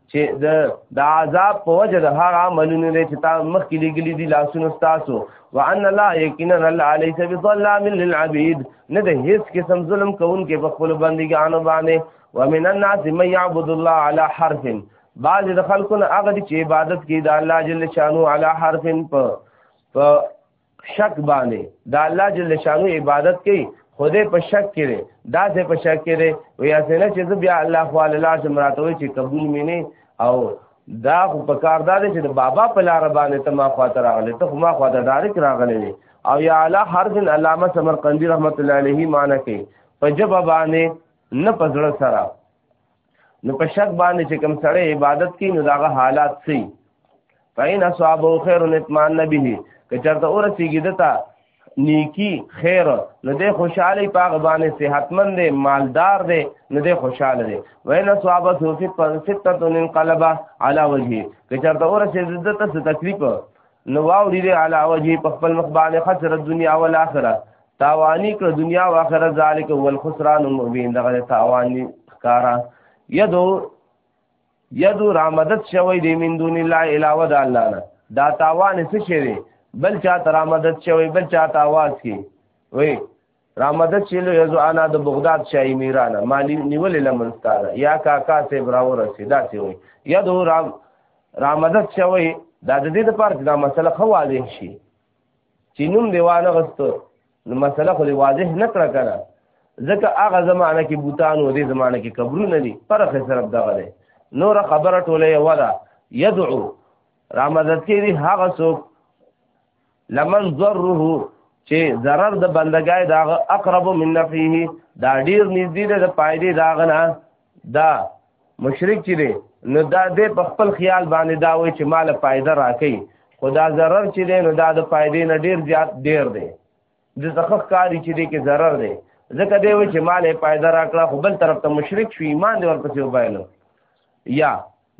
چې د د عذاب په وجه د هغه عملونه دي چې تا مخ کې لګلې دي لاسونو تاسو وان الله یقینا الله علیه سبی ظلام للعبید نه د هیڅ قسم ظلم کوونکې په خپل بندګانو باندې ومن الناس من يعبد الله على حرف بعض د خلکو نه هغه چې عبادت کوي د الله جل شانو على حرف په په شک باندې دا الله جل شانو عبادت کوي خدای په شک کې دی دا څه په شک کې دی وی اسنه چې زه بیا الله خو الله چې مراتوي چې قبول مې نه او دا خو په کار دا دی چې د بابا په لار باندې ته ما خواته راغلی ته خو ما خواته ډایرک راغلی وي او یا علی حرف علامه سمرقندی رحمت الله علیه معنی کوي په جبه باندې نه پزړه سره نو په شک باندې چې کوم سړی عبادت کوي نو داغه حالات سي فین اصحابو خیر نتمان نبی که چرته اور سیګی دتا نیکی خیر نو دې خوشاله پاغ باندې صحتمند دی مالدار دی نو دې خوشاله دی وین اصحابو فی فتت انقلب علی وجهه که چرته اور سیګی دتا تکلیف نو واو دې علی وجهه په خپل مخ باندې خسر دنیا او آخرت تاوانی کړ دنیا او آخرت ذالک هو الخسران المبین دغه تاوانی کارا یدو یدو رامدد شوی دی من دون الله علاوه د الله نه دا تاوان څه شی دی بل چا تر رامدد شوی بل چا ته आवाज کی وای رامدد چلو یزو انا د بغداد شای میران مالی نیول لمن ستاره یا کاکا ته براو رسیدا سی وای یدو رام رامدد شوی دا د دې لپاره دا مسله خو واضح شي چې نوم دی وانه غستو نو مسله خو واضح نه کړه کړه ځکه هغه زمانہ کې بوتان و دې زمانہ کې قبرونه دي فرق صرف دغه دی نور خبره ټوله ولا يدعو را مدد کې دي هغه څوک لمن ضره چې zarar د بندګای دا اقرب من نفعه دا ډیر نږدې ده د پایدې داغه نه دا مشرک چې دی نو دا دې په خپل خیال باندې دا وایي چې مال فائدہ راکې خدا ضرر چې دی نو دا د فائدې نه ډیر زیات ډیر دی د زخخ کاری چې دی کې ضرر دی ځکه دی وایي چې مال فائدہ راکړه خو بل طرف ته مشرک شو ایمان دی ورپسې وبایلو یا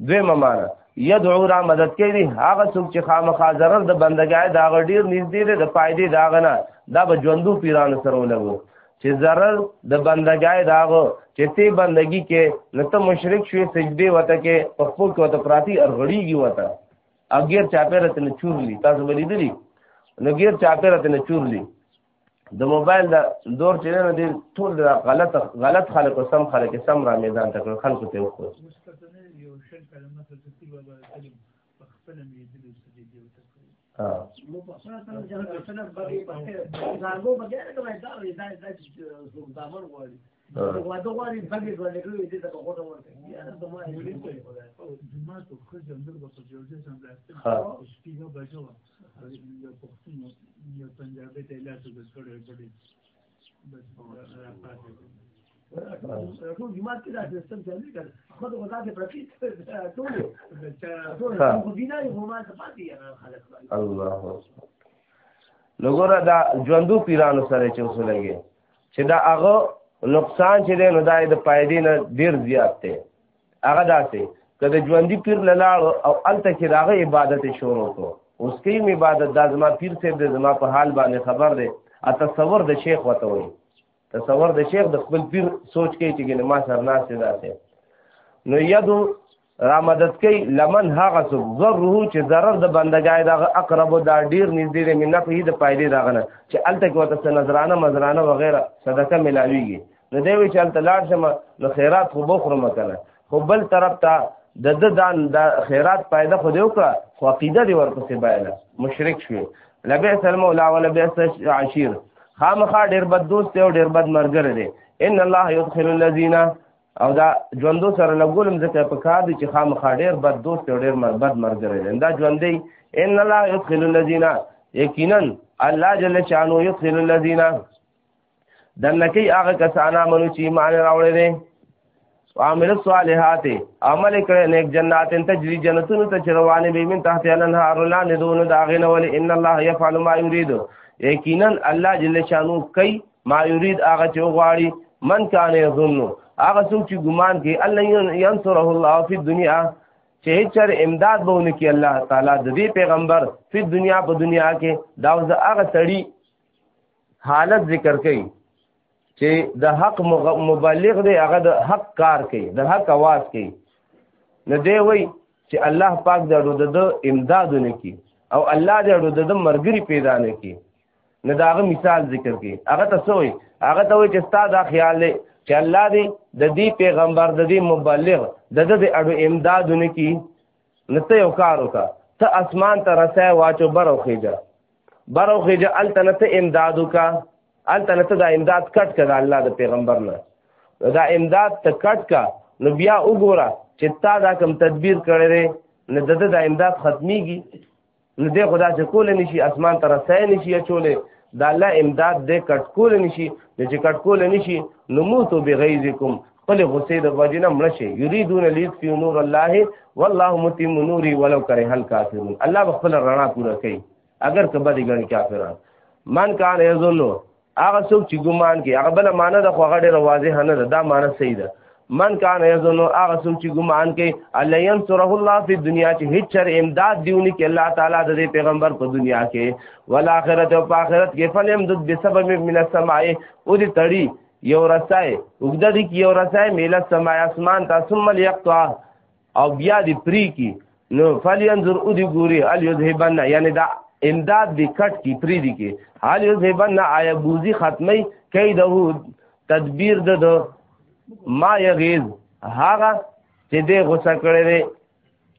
دویمه معنا یدعو را مدد کوي هغه څوک چې خامخا ضرر د بندګۍ دا غډیر نږدې دی د فائدې دا غنه دا به ژوندو پیرانو سره ولګو چې ضرر د بندګۍ دا غو چې تی بندگی کې نته مشرک شوی سجدي وته کې په خپل کې وته پراتی ارغړیږي وته اګیر چاپیرته نه چورلی تاسو بلیدلی نو ګیر چاپیرته نه چورلی د موبایل د دور چې نه دي ټول د غلط غلط خلک او سم خلک سم را میدان ته کړ خلکو ته وکړو ها الله لګوره دا ژوندو پیرانو سره چې اوس لګي چې دا هغه نقصان چې دی نو دا د پایدې نه ډیر زیات دی هغه داسې که د ژوندي پیر نه لاړ او هلته کې د هغه عبادت یې شروع کړو اوس کوي مې عبادت دا زما پیر صاحب دی زما په حال باندې خبر دی ا تصور د شیخ وته وایي تصور د شیخ د خپل پیر سوچ کوي چې ګنې ما سر ناس دی داسې نو یدو را مدد کوي لمن هغه څوک ضره چې ضرر د بندګای دغه اقرب دا ډیر نږدې دی من نفعه د پایدې دغه نه چې هلته کې ورته نظرانه مزرانه وغیره صدقه ملاویږي نو دی وی چې هلته لاړ شم نو خیرات خو به خورم که نه خو بل طرف ته د ده دان د خیرات پایده خو دی وکړه خو عقیده دی ورپسې بایله مشرک شوې لبعث المولا ولبعث عشیر خامخا ډېر بد دوست دی او ډېر بد مرګر دی ان الله يدخل الذين او دا ژوندو سره لګولم ځکه په کار دي چې خامخا ډېر بد دوست او ډېر مربد مرګر دی دا ژوندې ان الله يدخل الذين یقینا الله جل شانو يدخل الذين دنکی هغه کسان امنو چې ایمان راوړی دی عامل الصالحات عمل کړه نیک جناتن تجری جنتونو ته چروانه به من تحت الانهار لا ندون داغنه ول ان الله يفعل ما يريد یقینا الله جل شانو کوي ما يريد هغه چې غواړي من کان یظن هغه څوک چې ګمان کوي الله ينصره الله فی الدنيا چې هیڅر امداد به ونکي الله تعالی د دې پیغمبر په دنیا په دنیا کې دا هغه سړی حالت ذکر کوي چې د حق مبلغ دی هغه د حق کار کوي د حق आवाज کوي نو دی وای چې الله پاک د ورو د امدادونه کوي او الله د ورو د مرګري پیدا نه کوي نو دا هغه مثال ذکر کوي هغه ته سوې هغه ته وای چې ستا دا خیال دی چې الله دې د دې پیغمبر د دې مبلغ د دې اړو امدادونه کوي نو ته یو کار وکړه ته اسمان ته رسای واچو بر او خېجه بر او خېجه هلته نه ته امداد وکړه هلته نه ته دا امداد کټ کړه د الله د پیغمبر نه دا امداد ته کټ کړه نو بیا وګوره چې تا دا کوم تدبیر کړی دی نو د ده دا امداد ختمیږي نو دې خدا چې کول نشي اسمان ته رسای نشي چولې د الله امداد دې کټکول نشي نو چې کټکول نشي نو موت بغیظکم خپل غصې د وجنه مړ شي یریدون لیطفئ نور الله والله متم نوري ولو کرے هل کافرون الله خپل رڼا پوره کوي اگر کبه دې ګڼ کافران من کان یظن هغه څوک چې ګمان کوي هغه بل معنی د خوغه ډېر واضح نه ده دا معنی صحیح ده من کان یظن هغه څوک چې ګمان کوي الله ينصره الله فی دنیا چې هیڅ چر امداد دیونی کې الله تعالی د پیغمبر په دنیا کې ول اخرت او اخرت کې فلم د بسبب من السماء او دې تړي یو رسای وګدړي کې یو رسای میله سماع اسمان تاسو مل یقطع او بیا دې پری کی نو فلینظر او دې ګوري ال یذهبن یعنی دا امداد دې کټ کی پری دي کی ال یذهبن آیا بوزي ختمي کیده تدبیر د دو ما یغیز هغه چې دې غوسه کړې دې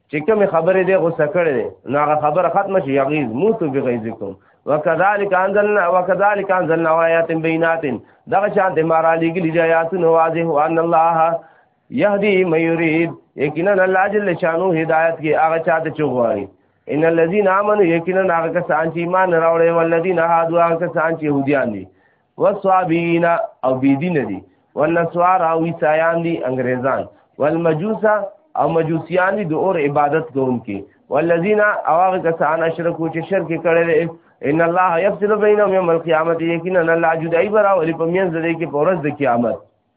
چې کوم خبره دې غوسه کړې دې نو هغه خبره ختمه شي یغیز موت بغیظکم وکذالک انزلنا وکذالک انزلنا آیات بینات دغه شان دې مارا لګلې آیاتونه واضح ان الله یهدی من یرید یقینا الله جل شانو هدایت کې هغه چاته چوغواړي ان الذين امنوا یقینا هغه کسان چې ایمان راوړي والذین هادوا هغه کسان چې يهوديان دي والصابین او بيدین دي والنسوار او عیسایان دي انګريزان والمجوس او مجوسیان دي د اور عبادت کوونکي والذین او هغه کسان اشرکو چې شرک کړي ان الله يفصل بينهم يوم القيامه یقینا الله جدای برا ولي په میان زده کې پورز د قیامت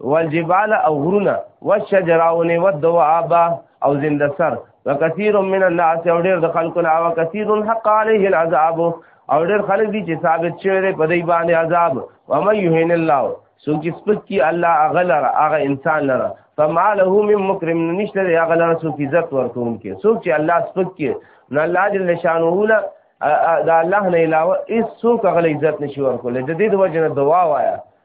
والجبال او غرونه والشجر او نیوت دو آبا او زنده سر وکثیر من الناس او ډیر د خلکو نه او کثیر حق علیه العذاب او ډیر خلک دي چې ثابت شوی دی په دې باندې عذاب و من یهین الله سو چې سپک کی الله اغلر اغه انسان لره فما له من مکرم نشته دی اغلر سو کی عزت ورکون کې سو چې الله سپک کی نه الله جل شانه له دا الله نه علاوه هیڅ څوک غل عزت نشي ورکول د دې د وجه دعا وایا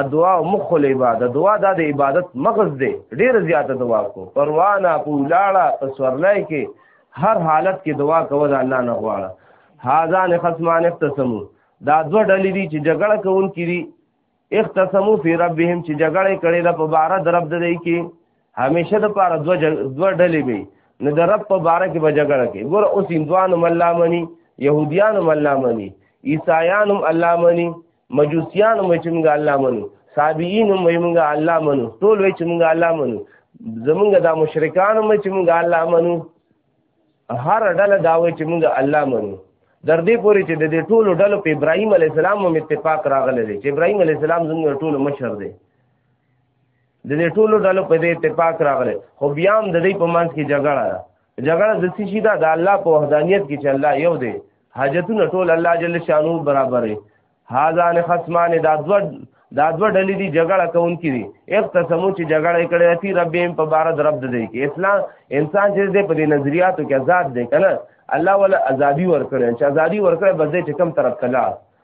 ادعا مخ العبادت دعا دا د عبادت مغز دی ډیر زیاته دعا کو پروانه پولاړه پسورلای کې هر حالت کې دعا کوو د الله نه غواړه هاذان خصمان اختصمو دا دو ډلې دي چې جګړه کوونکې دي اختصمو فی ربهم چې جګړه کړي د په بار د رب د دی کې همیشه د پاره دو دو ډلې وي نو د رب په باره کې به جګړه کوي ګوره اوس هندوانو هم الله مني یهودیانو هم الله مني عیسایانو هم الله مني مجوسیانو هم چې موږ الله منو صابئین هم موږ الله منو ټول وایي چې موږ الله منو زمونږ دا مشرکان هم چې موږ الله منو هر ډله دا وایي چې موږ الله منو در دې پورې چې د دې ټولو ډلو په ابراهیم علی السلام هم اتفاق راغلی دی چې ابراهیم علی السلام زموږ ټولو مشر دی د دې ټولو ډلو په دې اتفاق راغلی خو بیا هم د دې په منځ کې جګړه ده جګړه د څه شي ده د الله په وحدانیت کې چې الله یو دی حاجتونه ټول الله جل شانو برابر دی هاذان خصمان دا دوه دا دوه ډلې دي جګړه کوونکې دي اقتسمو چې جګړه یې کړې دي ربهم په بار د رب دی کې اسلام انسان چې دې په دې نظریاتو کې آزاد دی کنه الله ولا ازادي ورکړي چې ازادي ورکړي بس دې چې کم طرف تلار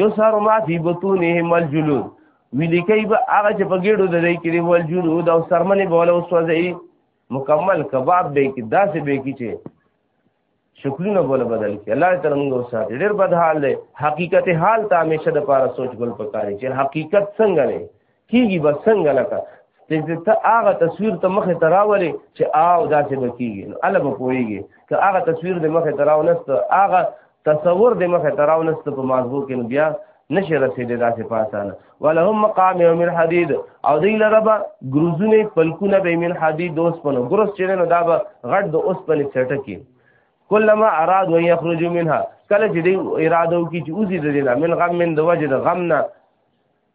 یو سارو ما فی بطونهم الجلود ویلی کوي به هغه چې په ګېډو د دی کې دی والجلود او سرمنې به وله وسوځوي مکمل کباب به کې داسې به کې چې شکلونه بوله بدل کی الله تعالی موږ وساتي ډېر بد حال دی حقیقت حال ته همیشه د پاره سوچ ګل پکاري چې حقیقت څنګه دی کیږي بس څنګه لکه چې ته هغه تصویر ته مخه تراولې چې آو داسې بکیږي نو الله به پويږي که هغه تصویر د مخه تراو نست هغه تصور د مخه تراو نست په مازغو کې بیا نشي رسیدې داسې پاسانه ولهم مقام من حدید او دی لربا ګروزونه پلکونه به من حدید دوس پنو ګروس چې نه دا به غټ د اوس پلې چټکی کلمہ اراد و یخرج منها کله چې دی اراده وکړي چې اوزي د دینه من غم من د وجه د غم نه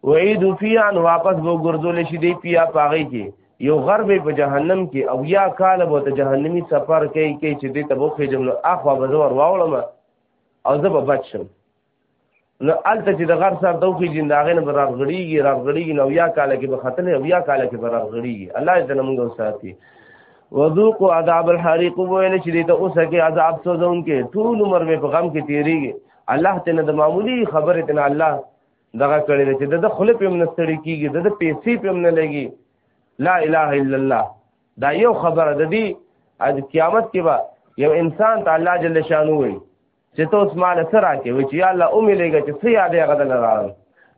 وعید فیان واپس وو ګرځول شي دی پیا پاغي کې یو غرب په جهنم کې او یا کال به ته جهنمی سفر کوي کې چې دې ته وو خېجم نو اخوا به زور واولم او زه به بچ شم نو الته چې د غر سر ته وخی جن داغه نه برار غړیږي را غړیږي نو یا کال کې به ختل او یا کال کې برار غړیږي الله دې موږ وساتي وذوقوا عذاب الحريق ویل چې دې ته اوسه کې عذاب سوزون کې ټول عمر به په غم کې تیریږي الله ته نه د معمولی خبره ته الله دغه کړی دی چې د د خلې په هم نه ستړي کېږي د د پیسې په هم نه لګي لا اله الا الله دا یو خبره د دې د قیامت کې به یو انسان ته الله جل شانو وي چې ته اوس مال سره کې وي چې یا الله او مې لګي چې څه یادې هغه دل راغل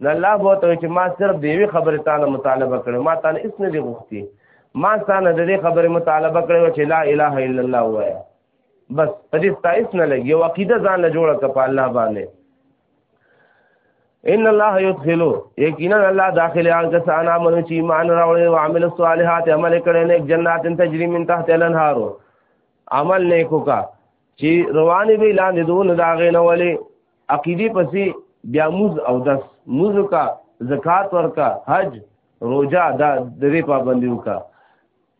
نه الله بو ته چې ما صرف دی وی خبره تعالی مطالبه کړو ما تعالی اس نه دی غوښتي ما ستانه د دې خبره مطالبه کړو چې لا اله الا الله وایا بس په دې ستایس نه لګي او عقیده ځان له جوړه کړه په الله باندې ان الله يدخلوا یقینا الله داخل هغه کسان امنو چې ایمان راوړي او عمل الصالحات عمل کړي نه جنات تجري من تحت الانهار عمل نیکو کا چې رواني به لاندې دون داغې نه ولي عقیدی پسې بیا موز او دس موز کا زکات ورکا حج روجا دا د دې پابندیو کا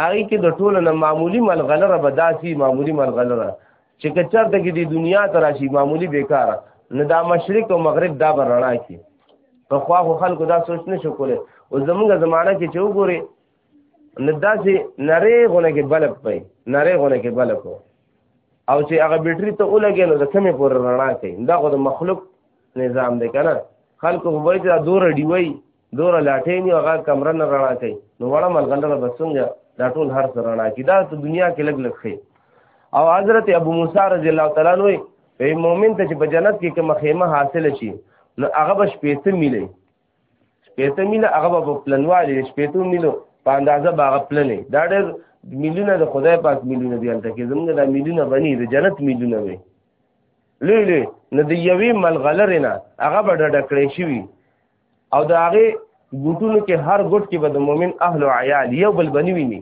هغه کې د ټولو نه معمولی ملغلره به داسي معمولی ملغلره چې کچرته کې د دنیا تراشي معمولی بیکاره نه دا مشرق او مغرب دا برنا کی په خوا خو خلکو دا سوچ نه شو کوله او زمونږ زمانہ کې چې وګوري نه داسې نری غونه کې بلب پي نری غونه کې بلب او چې هغه بیټری ته ولګي نو د کمې پورې رڼا کوي دا خو د مخلوق نظام دی کنه خلکو خو وایي چې دا دوره ډیوي دوره لاټې نه هغه کمره نه رڼا کوي نو وړه ملغلره به څنګه دا ټول هر څه رڼا کوي دا ته دنیا کې لګ لګ خي او حضرت ابو موسی رضی الله تعالی نو وي مؤمن ته چې په جنت کې کوم خیمه حاصل شي نو هغه به شپېته میلې شپېته میله هغه به په پلنوالي شپېته میلو په اندازه به هغه پلنې دا ډېر میلیونه د خدای پاک میلیونه دی هلته کې زمونږ دا میلیونه بني د جنت میلیونه وي لوی لوی نو د یوې ملغلرې نه هغه به ډډه کړی شوي او د هغه ګوټونو کې هر ګوټ کې به د مؤمن اهل او عیال یو بل بنی ویني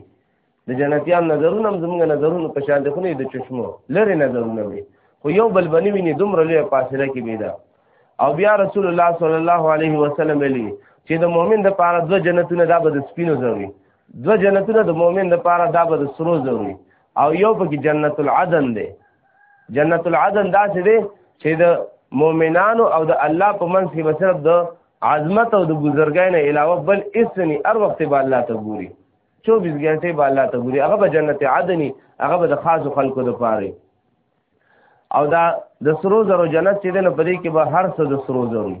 د جنتیان نظرونه هم زموږ نظرونه په شان دي خو نه د چشمو لره نظرونه وي خو یو بل بنی ویني دومره لوی فاصله کې بيدا او بیا رسول الله صلی الله علیه وسلم ویلي چې د مؤمن د پاره دو جنتونه دا به د سپینو زوي دو جنتونه د مؤمن د پاره دا به د سرو زوي او یو پکې جنت العدن دی جنت العدن دا څه دی چې د مؤمنانو او د الله په منځ کې صرف د عظمت او د بزرګۍ نه علاوه بل اسنی هر وخت به الله ته ګوري 24 غنټه به الله ته ګوري هغه به جنت عدن هغه به د خاص خلکو د پاره او دا د سرو زرو جنت چې نه پدې کې به هر څه د سرو زرو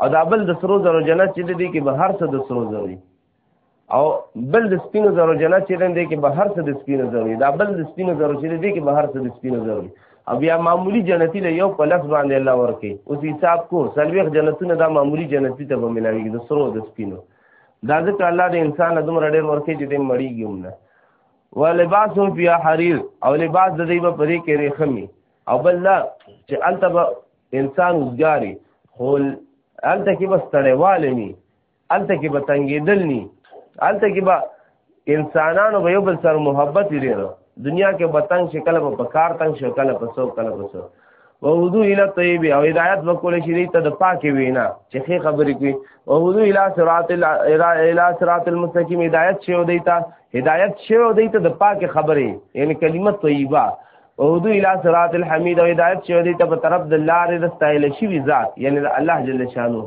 او دا بل د سرو زرو جنت چې دې کې به هر څه د سرو زرو او بل د سپینو زرو جنت چې دی کې به هر څه د سپینو زرو دا بل د سپینو زرو چې دی کې به هر څه د سپینو زرو او بیا معمولی جنتی له یو په لس باندې الله ورکي اوس حساب کو سلويخ جنتونه دا معمولی جنتی ته به ملاويږي د سرو د سپینو دا ځکه الله د انسان له دومره ډېر ورکي چې دې مړیږي هم نه ولباسهم فی حریر او لباس د دې په پرې کې رخمي او بل لا چې الته انسان وزګاری خو الته کې بس تړېواله ني الته کې به تنګېدل ني الته کې به انسانانو به یو بل سره محبت لري دنیا کې به تنګ شي کله به کار تنګ شي کله به سو کله به سو وودو اله طیب او هدایت وکول شي دې ته د پاکي وینا چې خې خبرې کوي وودو اله صراط اله صراط المستقیم هدایت شي او دې ته هدایت شي او دې ته د پاکي خبرې یعنی کلمه طیبه وودو اله صراط الحمید او هدایت شي او دې ته په طرف د لارې د ستایل شي ذات یعنی الله جل شانه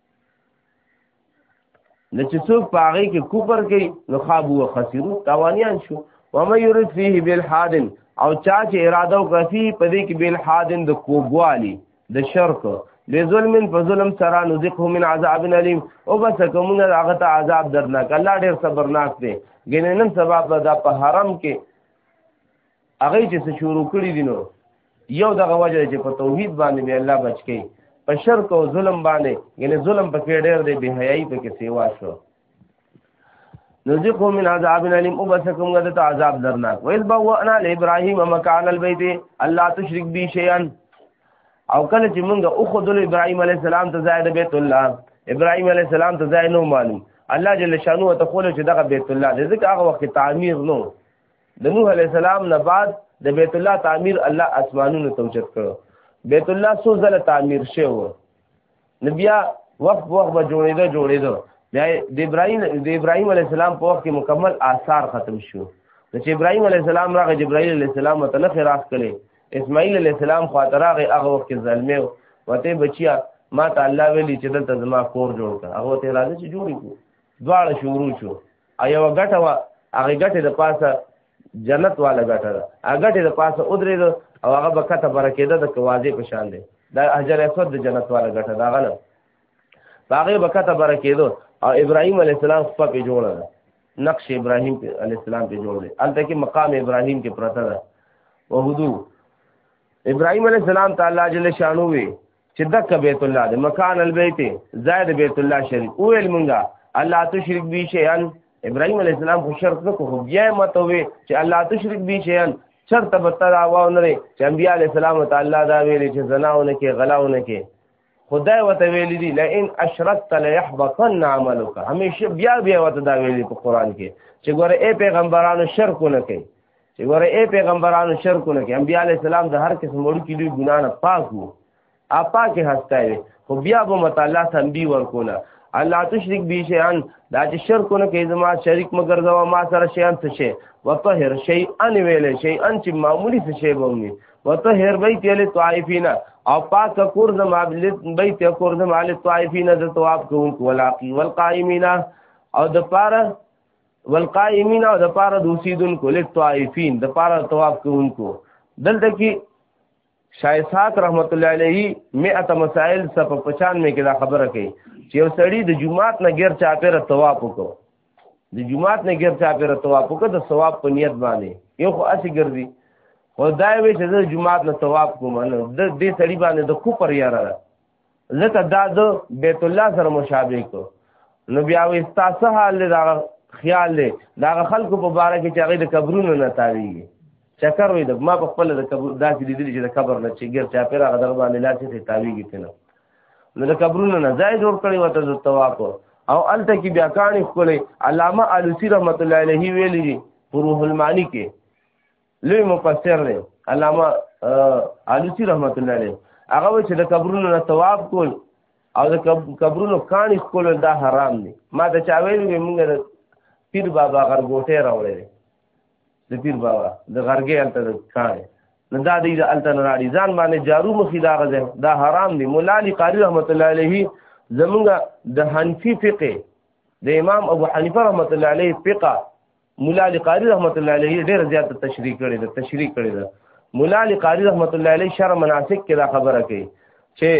نه چې څوک په هغه کې کوپر کوي نو خواب هو خسرو تاوانیان شو ومن يرد فيه بالحاد او چا چې اراده وکړي په دې کې بالحاد د کوبوالي د شرک به ظلم په ظلم سره نذقه من عذاب الیم او بس کومه هغه ته عذاب درناک الله ډیر صبرناک دی ګینه نن سبا په دا په حرم کې هغه چې څه شروع کړی دي نو یو دغه وجه چې په توحید باندې به الله بچ کی په شرک او ظلم باندې یعنی ظلم په کې ډېر دی به حیاي په کې سیوا شو نذقهم من عذاب الیم وبسکم غدت عذاب درناک وإذ بوأنا لإبراهيم مكان البيت الله تشرك بي شيئا او کله چې مونږ او خدل ابراهيم عليه السلام ته زائد بیت الله ابراهيم عليه السلام ته زائد نو معلوم الله جل شانو ته خول چې دغه بیت الله ځکه هغه وخت تعمیر نو د نوح علی السلام نه بعد د بیت الله تعمیر الله اسمانونو ته اوچت کړو بیت الله څو ځله تعمیر شو نو بیا وخت وخت به جوړېده جوړېده بیا د ابراهیم د ابراهیم علی السلام په وخت کې مکمل آثار ختم شو چې ابراهیم علی السلام راغی جبرائیل علی السلام ته نه خراس کړي اسماعیل علی السلام خاطر راغی هغه وخت کې ظلمه وته بچیا ما ته الله ویلی چې دلته زما کور جوړ کړ هغه ته راځي چې جوړی کو دواړه شروع شو ایو غټه وا هغه غټه د پاسه جنت والا غټه ده هغه غټه د پاسه ودرې ده او هغه بکته برکېده د کوازې په شان ده د حجر اسود د جنت والا غټه ده غل هغه بکته برکېده او ابراهيم عليه السلام خپل په جوړه ده نقش ابراهيم عليه السلام په جوړه ده الته کې مقام ابراهيم کې پرته ده وحدو ابراهيم عليه السلام تعالی جل شانو وي چې دک بیت الله د مکان البیت زائد بیت الله شریف او ویل مونږه الله تشرک بی شیئا ابراهيم عليه السلام خو شرط وکړو خو بیا مته وي چې الله تشرک بي شي ان شرط به تدا و نه لري چې انبيي عليه السلام تعالی دا ویلي چې زناونه کې غلاونه کې خدای وته ویلي دي لئن اشرکت ليحبطن عملك همیشه بیا بیا وته دا ویلي په قران کې چې ګوره اے پیغمبرانو شرک نه کوي چې ګوره اے پیغمبرانو شرک نه کې انبیاء علی السلام د هر قسم وړو کې دوی ګنا نه پاک وو اپا کې هسته وي خو بیا به متعالی تنبی ورکوله الله تشرک بی شیان دا چې شرک نه کې زما شریک مگر زما ما سره شیان څه شي وطهر شی ان ویل شی ان چې معمولی څه شی بومني وطهر بیت ال طائفینا او پاک کور زما بیت کور زما ال طائفینا د تواب کوونکو ولاقی والقائمینا او د پاره والقائمین او د پاره د اوسیدونکو لیک طائفین د پاره طواف کوونکو دلته کې شایسات رحمت الله علیه 100 مسائل صف 95 کې دا خبره کوي چې یو سړی د جمعات نه غیر چا پیره طواف وکړو د جمعات نه غیر چا پیره طواف وکړو د ثواب په نیت باندې یو خو اسی ګرځي خدای وی چې د جمعات نه طواف کوم نو د دې سړی باندې د کوپر یاره ځکه دا د بیت الله سره مشابه کو نو بیا وې تاسو حال دا خیال دی دا خلکو په باره کې چې هغه د قبرونو نه تاویږي چکر وې د ما په خپل د قبر داسې لیدل چې د قبر نه چې ګر چا پیر هغه در باندې لاسې ته تاویږي کنه نو د قبرونو نه ځای جوړ کړی وته د طواف او الته کې بیا کانی خپل علامه علوسی رحمت الله علیه ویلي دی روح المانی کې لوی مفسر دی علامه علوسی رحمت الله علیه هغه و چې د قبرونو نه ثواب کول او د قبرونو کانی کول دا حرام دي ما ته چا ویل وی موږ د پیر بابا غرګوټه راوړل د پیر بابا د غرګې الته د کانی نه دا دی د الته نه راړي ځان باندې جارو مخې دا غزه دا حرام دي مولا علی قاری رحمت الله علیه زمونږ د حنفی فقه د امام ابو حنیفه رحمت الله علیه فقه مولا علی قاری رحمت الله علیه ډیر زیات تشریح کړی دا تشریح کړی دا مولا علی قاری رحمت الله علیه شر مناسک کې دا خبره کوي چې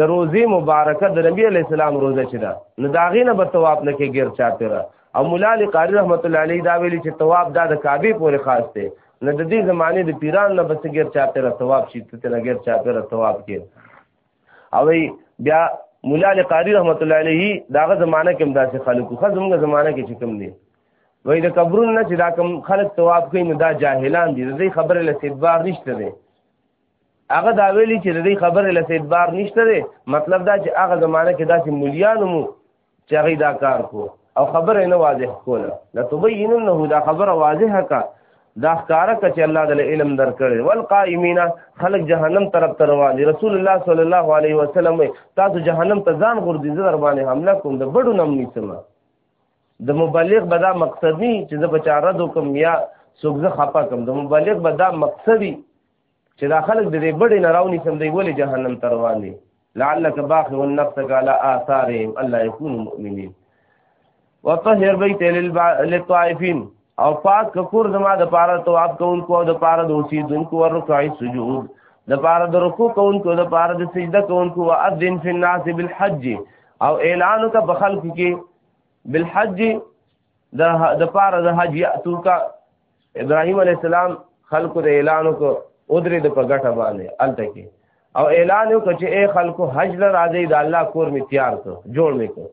د روزي مبارکه د نبی علی السلام روزه چې دا نو دا غینه به ثواب نه کې غیر چاته را او مولا علی قاری رحمت الله علیه دا ویلي چې ثواب دا د کعبه پورې خاص دی نه د دې زمانه د پیران نه بس غیر چاته را ثواب شي ته نه غیر چاته را ثواب کې او بیا مولا علی قاری رحمت الله علیه داغه زمانہ کې هم داسې خلکو خو زموږ زمانہ کې چې کوم دي وای د قبرونو نه چې دا کوم خلک تواب کوي نو دا جاهلان دي د دې خبره له سیدبار نشته دی هغه دا ویلي چې د دې خبره له سیدبار نشته دی مطلب دا چې هغه زمانہ کې داسې مولیانو چې هغه دا کار کو او خبره نه واضح کوله لتبیننه دا خبره واضحه کا دا ښکارا کچ الله د علم درکړي والقائمین خلق جهنم طرف ته روان دي رسول الله صلی الله علیه وسلم تاسو جهنم ته ځان غور دي زر باندې حمله کوم د بډو نم نیسمه د مبلغ به دا مقصد نه چې زه بچاره دوکم یا څوک زه خپه کوم د مبلغ به دا مقصدی چې دا خلک د دې بډې نه راونی سم دی ولې جهنم ته روان دي لعلک باخر نفسک علی آثارهم الله یکون مؤمنین وطهر بیت للطائفین او پاک کور زما د پاره تواب کوونکو او د پاره د اوسیدونکو او رکعی سجود د پاره د رکوع کوونکو د پاره د سجده کوونکو او اذن فی الناس بالحج او اعلان کا بخلق کې بالحج د د پاره د حج یاتو کا ابراهیم علی السلام خلکو د اعلان کو ودرې د پګټه باندې الته کې او اعلان وکړ چې اے خلکو حج لر راځي د الله کور می تیار کو جوړ می کو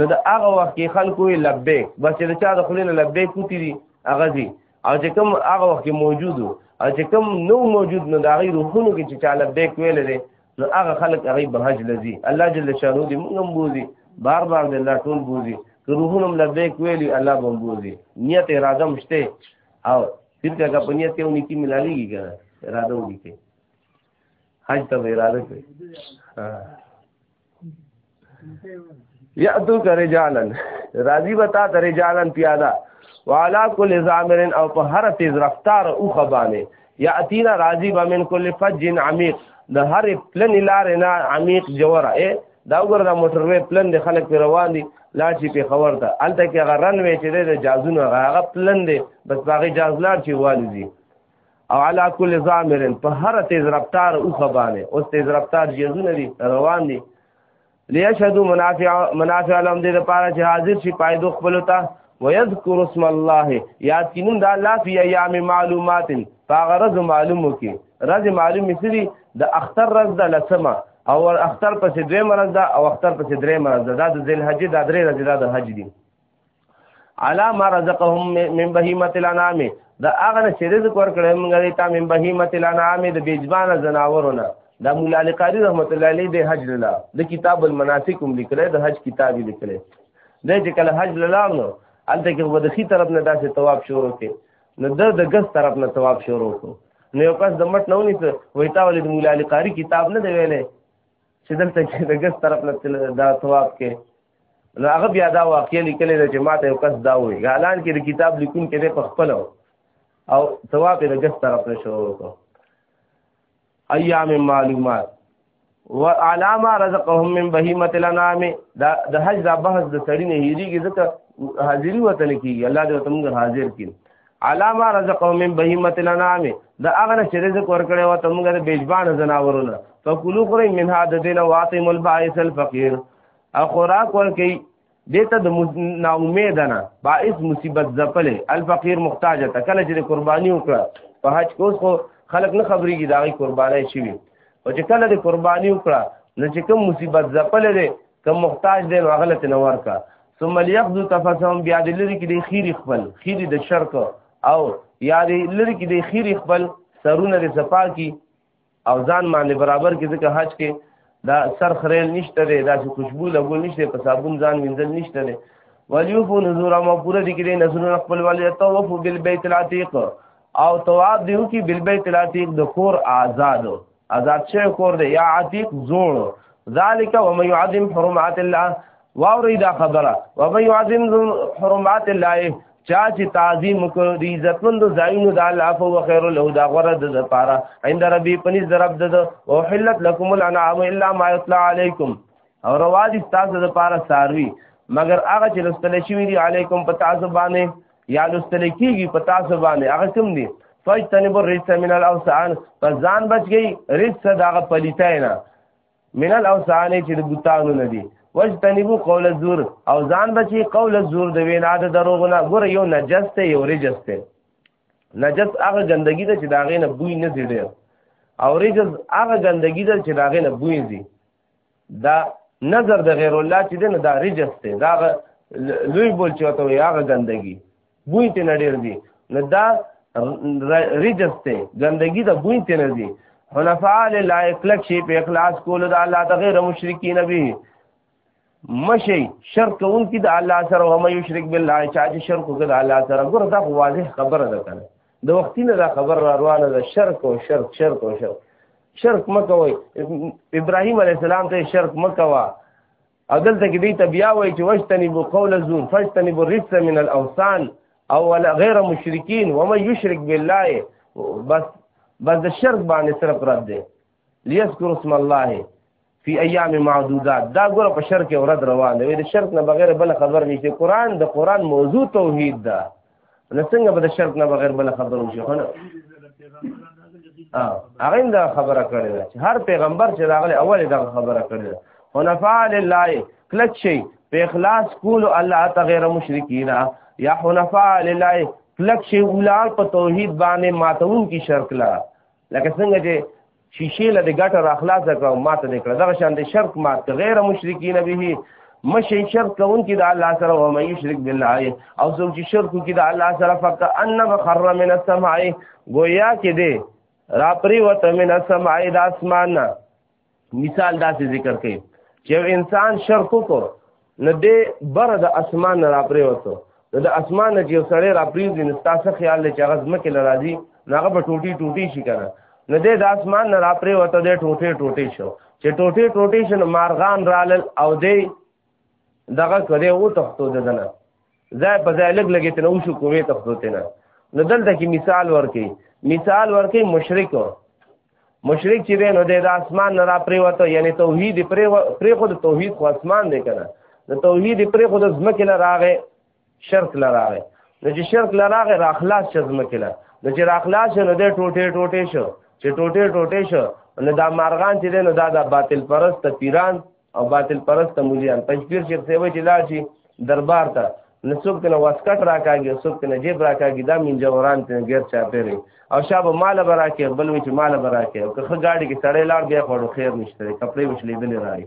نو د هغه وخت کې خلکو لبیک بس چې چا د خلینو لبیک کوتی دي هغه دي او چې کوم هغه وخت موجود او چې کوم نو موجود نو دا غي روحونو کې چې چاله بیک ویل دي نو هغه خلک هغه به حج لذي الله جل شانو دې موږ هم بوزي بار بار دې الله ټول بوزي که روحونو لبیک ویلي الله به بوزي نیت اراده مشته او پیر کا په نیت یو نیکی ملاویږي کنه اراده وکړي حج ته اراده کوي یاتو کرجالن راضی بتا ترجالن پیادا وعلى كل زامر او په هر تیز رفتار او خبانه یاتینا راضی بمن كل فج عميق د هر پلن لار نه عمیق جوړه اے دا وګوره د موټر وې پلن د خلک پر روان دي لا چې په خبر ده الته کې غرن وې چې د جازونو هغه پلن دی بس باغی جاز لار چې والي او علا کل زامرن په هر تیز رفتار او خبانه اوس تیز رفتار جیزونه دي روان دي لیشهدو منافع منافع لهم دې لپاره چې حاضر شي پایدو خپل ته ويذكر اسم الله یاد کینم دا الله فی ایام معلومات فغرض معلومو کې رز معلوم مثلی د اختر رز د لسمه او اختر پسې دوی مرز ده او اختر پسې درې مرز ده دا د ذل حج د درې رز ده د حج دي علا ما رزقهم من بهیمه الانعام دا هغه چې رزق ورکړې موږ دې ته من بهیمه الانعام د بیجبان زناورونه دا مولا علی قاری رحمت الله علیه د حج لاله د کتاب المناسک هم لیکل د حج کتاب یې لیکل د چې کله حج لاله نو الته کې په دخی طرف نه داسې ثواب شروع کې نو د د ګس طرف نه ثواب شروع کو نو یو کس د مټ نه ونی ته وای تا ولې د مولا علی قاری کتاب نه دی ویلې چې دلته چې د ګس طرف نه دا ثواب کې نو هغه بیا دا واقعي لیکل چې ماته یو کس دا وایي غالان کې د کتاب لیکون کې په خپل او ثواب د ګس طرف نه شروع وکړو ایام معلومات وعلامه رزقهم من بهیمه الانام دا د حج دا بحث د سړی نه هیریږي ځکه حاضری وته نه کیږي الله دې تمګ حاضر کړي علامه رزقهم من بهیمه الانام دا هغه نه چې رزق ورکړي وته موږ د بیجبان زناورونه فکلوا خورئ منها د دین واطعم البائس الفقیر او خوراک ورکي دته د نا امید نه باعث مصیبت زپلې الفقیر محتاج ته کله چې قرباني وکړه په حج کوس خو خلک نه خبرېږي دا غي قرباني شي او چې کله د قرباني وکړه نو چې کوم مصیبت زپلې ده کوم محتاج دی نو غلط نه ورکا ثم ليقضوا تفسهم بیا د لری کې د خیر خپل خیر د شرک او یا د لری کې د خیر خپل سرونه د صفا کی او ځان باندې برابر کې ځکه حج کې دا سر خریل نشته دی دا چې خوشبو لګول نشته په صابون ځان وینځل نشته دی ولیوفو نذور ما پوره دي کې نذرونه خپل ولې توفو بالبيت العتيق او تواب دیو کې بالبيت العتيق د کور آزاد آزاد شوی کور دی یا عتيق زوړ ذالک ومن يعظم حرمات الله واوري دا خبره و من يعظم حرمات الله چا چې تعظیم وکړ د عزتمند ځایونو د الله په وخیر له دا غره د لپاره عند ربي پنځ درب د او حلت لكم الانعام الا ما يطلع عليكم او رواج تاسو د لپاره ساروي مگر هغه چې لستل شوی دی علیکم په تاسو باندې یا لستل کیږي په تاسو باندې هغه کوم دی فاجتنبوا الرجس من الاوثان فزان بچ گئی رجس دغه پلیتای نه من الاوثان چې د بوتانو نه دي وجتنبو قول الزور او ځان بچي قول الزور د وینا د دروغونه ګور یو نجس ته یو رجس ته نجس هغه ګندګي ده چې دا غې نه بوی نه زیډي او رجس هغه ګندګي ده چې دا غې نه بوی زی دا نظر د غیر الله چې ده نه دا رجس ته دا لوی بول چې وته هغه ګندګي بوی ته نه ډیر دي نو دا رجس ته ګندګي د بوی ته نه دي حنفاء لله اکلک شي په اخلاص کول د الله د غیر مشرکین به مشي شرک اون کی د الله سره او مې شرک بالله چا چې شرک وکړ د الله سره ګور دا واضح خبره ده کنه د وختینه دا خبر را روانه ده شرک او شرک شرک او شرک شرک مکوئ ابراهيم عليه السلام ته شرک مکوا او دلته کې دی ته بیا وایي چې وشتنی بو قول زور فشتنی بو رفت من الاوثان او غیر مشرکین ومن یشرک بالله بس بس د شرک باندې صرف رد دی لیذکر اسم الله فی ایام معدودات دا ګوره په شرک او رد روان دی د شرک نه بغیر بل خبر نشته قران د قران موضوع توحید ده نو څنګه به د شرط نه بغیر بل خبر وشي خو نه هغه دا خبره کړې ده چې هر پیغمبر چې راغلی اول دا خبره کړې ده حنفاء لله کلک شي په اخلاص کول الله ته غیر مشرکین یا حنفاء لله کلک شي ولال په توحید باندې ماتون کی شرک لاره لکه څنګه چې شیشې له د ګټه را خلاص کړه ما ته دکړه دغه شان د شرک ما ته غیر مشرکین به مشي شرک کون کې د الله سره او مې شرک بالله او څوک چې شرک کې د الله سره فقط ان بخر من السماء گویا کې دې را پری وته من السماء د اسمان نه مثال داسې ذکر کوي چې انسان شرک وکړ نو دې بر د اسمان نه راپرې وته نو د اسمان نه چې سړی راپرې دي نو تاسو خیال لې چې هغه ځمکه لراځي هغه په ټوټي ټوټي شي کنه نو دې د اسمان نه راپرې وته دې ټوټي ټوټي شو چې ټوټي ټوټي شنو مارغان رالل او دې دغه کړي او تختو ددنه ځای په ځای لګ لګې تنه وشو کوې تختو تنه نو دلته کې مثال ورکې مثال ورکې مشرک مشرک چې دی نو د اسمان نه را پریوته یعنی توحید پرې خو د توحید خو اسمان دی کنه د توحید پرې خو د ځمکې نه راغې شرک لراغه نو چې شرک لراغه راخلاص شزم کله نو چې راخلاص نو د ټوټه ټوټه شو چې ټوټه ټوټه شو نو دا مارغان چې نو دا د باطل پرست پیران او باطل پرست مولیان پنځپیر چې څه وی چې لا شي دربار ته نو څوک ته واسکټ راکاږي څوک ته جیب راکاږي دا مين جوران ته غیر چا پیری او شاب مال براکه بل وی چې مال براکه او که خ گاډي کې سړی لاړ بیا خورو خیر نشته کپڑے وشلې دلې راړي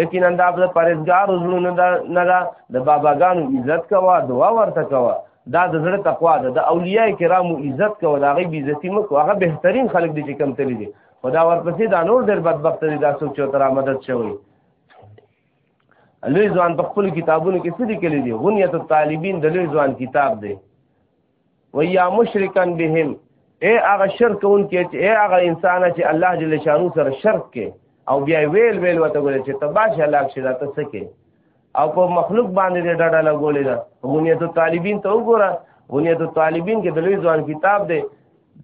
یقینا دا د پرېزګار زړونو نه دا د باباګانو عزت کوه دعا ورته کوه دا د زړه تقوا ده د اولیاء کرامو عزت کوه دا غي عزتي مکو هغه بهترین خلک دي چې کم تللی دي خدا ورپسې دا نور ډېر بدبخت دي دا څوک چې تر مدد شوی لوی ځوان په خپل کتابونو کې څه لیکلي دي غنیت الطالبین د لوی ځوان کتاب دی ويا مشرکا بهم اے هغه شرک اون کې چې اے هغه انسان چې الله جل شانو سره شرک کې او بیا ویل ویل وته ګول چې تباش هلاک شي دا ته سکه او په مخلوق باندې د ډډه لګولې ده بنیت طالبین ته وګوره بنیت طالبین کې د لوی ځوان کتاب دی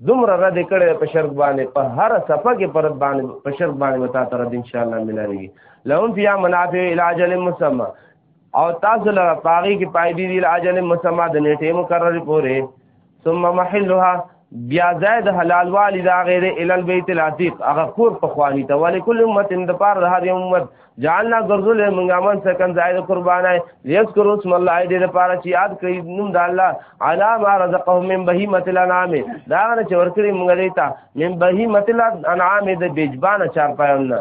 دومره رد کړي په شرط باندې په هر صفه کې پر باندې په شرط باندې وتا تر ان شاء الله ملایږي لهم فی منافع علاج المسمى او تاسو لپاره پاغي کې پای دی ویل اجل مسما د نیټه مقرر پورې ثم محلها بیا زائد حلال والی دا غیر ال البیت العتیق هغه کور په خوانی ته ولی کل امه د پار د هر امت جعلنا غرزل منګه من سکن زائد قربانه یذکر اسم الله دې د پاره چې یاد کړي نوم د الله علا ما رزقهم من بهیمه الانعام دا نه چې ورکړي موږ دې ته من بهیمه الانعام د بیجبانه چار پایونه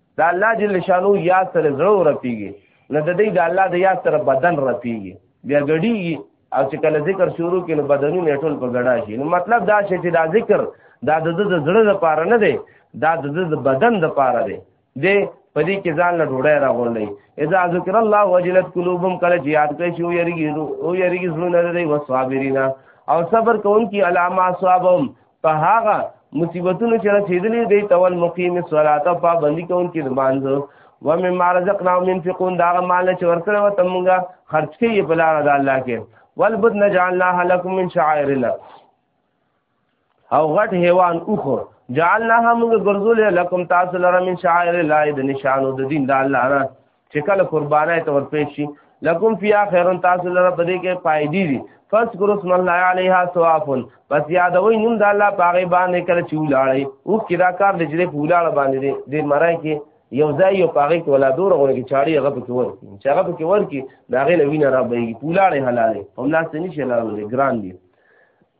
دا الله جل شانو یا سره زړه رپیږي نه د دې د الله د یا سره بدن رپیږي بیا غړیږي او چې کله ذکر شروع کړي نو بدنونه ټول په غړا شي نو مطلب دا چې دا ذکر دا د زړه لپاره نه دی دا د بدن لپاره دی د پدې کې ځان له ډوړې راغونډي اذا ذکر الله وجلت قلوبهم کله چې یاد کړئ شو یریږي او یریږي زړه نه دی وصابرینا او صبر کوونکی علامه صابم په هغه مصیبتونو چې رسیدلې دی تول مقیم صلات پابندي کوونکې د مانځو و مم رزقنا ينفقون دا مال چې ورکړه و تمګه خرج کوي په لار د الله کې ولبد نجعلناها لكم من شعائر الله او غټ حیوان اوخو جعلناها موږ ګرځولې لکم تاسو لره من شعائر الله د نشانو د دین د الله نه چې کله قربانای ته ورپېښ شي لکم فیا خیرون تاسو لره په دې کې فائدې دي فذكروا اسم الله عليها ثواب پس یادوي نوم د الله پاغه باندې کله چې ولاړی او کدا کار د جری پولاړ باندې دی د مرای کې یو ځای یو پاغه کې ولا دور غوړي کې چاړي هغه پکې ورکی چې هغه پکې ورکی دا غي لوینه را بېږي پولاړې حلالې هم لاس نشي حلالې ګران دي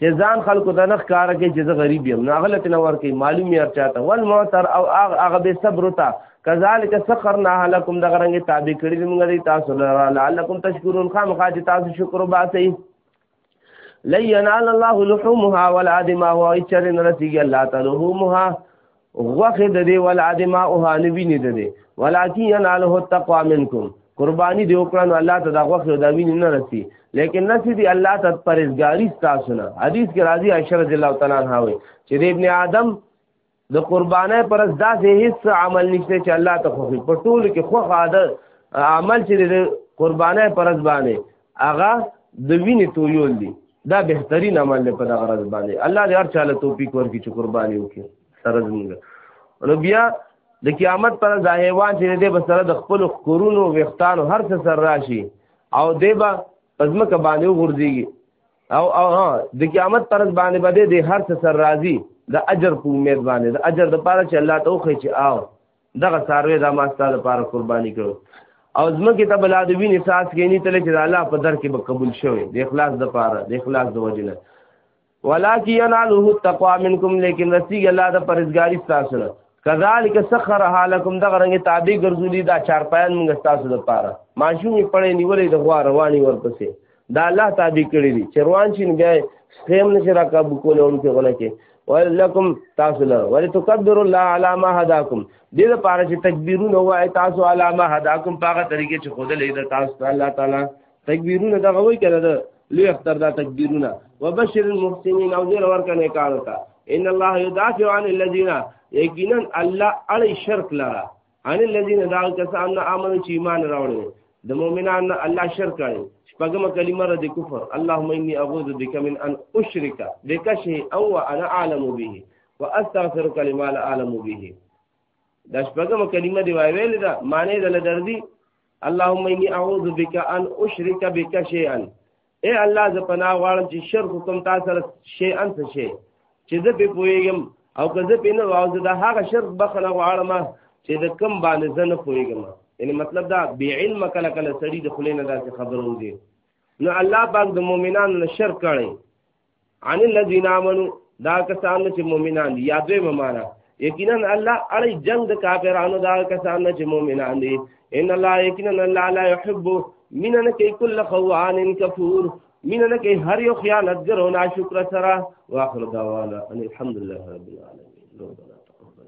چې ځان خلکو ته نخ کار کوي چې زه غریب یم نه غلط نه ورکي معلوم یې چاته ول معتر او هغه به صبر تا کذالک سخرنا لكم دغرنګ تابع کړی موږ دې تاسو لپاره لعلکم تشکرون خامخا چې تاسو شکر وباسئ لینال الله لحومها ولا دماغ او چرن رسیږي الله تعالی لحومها غوخه د دې ول ادمه او هانوی نه ده ولکن يناله التقوا منکم قربانی دی وکړه نو الله ته دا غوخه او دا وین نه رسی لیکن نسی دی الله ته پرهیزګاری تاسو نه حدیث کې راځي عائشہ رضی الله تعالی عنها وي چې د ابن آدم د قربانای پر از داسې هیڅ عمل نشته چې الله ته خوخي په ټول کې خوخه عادت عمل چې د قربانای پر از باندې هغه د وینې تویول دي دا بهترین عمل دی په دغه ورځ باندې الله دې هر چاله توفیق ورکړي چې قرباني وکړي سره زمونږ نو بیا د قیامت پر ظاهوان چې دې به سره د خپل خورونو وختانو هر څه سره راشي او دې به پزمکه باندې وغورځيږي او او د قیامت پر باندې باندې دې هر څه سره راځي د اجر په امید باندې د اجر د پاره چې الله ته وخی چې آو دغه ساروی دا ما ستاسو لپاره قرباني کړو او زمکه ته بلا د وینې ساس کې نه تل چې الله په در کې به قبول شوي د اخلاص د پاره د اخلاص د وجنه ولکه يناله التقوا منکم لیکن رسی الله د پرزګاری تاسو نه کذالک سخرها لكم دغه رنګ تابع ګرځولي دا چارپایان موږ تاسو د پاره ماشومې پړې نیولې د غوا رواني ورپسې دا الله تابع کړی دي چروان شین بیا خیم نشي را قابو کوله هم کې غونه کې ولکم تاسو له ول تکبر الله علی ما هداکم دې لپاره چې تکبیرونه وای تاسو علی ما هداکم پاغه طریقې چې خود له دې تاسو الله تعالی تکبیرونه دا غوي کړه دا لوی اختر دا تکبیرونه وبشر المحسنین او زیر ورکنه کار وکړه ان الله یدافع عن الذین یقینا الله علی شرک لرا ان الذين دا کسان نه امنو چې ایمان راوړل د مؤمنان الله شرک کړي شپږم کلمه رد کفر اللهم اني اعوذ بك من ان اشرك بك شيء او انا اعلم به واستغفرك لما لا اعلم به دا شپږم کلمه دی ویل دا معنی د لدردي اللهم اني اعوذ بك ان اشرك بك شيئا اے الله ز پناه غواړم چې شر حکم تا سره شی ان څه شی چې زه په پويګم او که زه په نه واو زه د هغه شر بخنه غواړم چې د کم باندې زه نه پويګم یعنی مطلب دا بی علم کله کله سړی د خلینو داسې خبرو دی نو الله پاک د مؤمنانو نه شر کړي عن الذين امنوا دا کسان چې مؤمنان دي یا دوی ممانا یقینا الله اړي جنگ د کافرانو دا کسان چې مؤمنان دي ان الله یقینا الله لا يحب من ان کې کل خوان کفور من ان کې هر یو خیانتګر او ناشکر سره واخر دعوانا ان الحمد لله رب العالمین